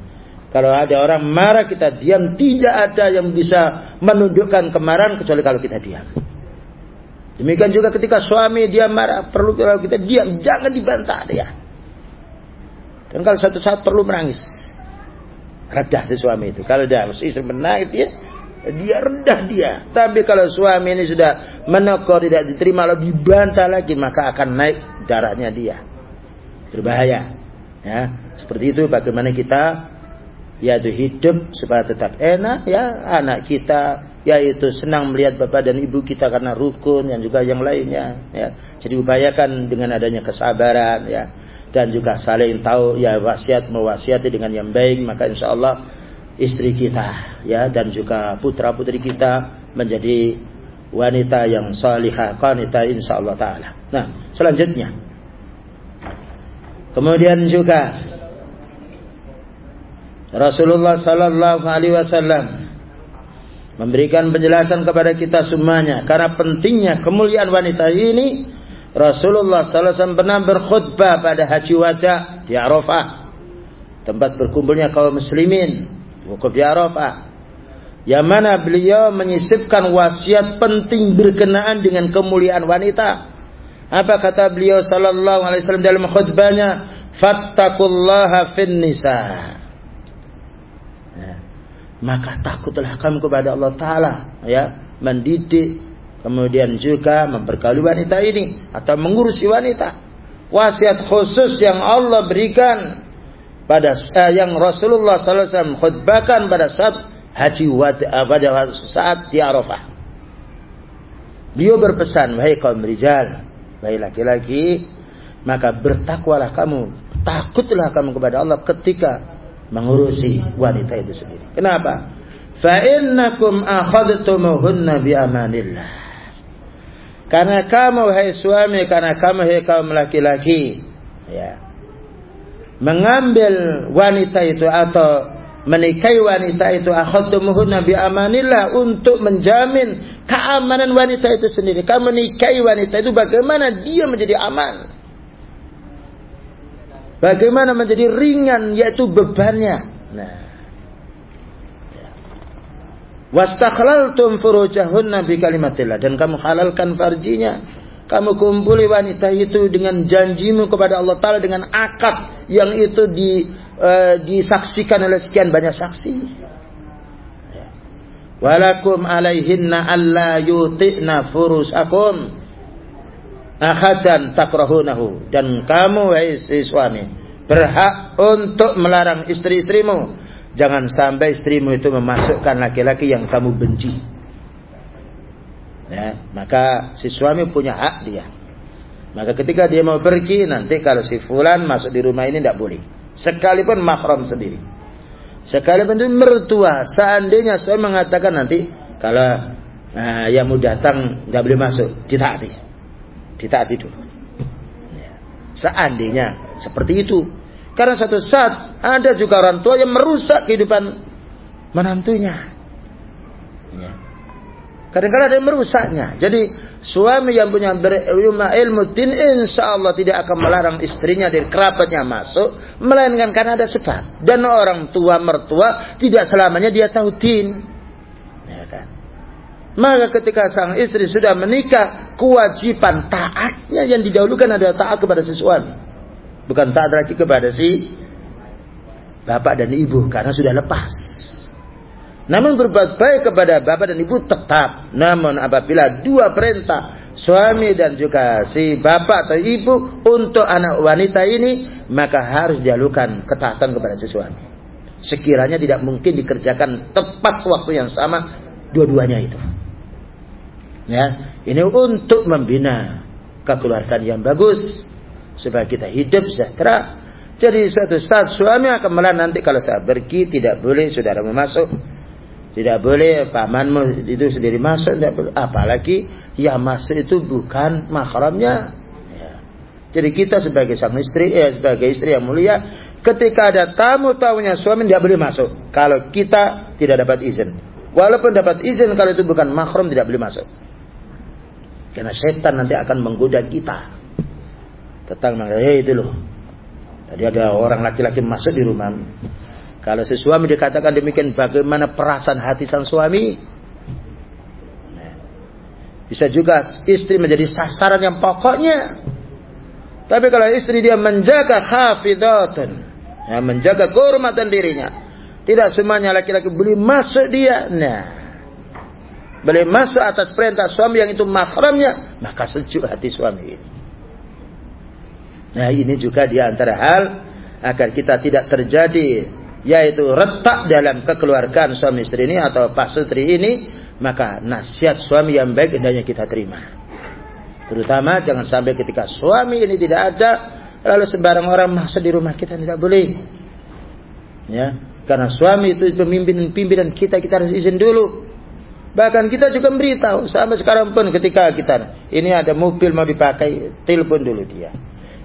Kalau ada orang marah kita diam, tidak ada yang bisa menundukkan kemarahan kecuali kalau kita diam. Demikian juga ketika suami dia marah, perlu kalau kita diam, jangan dibantah dia. Dan kalau satu saat perlu menangis, redah si suami itu. Kalau dia istri menangis dia, dia rendah dia. Tapi kalau suami ini sudah menegur tidak diterima lalu dibantah lagi maka akan naik darahnya dia. Berbahaya. Ya, seperti itu bagaimana kita yaitu hidup supaya tetap enak ya anak kita yaitu senang melihat bapak dan ibu kita karena rukun yang juga yang lainnya ya. Jadi upayakan dengan adanya kesabaran ya dan juga saling tahu ya wasiat mewasiati dengan yang baik maka insya Allah istri kita ya dan juga putra putri kita menjadi wanita yang salihah qanita insyaallah taala. Nah, selanjutnya. Kemudian juga Rasulullah sallallahu alaihi wasallam memberikan penjelasan kepada kita semuanya karena pentingnya kemuliaan wanita ini. Rasulullah sallallahu alaihi wasallam pernah berkhutbah pada haji wada di Arafah tempat berkumpulnya kaum muslimin Wukuf di Arafah. Yang mana beliau menyisipkan wasiat penting berkenaan dengan kemuliaan wanita. Apa kata beliau sallallahu alaihi wasallam dalam khutbahnya? Fattakullaha fin nisa. Ya. Maka takutlah kamu kepada Allah Ta'ala. Ya. Mendidik. Kemudian juga memperkauli wanita ini. Atau mengurusi wanita. Wasiat khusus yang Allah berikan pada eh, yang Rasulullah SAW khutbahkan pada saat haji eh, pada saat di Arafah. Beliau berpesan, wahai kaum rijal, wahai laki-laki, maka bertakwalah kamu, takutlah kamu kepada Allah ketika mengurusi wanita itu sendiri. Kenapa? Fa innakum akhadtumuhunna bi amanillah. Karena kamu hai suami, karena kamu hai kaum laki-laki, ya mengambil wanita itu atau menikahi wanita itu akhadtumuhunna bi amanillah untuk menjamin keamanan wanita itu sendiri. Kamu menikahi wanita itu bagaimana dia menjadi aman? Bagaimana menjadi ringan yaitu bebannya. Nah. Wastaklaltum furujahunna bi kalimatillah dan kamu halalkan farjinya kamu kumpuli wanita itu dengan janjimu kepada Allah Ta'ala dengan akad yang itu di, uh, disaksikan oleh sekian banyak saksi. Walakum alaihinna alla yuti'na furusakum ahadan takrahunahu. Dan kamu si suami berhak untuk melarang istri-istrimu. Jangan sampai istrimu itu memasukkan laki-laki yang kamu benci. Ya, maka si suami punya hak dia. Maka ketika dia mau pergi nanti kalau si fulan masuk di rumah ini tidak boleh. Sekalipun mahram sendiri. Sekalipun itu mertua. Seandainya suami mengatakan nanti kalau nah, yang mau datang nggak boleh masuk, ditaati. Ditaati dulu. Ya. Seandainya seperti itu. Karena satu saat ada juga orang tua yang merusak kehidupan menantunya. Kadang-kadang ada yang merusaknya. Jadi suami yang punya ilmu din insya Allah tidak akan melarang istrinya dari kerabatnya masuk. Melainkan karena ada sebab. Dan orang tua mertua tidak selamanya dia tahu din. Ya kan? Maka ketika sang istri sudah menikah, kewajiban taatnya yang didahulukan adalah taat kepada si suami. Bukan taat lagi kepada si bapak dan ibu karena sudah lepas. Namun berbuat baik kepada bapak dan ibu tetap. Namun apabila dua perintah suami dan juga si bapak atau ibu untuk anak wanita ini maka harus dialukan ketaatan kepada si suami. Sekiranya tidak mungkin dikerjakan tepat waktu yang sama dua-duanya itu. Ya, ini untuk membina kekeluargaan yang bagus supaya kita hidup sejahtera Jadi suatu saat suami akan melarang nanti kalau saya pergi tidak boleh saudara masuk. Tidak boleh pamanmu itu sendiri masuk. Tidak boleh. Apalagi yang masuk itu bukan mahramnya. Ya. Jadi kita sebagai sang istri, eh, sebagai istri yang mulia, ketika ada tamu tamunya suami tidak boleh masuk. Kalau kita tidak dapat izin. Walaupun dapat izin kalau itu bukan mahram tidak boleh masuk. Karena setan nanti akan menggoda kita. Tetang mengatakan, hey, itu loh. Tadi ada orang laki-laki masuk di rumah. Kalau si suami dikatakan demikian, bagaimana perasaan hati sang suami? Nah, bisa juga istri menjadi sasaran yang pokoknya. Tapi kalau istri dia menjaga hafidatun, ya, menjaga kehormatan dirinya, tidak semuanya laki-laki boleh masuk dia. Nah, boleh masuk atas perintah suami yang itu mahramnya, maka sejuk hati suami ini. Nah ini juga di antara hal agar kita tidak terjadi yaitu retak dalam kekeluargaan suami istri ini atau pasutri ini, maka nasihat suami yang baik hendaknya kita terima. Terutama jangan sampai ketika suami ini tidak ada, lalu sembarang orang masuk di rumah kita tidak boleh. Ya, karena suami itu pemimpin pimpinan kita, kita harus izin dulu. Bahkan kita juga beritahu sampai sekarang pun ketika kita ini ada mobil mau dipakai, telepon dulu dia.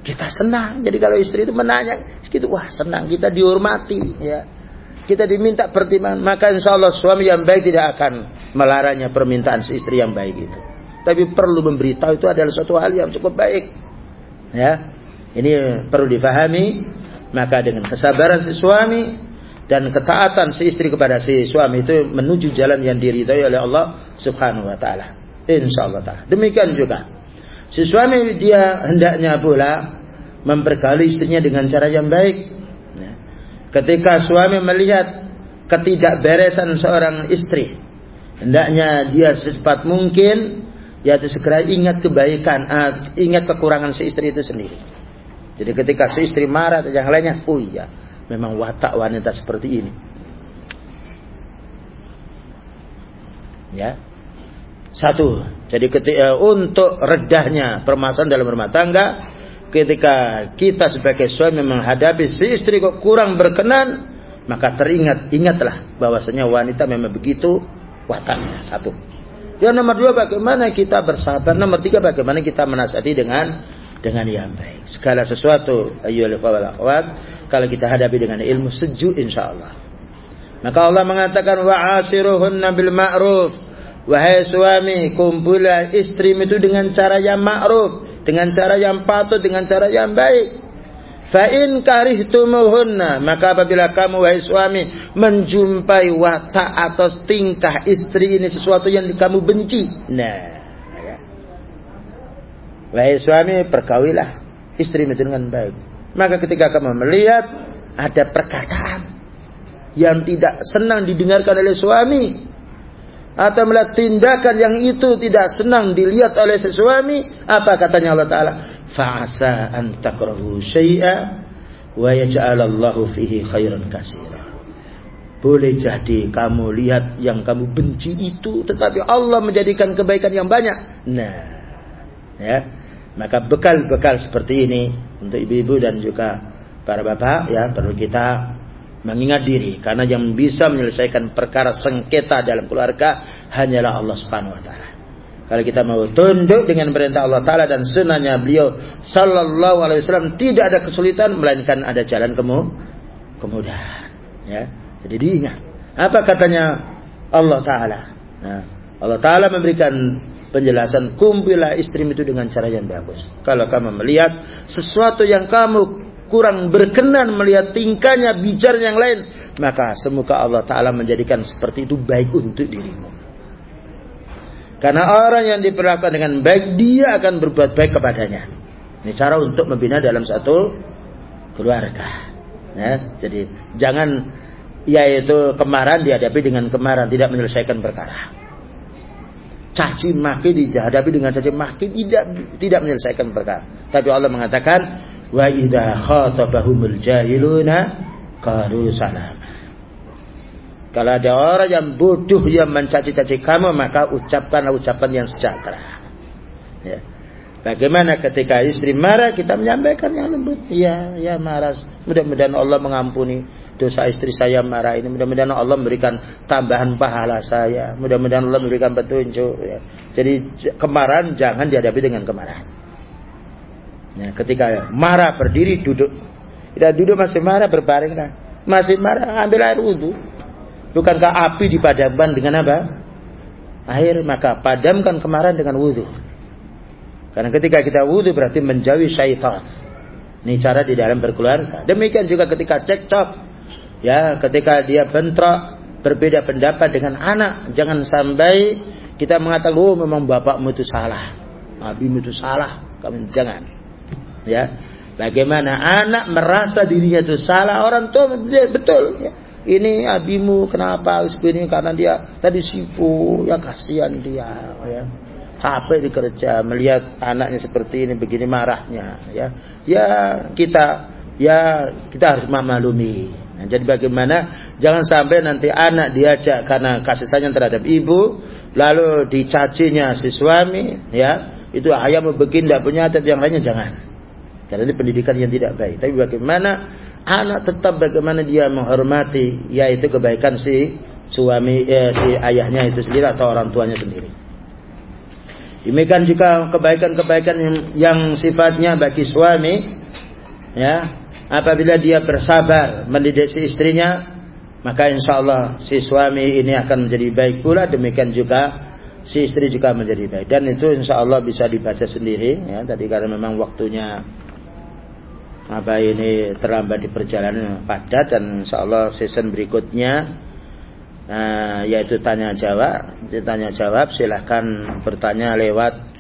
Kita senang. Jadi kalau istri itu menanya, gitu wah senang kita dihormati ya. Kita diminta pertimbangan, maka insya Allah suami yang baik tidak akan melarangnya permintaan si istri yang baik itu. Tapi perlu memberitahu itu adalah suatu hal yang cukup baik. Ya, ini perlu dipahami. Maka dengan kesabaran si suami, dan ketaatan si istri kepada si suami itu menuju jalan yang diridhai oleh Allah Subhanahu wa taala. Insyaallah taala. Demikian juga si suami dia hendaknya pula mempergauli istrinya dengan cara yang baik. Ya. Ketika suami melihat ketidakberesan seorang istri, hendaknya dia secepat mungkin yaitu segera ingat kebaikan, uh, ingat kekurangan si istri itu sendiri. Jadi ketika si istri marah atau yang lainnya, oh iya, memang watak wanita seperti ini. Ya. Satu, jadi ketika, untuk redahnya permasalahan dalam rumah tangga, ketika kita sebagai suami menghadapi si istri kok kurang berkenan, maka teringat, ingatlah bahwasanya wanita memang begitu wataknya. Satu. Yang nomor dua, bagaimana kita bersabar. Nomor tiga, bagaimana kita menasihati dengan dengan yang baik. Segala sesuatu ayyuhal kalau kita hadapi dengan ilmu sejuk insyaallah. Maka Allah mengatakan wa'asiruhunna bil ma'ruf. Wahai suami, kumpulah istri itu dengan cara yang ma'ruf, dengan cara yang patut, dengan cara yang baik. Fa in karihtumuhunna, maka apabila kamu wahai suami menjumpai watak atau tingkah istri ini sesuatu yang kamu benci. Nah, Wahai suami, perkawilah istri itu dengan baik. Maka ketika kamu melihat ada perkataan yang tidak senang didengarkan oleh suami atau melihat tindakan yang itu tidak senang dilihat oleh sesuami, apa katanya Allah taala? Fa'asa an takrahu syai'a wa yaj'alallahu fihi khairan katsira. Boleh jadi kamu lihat yang kamu benci itu tetapi Allah menjadikan kebaikan yang banyak. Nah, ya. Maka bekal-bekal seperti ini untuk ibu-ibu dan juga para bapak ya perlu kita mengingat diri karena yang bisa menyelesaikan perkara sengketa dalam keluarga hanyalah Allah Subhanahu wa taala. Kalau kita mau tunduk dengan perintah Allah taala dan sunnahnya beliau sallallahu alaihi wasallam tidak ada kesulitan melainkan ada jalan kemu kemudahan ya. Jadi diingat apa katanya Allah taala. Nah, Allah taala memberikan penjelasan kumpilah istri itu dengan cara yang bagus. Kalau kamu melihat sesuatu yang kamu kurang berkenan melihat tingkahnya, bicara yang lain, maka semoga Allah Ta'ala menjadikan seperti itu baik untuk dirimu. Karena orang yang diperlakukan dengan baik, dia akan berbuat baik kepadanya. Ini cara untuk membina dalam satu keluarga. Ya, jadi jangan yaitu kemarahan dihadapi dengan kemarahan, tidak menyelesaikan perkara caci maki dihadapi dengan caci maki tidak tidak menyelesaikan perkara. Tapi Allah mengatakan wa idza khatabahumul jahiluna qalu salam. Kalau ada orang yang bodoh yang mencaci-caci kamu maka ucapkanlah ucapan yang sejahtera. Ya. Bagaimana ketika istri marah kita menyampaikan yang lembut. Ya, ya marah. Mudah-mudahan Allah mengampuni dosa istri saya marah ini. Mudah-mudahan Allah memberikan tambahan pahala saya. Mudah-mudahan Allah memberikan petunjuk. Ya. Jadi kemarahan jangan dihadapi dengan kemarahan. Ya, ketika marah berdiri duduk. Kita duduk masih marah berbaring kan. Masih marah ambil air wudhu. Bukankah api dipadamkan dengan apa? Air maka padamkan kemarahan dengan wudhu. Karena ketika kita wudhu berarti menjauhi syaitan. Ini cara di dalam berkeluarga. Demikian juga ketika cekcok. Ya, ketika dia bentrok, berbeda pendapat dengan anak. Jangan sampai kita mengatakan, oh memang bapakmu itu salah. Abimu itu salah. Kamu jangan. Ya, Bagaimana anak merasa dirinya itu salah, orang tua betul. Ya. Ini abimu kenapa ini karena dia tadi sipu, ya kasihan dia. Ya capek dikerja melihat anaknya seperti ini begini marahnya ya ya kita ya kita harus memaklumi nah, jadi bagaimana jangan sampai nanti anak diajak karena kasih sayang terhadap ibu lalu dicacinya si suami ya itu ayam begini tidak punya adat yang lainnya jangan karena ini pendidikan yang tidak baik tapi bagaimana anak tetap bagaimana dia menghormati yaitu kebaikan si suami eh, si ayahnya itu sendiri atau orang tuanya sendiri Demikian juga kebaikan-kebaikan yang, yang sifatnya bagi suami, ya, apabila dia bersabar mendidik si istrinya, maka insya Allah si suami ini akan menjadi baik pula. Demikian juga si istri juga menjadi baik. Dan itu insya Allah bisa dibaca sendiri, ya, tadi karena memang waktunya apa ini terlambat di perjalanan? Padat dan insya Allah season berikutnya uh, yaitu tanya jawab tanya jawab silahkan bertanya lewat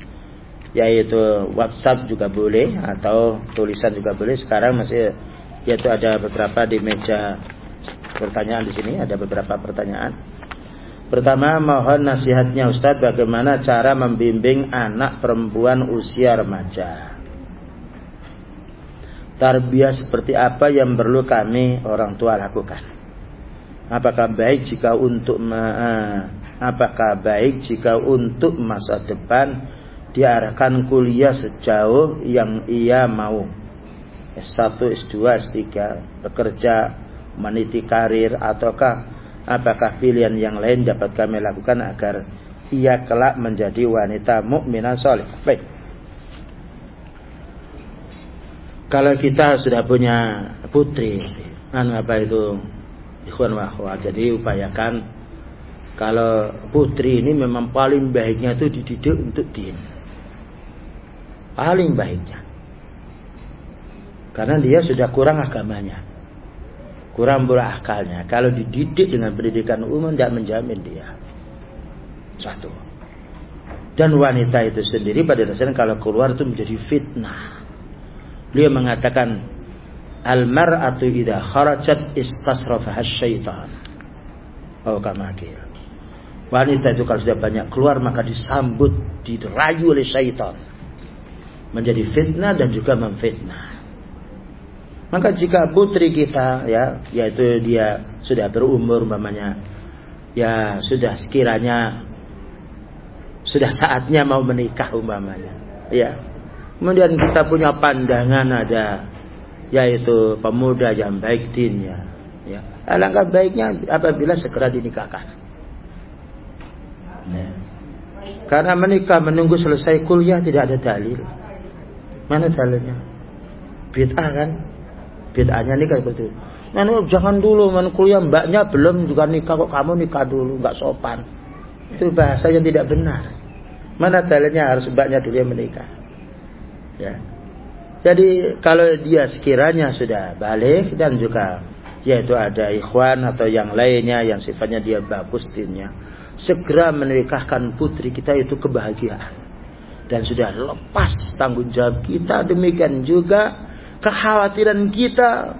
yaitu WhatsApp juga boleh atau tulisan juga boleh. Sekarang masih yaitu ada beberapa di meja pertanyaan di sini ada beberapa pertanyaan. Pertama mohon nasihatnya Ustadz bagaimana cara membimbing anak perempuan usia remaja tarbiyah seperti apa yang perlu kami orang tua lakukan Apakah baik jika untuk apakah baik jika untuk masa depan diarahkan kuliah sejauh yang ia mau. S1, S2, S3, bekerja, meniti karir ataukah apakah pilihan yang lain dapat kami lakukan agar ia kelak menjadi wanita mukminah soleh. Baik. Kalau kita sudah punya putri, anu apa itu Ikhwan wa akhwat. Jadi upayakan kalau putri ini memang paling baiknya itu dididik untuk din. Paling baiknya. Karena dia sudah kurang agamanya. Kurang pula akalnya. Kalau dididik dengan pendidikan umum tidak menjamin dia. Satu. Dan wanita itu sendiri pada dasarnya kalau keluar itu menjadi fitnah. Beliau mengatakan Al-mar'atu idha kharajat istasrafaha syaitan. Oh kamakil. Wanita itu kalau sudah banyak keluar maka disambut, dirayu oleh syaitan. Menjadi fitnah dan juga memfitnah. Maka jika putri kita ya, yaitu dia sudah berumur umpamanya ya sudah sekiranya sudah saatnya mau menikah umpamanya ya. Kemudian kita punya pandangan ada yaitu pemuda yang baik dinnya ya alangkah baiknya apabila segera dinikahkan ya. karena menikah menunggu selesai kuliah tidak ada dalil mana dalilnya bid'ah kan bid'ahnya nikah itu Nah, jangan dulu men kuliah mbaknya belum juga nikah kok kamu nikah dulu nggak sopan. Itu bahasa yang tidak benar. Mana dalilnya harus mbaknya dulu yang menikah. Ya. Jadi kalau dia sekiranya sudah balik dan juga yaitu ada ikhwan atau yang lainnya yang sifatnya dia bagus dinnya, segera menikahkan putri kita itu kebahagiaan dan sudah lepas tanggung jawab kita demikian juga kekhawatiran kita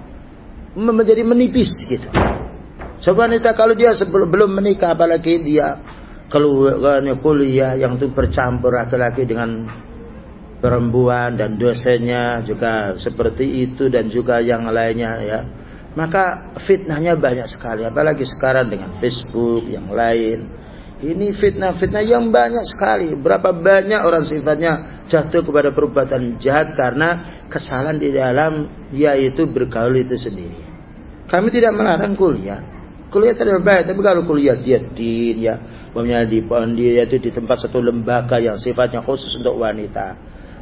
menjadi menipis gitu. Sebenarnya kalau dia sebelum belum menikah apalagi dia keluar kuliah yang itu bercampur laki-laki dengan perempuan dan dosanya juga seperti itu dan juga yang lainnya ya maka fitnahnya banyak sekali apalagi sekarang dengan Facebook yang lain Ini fitnah-fitnah yang banyak sekali. Berapa banyak orang sifatnya jatuh kepada perbuatan jahat karena kesalahan di dalam yaitu bergaul itu sendiri. Kami tidak melarang kuliah. Kuliah tidak baik, tapi kalau kuliah dia din ya, umpamanya di dia itu di tempat satu lembaga yang sifatnya khusus untuk wanita.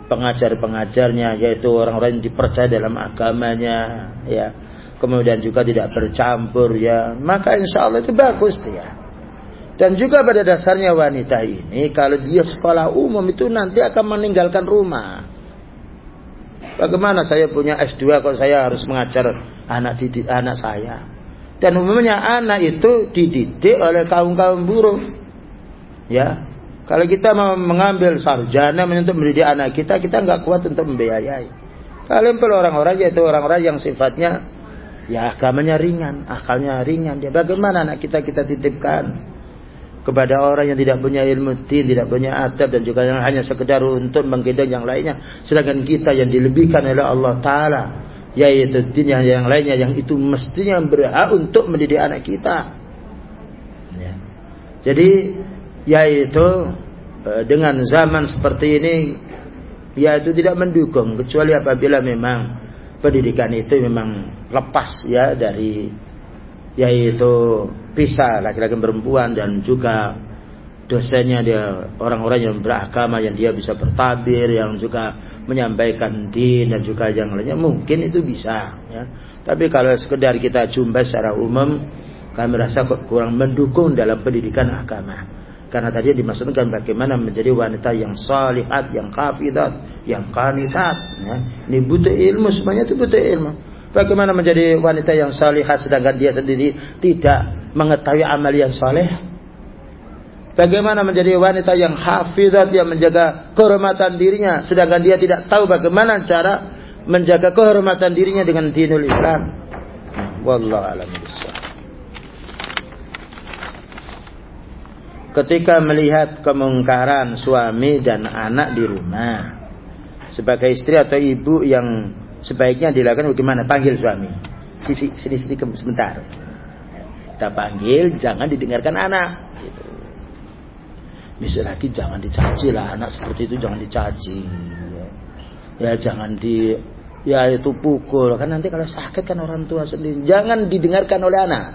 Pengajar-pengajarnya yaitu orang-orang yang dipercaya dalam agamanya ya. Kemudian juga tidak bercampur ya. Maka insya Allah itu bagus dia. Dan juga pada dasarnya wanita ini kalau dia sekolah umum itu nanti akan meninggalkan rumah. Bagaimana saya punya S2 kalau saya harus mengajar anak didik anak saya. Dan umumnya anak itu dididik oleh kaum-kaum buruh. Ya. Kalau kita mau mengambil sarjana untuk mendidik anak kita, kita nggak kuat untuk membiayai. Kalian perlu orang-orang yaitu orang-orang yang sifatnya ya agamanya ringan, akalnya ringan. Dia bagaimana anak kita kita titipkan? kepada orang yang tidak punya ilmu tin, tidak punya adab dan juga yang hanya sekedar untuk menggendong yang lainnya. Sedangkan kita yang dilebihkan oleh Allah Taala yaitu din yang, yang lainnya yang itu mestinya berhak untuk mendidik anak kita. Ya. Jadi yaitu e, dengan zaman seperti ini yaitu tidak mendukung kecuali apabila memang pendidikan itu memang lepas ya dari yaitu pisah laki-laki perempuan dan juga dosennya dia orang-orang yang beragama yang dia bisa bertabir yang juga menyampaikan din dan juga yang lainnya mungkin itu bisa ya. Tapi kalau sekedar kita jumpa secara umum kami rasa kurang mendukung dalam pendidikan agama karena tadi dimaksudkan bagaimana menjadi wanita yang salihat, yang kafidat, yang kanitat. Ya. Ini butuh ilmu, semuanya itu butuh ilmu. Bagaimana menjadi wanita yang salihah sedangkan dia sendiri tidak mengetahui amal yang saleh? Bagaimana menjadi wanita yang hafizat yang menjaga kehormatan dirinya sedangkan dia tidak tahu bagaimana cara menjaga kehormatan dirinya dengan dinul Islam? Wallahu a'lam Ketika melihat kemungkaran suami dan anak di rumah sebagai istri atau ibu yang sebaiknya dilakukan bagaimana? Panggil suami. Sisi sini sini sebentar. Kita panggil, jangan didengarkan anak. Gitu. Misal lagi jangan dicaci lah anak seperti itu jangan dicaci. Ya, jangan di ya itu pukul kan nanti kalau sakit kan orang tua sendiri jangan didengarkan oleh anak.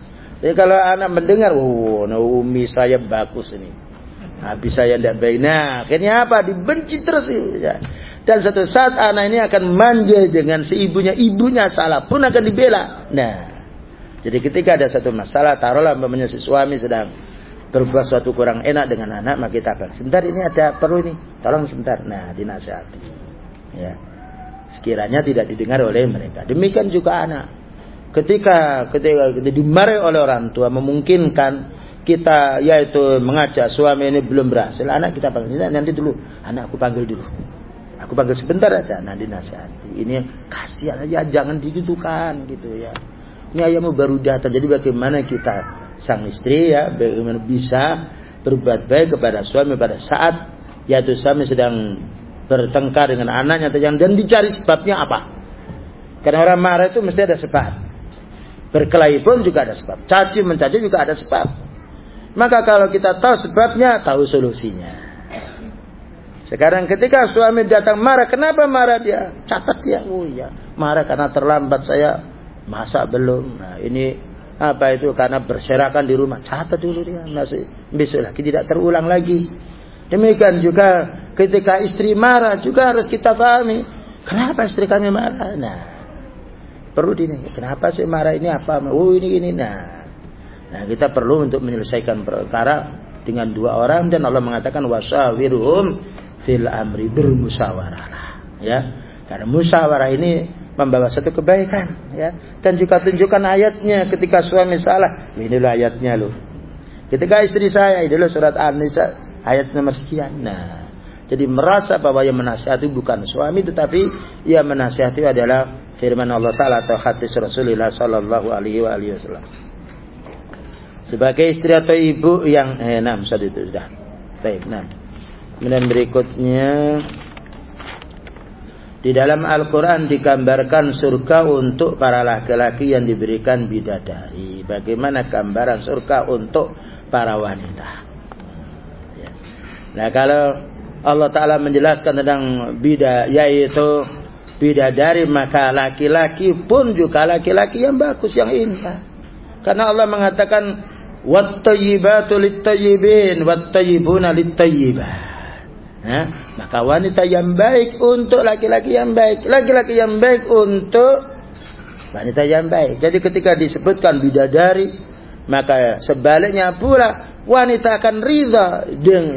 Jadi kalau anak mendengar, oh, nah, umi saya bagus ini. Habis saya tidak baik. Nah, akhirnya apa? Dibenci terus. Ya. Dan satu saat anak ini akan manja dengan si ibunya. Ibunya salah pun akan dibela. Nah. Jadi ketika ada satu masalah. Taruhlah umpamanya si suami sedang berbuat suatu kurang enak dengan anak. Maka kita akan. Sebentar ini ada perlu ini. Tolong sebentar. Nah dinasihati. Ya. Sekiranya tidak didengar oleh mereka. Demikian juga anak. Ketika ketika dimarahi oleh orang tua. Memungkinkan kita yaitu mengajak suami ini belum berhasil. Anak kita panggil. Nanti dulu. Anakku panggil dulu Aku panggil sebentar aja nanti nasihati. Ini kasihan aja jangan digitukan gitu ya. Ini ayahmu baru datang. Jadi bagaimana kita sang istri ya bagaimana bisa berbuat baik kepada suami pada saat yaitu suami sedang bertengkar dengan anaknya dan dicari sebabnya apa? Karena orang marah itu mesti ada sebab. Berkelahi pun juga ada sebab. Caci mencaci juga ada sebab. Maka kalau kita tahu sebabnya, tahu solusinya. Sekarang ketika suami datang marah, kenapa marah dia? Catat ya, oh ya, marah karena terlambat saya masak belum. Nah ini apa itu karena berserakan di rumah. Catat dulu dia, masih besok lagi tidak terulang lagi. Demikian juga ketika istri marah juga harus kita pahami. Kenapa istri kami marah? Nah, perlu ini. Kenapa sih marah ini? Apa? Oh ini ini. Nah, nah kita perlu untuk menyelesaikan perkara dengan dua orang dan Allah mengatakan wasawiruhum fil amri bermusyawarah ya. Karena musyawarah ini membawa satu kebaikan ya. Dan juga tunjukkan ayatnya ketika suami salah. Inilah ayatnya loh. Ketika istri saya ini surat An-Nisa ayat nomor sekian. Nah jadi merasa bahwa yang menasihati bukan suami tetapi yang menasihati adalah firman Allah Taala atau hadis Rasulullah Sallallahu Alaihi Wasallam sebagai istri atau ibu yang eh, enam sudah itu sudah baik enam Kemudian berikutnya di dalam Al-Quran digambarkan surga untuk para laki-laki yang diberikan bidadari. Bagaimana gambaran surga untuk para wanita. Nah kalau Allah Ta'ala menjelaskan tentang bida yaitu bidadari maka laki-laki pun juga laki-laki yang bagus yang indah. Karena Allah mengatakan wattayyibatu littayyibin wattayyibuna littayyibat. Nah, maka wanita yang baik untuk laki-laki yang baik, laki-laki yang baik untuk wanita yang baik. Jadi ketika disebutkan bidadari, maka sebaliknya pula wanita akan ridha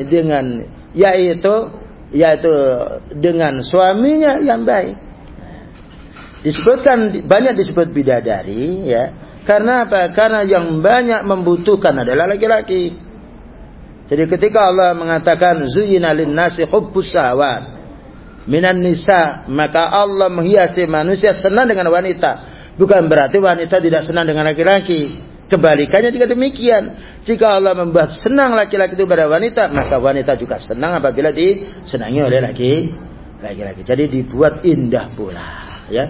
dengan yaitu yaitu dengan suaminya yang baik. Disebutkan banyak disebut bidadari ya. Karena apa? Karena yang banyak membutuhkan adalah laki-laki. Jadi ketika Allah mengatakan zuyina lin-nasi hubbus syahwat minan nisa, maka Allah menghiasi manusia senang dengan wanita. Bukan berarti wanita tidak senang dengan laki-laki. Kebalikannya juga demikian. Jika Allah membuat senang laki-laki itu pada wanita, maka wanita juga senang apabila disenangi oleh laki laki-laki. Jadi dibuat indah pula, ya.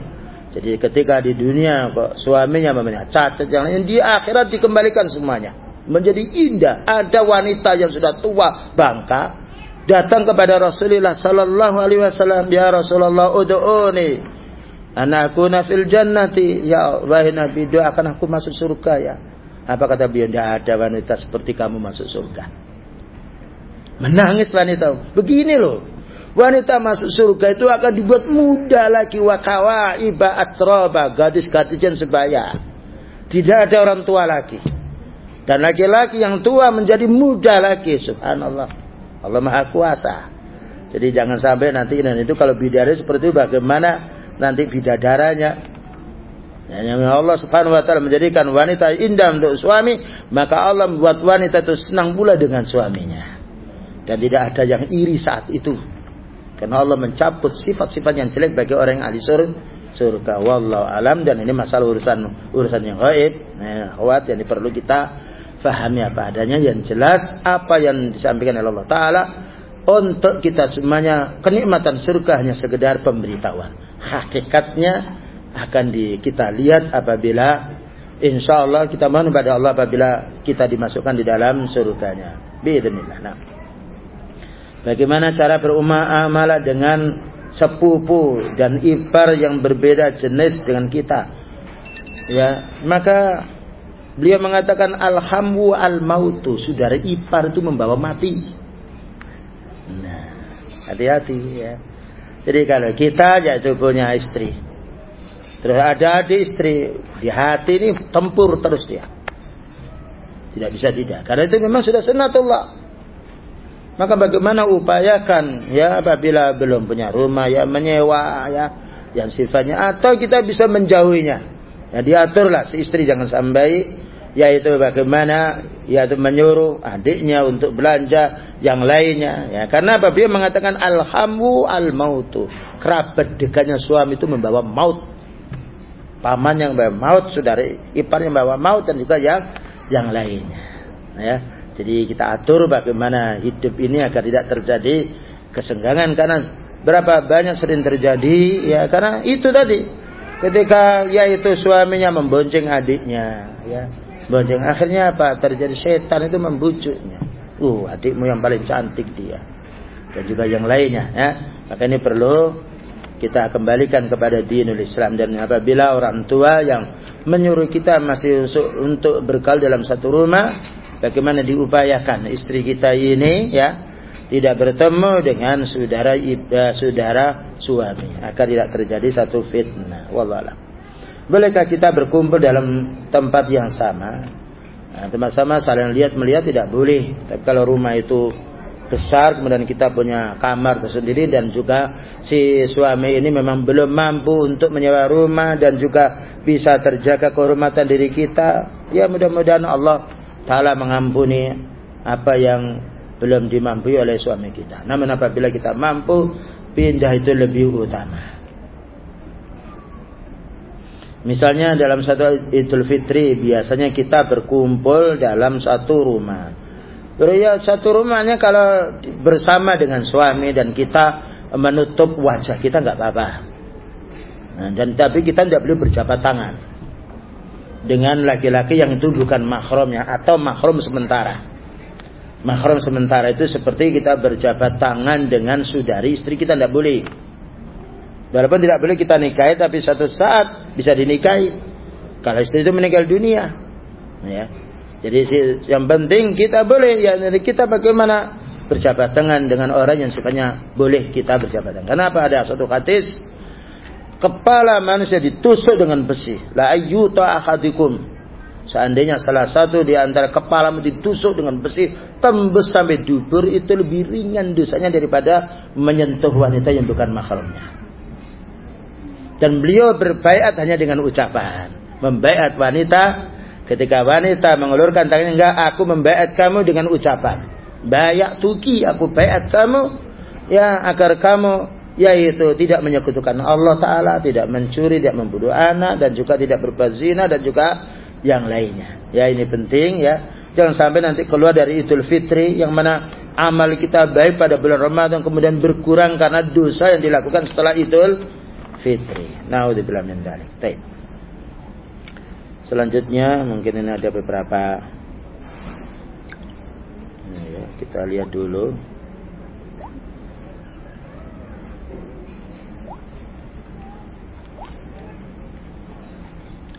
Jadi ketika di dunia kok suaminya mempunyai cacat yang lain, di akhirat dikembalikan semuanya. Menjadi indah. Ada wanita yang sudah tua, bangka, datang kepada Rasulullah sallallahu alaihi wasallam, "Ya Rasulullah, ud'uni Anakku nafil jannati. Ya wahai Nabi doakan aku masuk surga ya. Apa kata beliau? Tidak ada wanita seperti kamu masuk surga. Menangis wanita. Begini loh. Wanita masuk surga itu akan dibuat muda lagi. Wakawa iba atroba. Gadis-gadis yang sebaya. Tidak ada orang tua lagi. Dan laki-laki yang tua menjadi muda lagi. Subhanallah. Allah Maha Kuasa. Jadi jangan sampai nanti dan itu kalau bidadari seperti itu bagaimana nanti bidadaranya. Ya, yang Allah Subhanahu wa taala menjadikan wanita indah untuk suami, maka Allah membuat wanita itu senang pula dengan suaminya. Dan tidak ada yang iri saat itu. Karena Allah mencabut sifat-sifat yang jelek bagi orang yang ahli surga. Wallahu alam dan ini masalah urusan urusan yang gaib. Nah, yang perlu kita fahami apa adanya yang jelas apa yang disampaikan oleh Allah taala untuk kita semuanya kenikmatan surga hanya sekedar pemberitahuan hakikatnya akan di, kita lihat apabila insya Allah kita mohon kepada Allah apabila kita dimasukkan di dalam surganya. Bismillah. Nah. Bagaimana cara berumuamalah dengan sepupu dan ipar yang berbeda jenis dengan kita? Ya, maka beliau mengatakan alhamu al mautu, saudara ipar itu membawa mati. Nah, hati-hati ya. Jadi kalau kita yaitu punya istri. Terus ada adik istri. Di hati ini tempur terus dia. Tidak bisa tidak. Karena itu memang sudah sunatullah. Maka bagaimana upayakan ya apabila belum punya rumah ya menyewa ya yang sifatnya atau kita bisa menjauhinya. Ya diaturlah si istri jangan sampai yaitu bagaimana yaitu menyuruh adiknya untuk belanja yang lainnya. Ya karena apa? Dia mengatakan alhamu al mautu kerabat dekatnya suami itu membawa maut. Paman yang membawa maut saudara ipar yang membawa maut dan juga yang yang lainnya. Ya jadi kita atur bagaimana hidup ini agar tidak terjadi kesenggangan. Karena berapa banyak sering terjadi ya karena itu tadi. Ketika yaitu suaminya membonceng adiknya ya Bonceng. Akhirnya apa? Terjadi setan itu membujuknya. Uh, adikmu yang paling cantik dia. Dan juga yang lainnya. Ya. Maka ini perlu kita kembalikan kepada dinul Islam. Dan apabila orang tua yang menyuruh kita masih untuk berkal dalam satu rumah. Bagaimana diupayakan istri kita ini ya tidak bertemu dengan saudara iba, saudara suami agar tidak terjadi satu fitnah. Wallahualam. Bolehkah kita berkumpul dalam tempat yang sama? Nah, tempat sama saling lihat melihat tidak boleh. Tapi kalau rumah itu besar kemudian kita punya kamar tersendiri dan juga si suami ini memang belum mampu untuk menyewa rumah dan juga bisa terjaga kehormatan diri kita ya mudah-mudahan Allah taala mengampuni apa yang belum dimampu oleh suami kita namun apabila kita mampu pindah itu lebih utama Misalnya dalam satu Idul Fitri biasanya kita berkumpul dalam satu rumah. Ya satu rumahnya kalau bersama dengan suami dan kita menutup wajah kita nggak apa-apa. Nah, dan tapi kita tidak boleh berjabat tangan dengan laki-laki yang itu bukan mahramnya atau mahram sementara. Mahram sementara itu seperti kita berjabat tangan dengan saudari istri kita tidak boleh. Walaupun tidak boleh kita nikahi tapi suatu saat bisa dinikahi. Kalau istri itu meninggal dunia. Ya. Jadi yang penting kita boleh ya kita bagaimana berjabat tangan dengan orang yang sifatnya boleh kita berjabat tangan. Kenapa ada suatu hadis kepala manusia ditusuk dengan besi. La ayyuta ahadikum Seandainya salah satu di antara kepala ditusuk dengan besi tembus sampai dubur itu lebih ringan dosanya daripada menyentuh wanita yang bukan mahramnya. Dan beliau berbaiat hanya dengan ucapan. Membaiat wanita ketika wanita mengelurkan tangannya enggak aku membaiat kamu dengan ucapan. Bayak tuki aku baiat kamu ya agar kamu yaitu tidak menyekutukan Allah Ta'ala, tidak mencuri, tidak membunuh anak, dan juga tidak berbuat zina, dan juga yang lainnya. Ya ini penting ya. Jangan sampai nanti keluar dari Idul Fitri yang mana amal kita baik pada bulan Ramadan kemudian berkurang karena dosa yang dilakukan setelah Idul Fitri. Nauzubillah min dzalik. Baik. Selanjutnya mungkin ini ada beberapa ya, kita lihat dulu.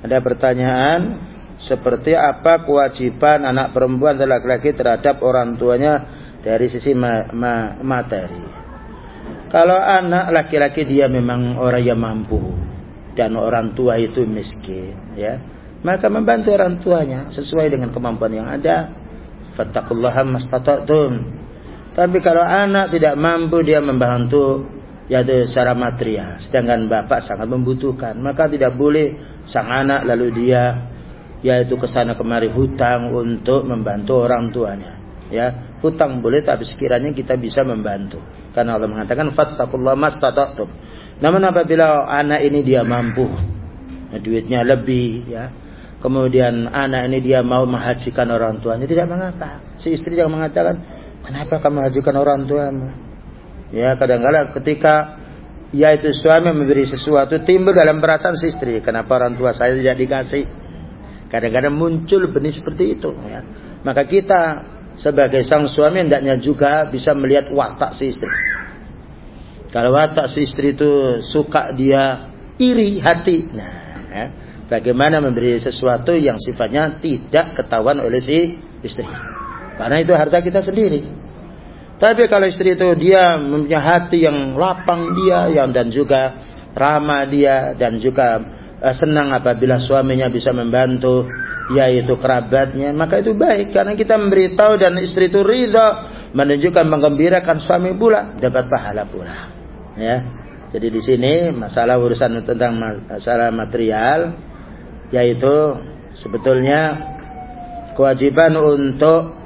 Ada pertanyaan seperti apa kewajiban anak perempuan dan laki-laki terhadap orang tuanya dari sisi ma ma materi. Kalau anak laki-laki dia memang orang yang mampu dan orang tua itu miskin, ya, maka membantu orang tuanya sesuai dengan kemampuan yang ada. Fattakullaha mastata'tum. Tapi kalau anak tidak mampu dia membantu yaitu secara material, sedangkan bapak sangat membutuhkan, maka tidak boleh sang anak lalu dia yaitu ke sana kemari hutang untuk membantu orang tuanya. Ya, hutang boleh tapi sekiranya kita bisa membantu. Karena Allah mengatakan fattaqullah mastata'tum. Namun apabila anak ini dia mampu, nah, duitnya lebih ya. Kemudian anak ini dia mau menghajikan orang tuanya tidak mengapa. Si istri yang mengatakan, "Kenapa kamu hajikan orang tuamu?" Ya, kadang-kadang ketika yaitu suami memberi sesuatu timbul dalam perasaan si istri, "Kenapa orang tua saya tidak dikasih?" Kadang-kadang muncul benih seperti itu. Ya. Maka kita sebagai sang suami hendaknya juga bisa melihat watak si istri. Kalau watak si istri itu suka dia iri hati. Nah, ya, bagaimana memberi sesuatu yang sifatnya tidak ketahuan oleh si istri. Karena itu harta kita sendiri. Tapi kalau istri itu dia mempunyai hati yang lapang dia yang dan juga ramah dia dan juga Eh, senang apabila suaminya bisa membantu yaitu kerabatnya maka itu baik. Karena kita memberitahu dan istri itu ridha menunjukkan menggembirakan suami pula dapat pahala pula. Ya. Jadi di sini masalah urusan tentang masalah material yaitu sebetulnya kewajiban untuk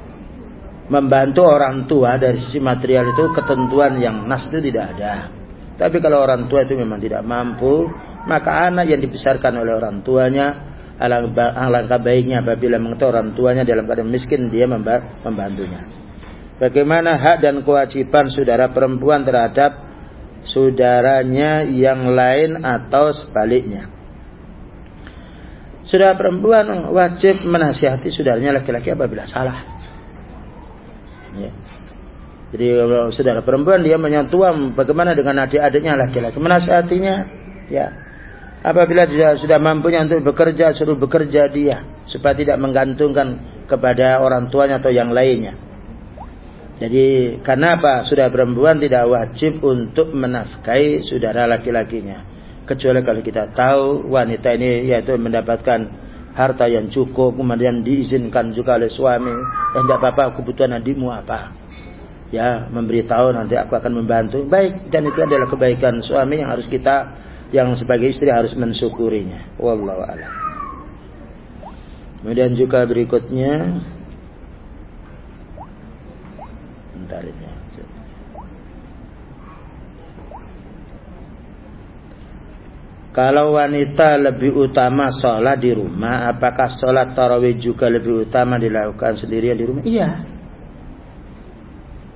membantu orang tua dari sisi material itu ketentuan yang nas itu tidak ada. Tapi kalau orang tua itu memang tidak mampu maka anak yang dibesarkan oleh orang tuanya alangkah baiknya apabila mengetahui orang tuanya dalam keadaan miskin dia membantunya. Bagaimana hak dan kewajiban saudara perempuan terhadap saudaranya yang lain atau sebaliknya? Saudara perempuan wajib menasihati saudaranya laki-laki apabila salah. Ya. Jadi saudara perempuan dia menyentuh bagaimana dengan adik-adiknya laki-laki menasihatinya ya Apabila dia sudah mampunya untuk bekerja, suruh bekerja dia. Supaya tidak menggantungkan kepada orang tuanya atau yang lainnya. Jadi karena apa? Sudah perempuan tidak wajib untuk menafkahi saudara laki-lakinya. Kecuali kalau kita tahu wanita ini yaitu mendapatkan harta yang cukup. Kemudian diizinkan juga oleh suami. Eh tidak apa-apa kebutuhan adikmu apa. Ya memberitahu nanti aku akan membantu. Baik dan itu adalah kebaikan suami yang harus kita yang sebagai istri harus mensyukurinya. Wallahu a'lam. Kemudian juga berikutnya Bentar ini. Kalau wanita lebih utama sholat di rumah, apakah sholat tarawih juga lebih utama dilakukan sendirian di rumah? Iya.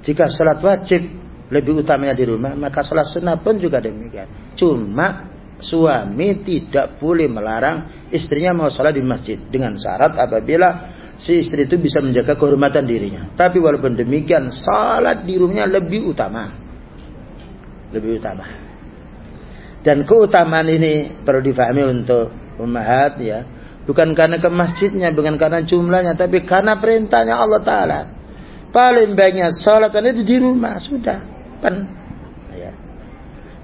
Jika sholat wajib lebih utamanya di rumah, maka sholat sunnah pun juga demikian. Cuma suami tidak boleh melarang istrinya mau sholat di masjid dengan syarat apabila si istri itu bisa menjaga kehormatan dirinya. Tapi walaupun demikian, salat di rumahnya lebih utama. Lebih utama. Dan keutamaan ini perlu difahami untuk umat ya. Bukan karena ke masjidnya, bukan karena jumlahnya, tapi karena perintahnya Allah Ta'ala. Paling banyak salat itu di rumah, sudah. Pen. Ya.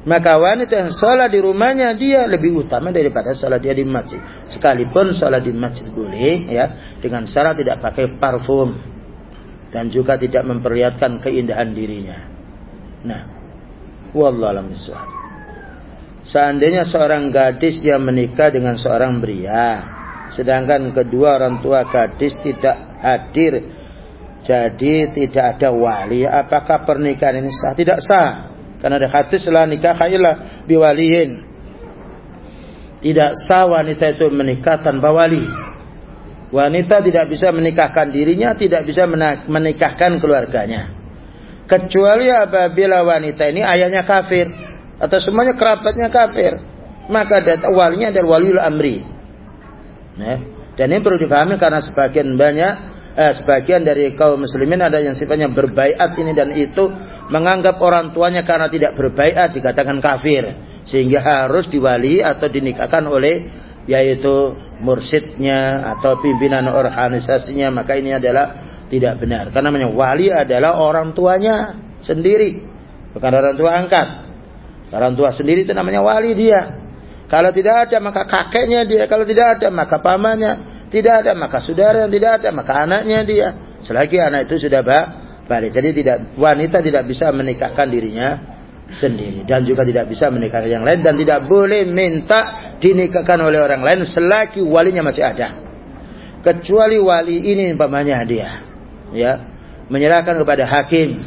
Maka wanita yang sholat di rumahnya dia lebih utama daripada sholat dia di masjid. Sekalipun sholat di masjid boleh, ya, dengan syarat tidak pakai parfum dan juga tidak memperlihatkan keindahan dirinya. Nah, wallahualam Seandainya seorang gadis yang menikah dengan seorang pria, sedangkan kedua orang tua gadis tidak hadir, jadi tidak ada wali, apakah pernikahan ini sah? Tidak sah. Karena ada hadis setelah nikah khailah biwaliin. Tidak sah wanita itu menikah tanpa wali. Wanita tidak bisa menikahkan dirinya, tidak bisa menikahkan keluarganya. Kecuali apabila wanita ini ayahnya kafir atau semuanya kerabatnya kafir, maka walinya adalah waliul amri. Nah, dan ini perlu dipahami karena sebagian banyak eh, sebagian dari kaum muslimin ada yang sifatnya berbaiat ini dan itu menganggap orang tuanya karena tidak berbaiat dikatakan kafir sehingga harus diwali atau dinikahkan oleh yaitu mursidnya atau pimpinan organisasinya maka ini adalah tidak benar karena namanya wali adalah orang tuanya sendiri bukan orang tua angkat Orang tua sendiri itu namanya wali dia. Kalau tidak ada maka kakeknya dia. Kalau tidak ada maka pamannya. Tidak ada maka saudara yang tidak ada maka anaknya dia. Selagi anak itu sudah balik. Jadi tidak wanita tidak bisa menikahkan dirinya sendiri dan juga tidak bisa menikahkan yang lain dan tidak boleh minta dinikahkan oleh orang lain selagi walinya masih ada. Kecuali wali ini umpamanya dia ya menyerahkan kepada hakim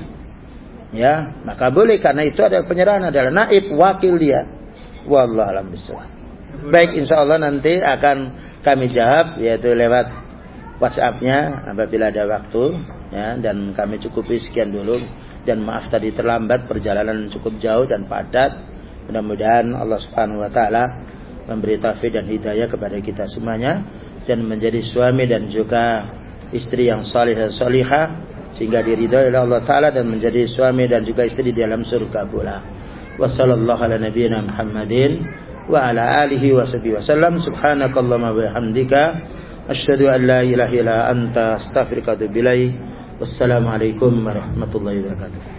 ya maka boleh karena itu adalah penyerahan adalah naib wakil dia wallah alam baik insya Allah nanti akan kami jawab yaitu lewat WhatsAppnya apabila ada waktu ya dan kami cukupi sekian dulu. Dan maaf tadi terlambat perjalanan cukup jauh dan padat. Mudah-mudahan Allah Subhanahu wa taala memberi taufik dan hidayah kepada kita semuanya dan menjadi suami dan juga istri yang salih dan salihah sehingga diridhoi oleh Allah taala dan menjadi suami dan juga istri di dalam surga pula. Ala nabiyyina Muhammadin wa ala alihi wa sahbihi wasallam subhanakallahumma wa bihamdika asyhadu an la ilaha illa anta astaghfiruka wa atubu ilaik. Wassalamualaikum warahmatullahi wabarakatuh.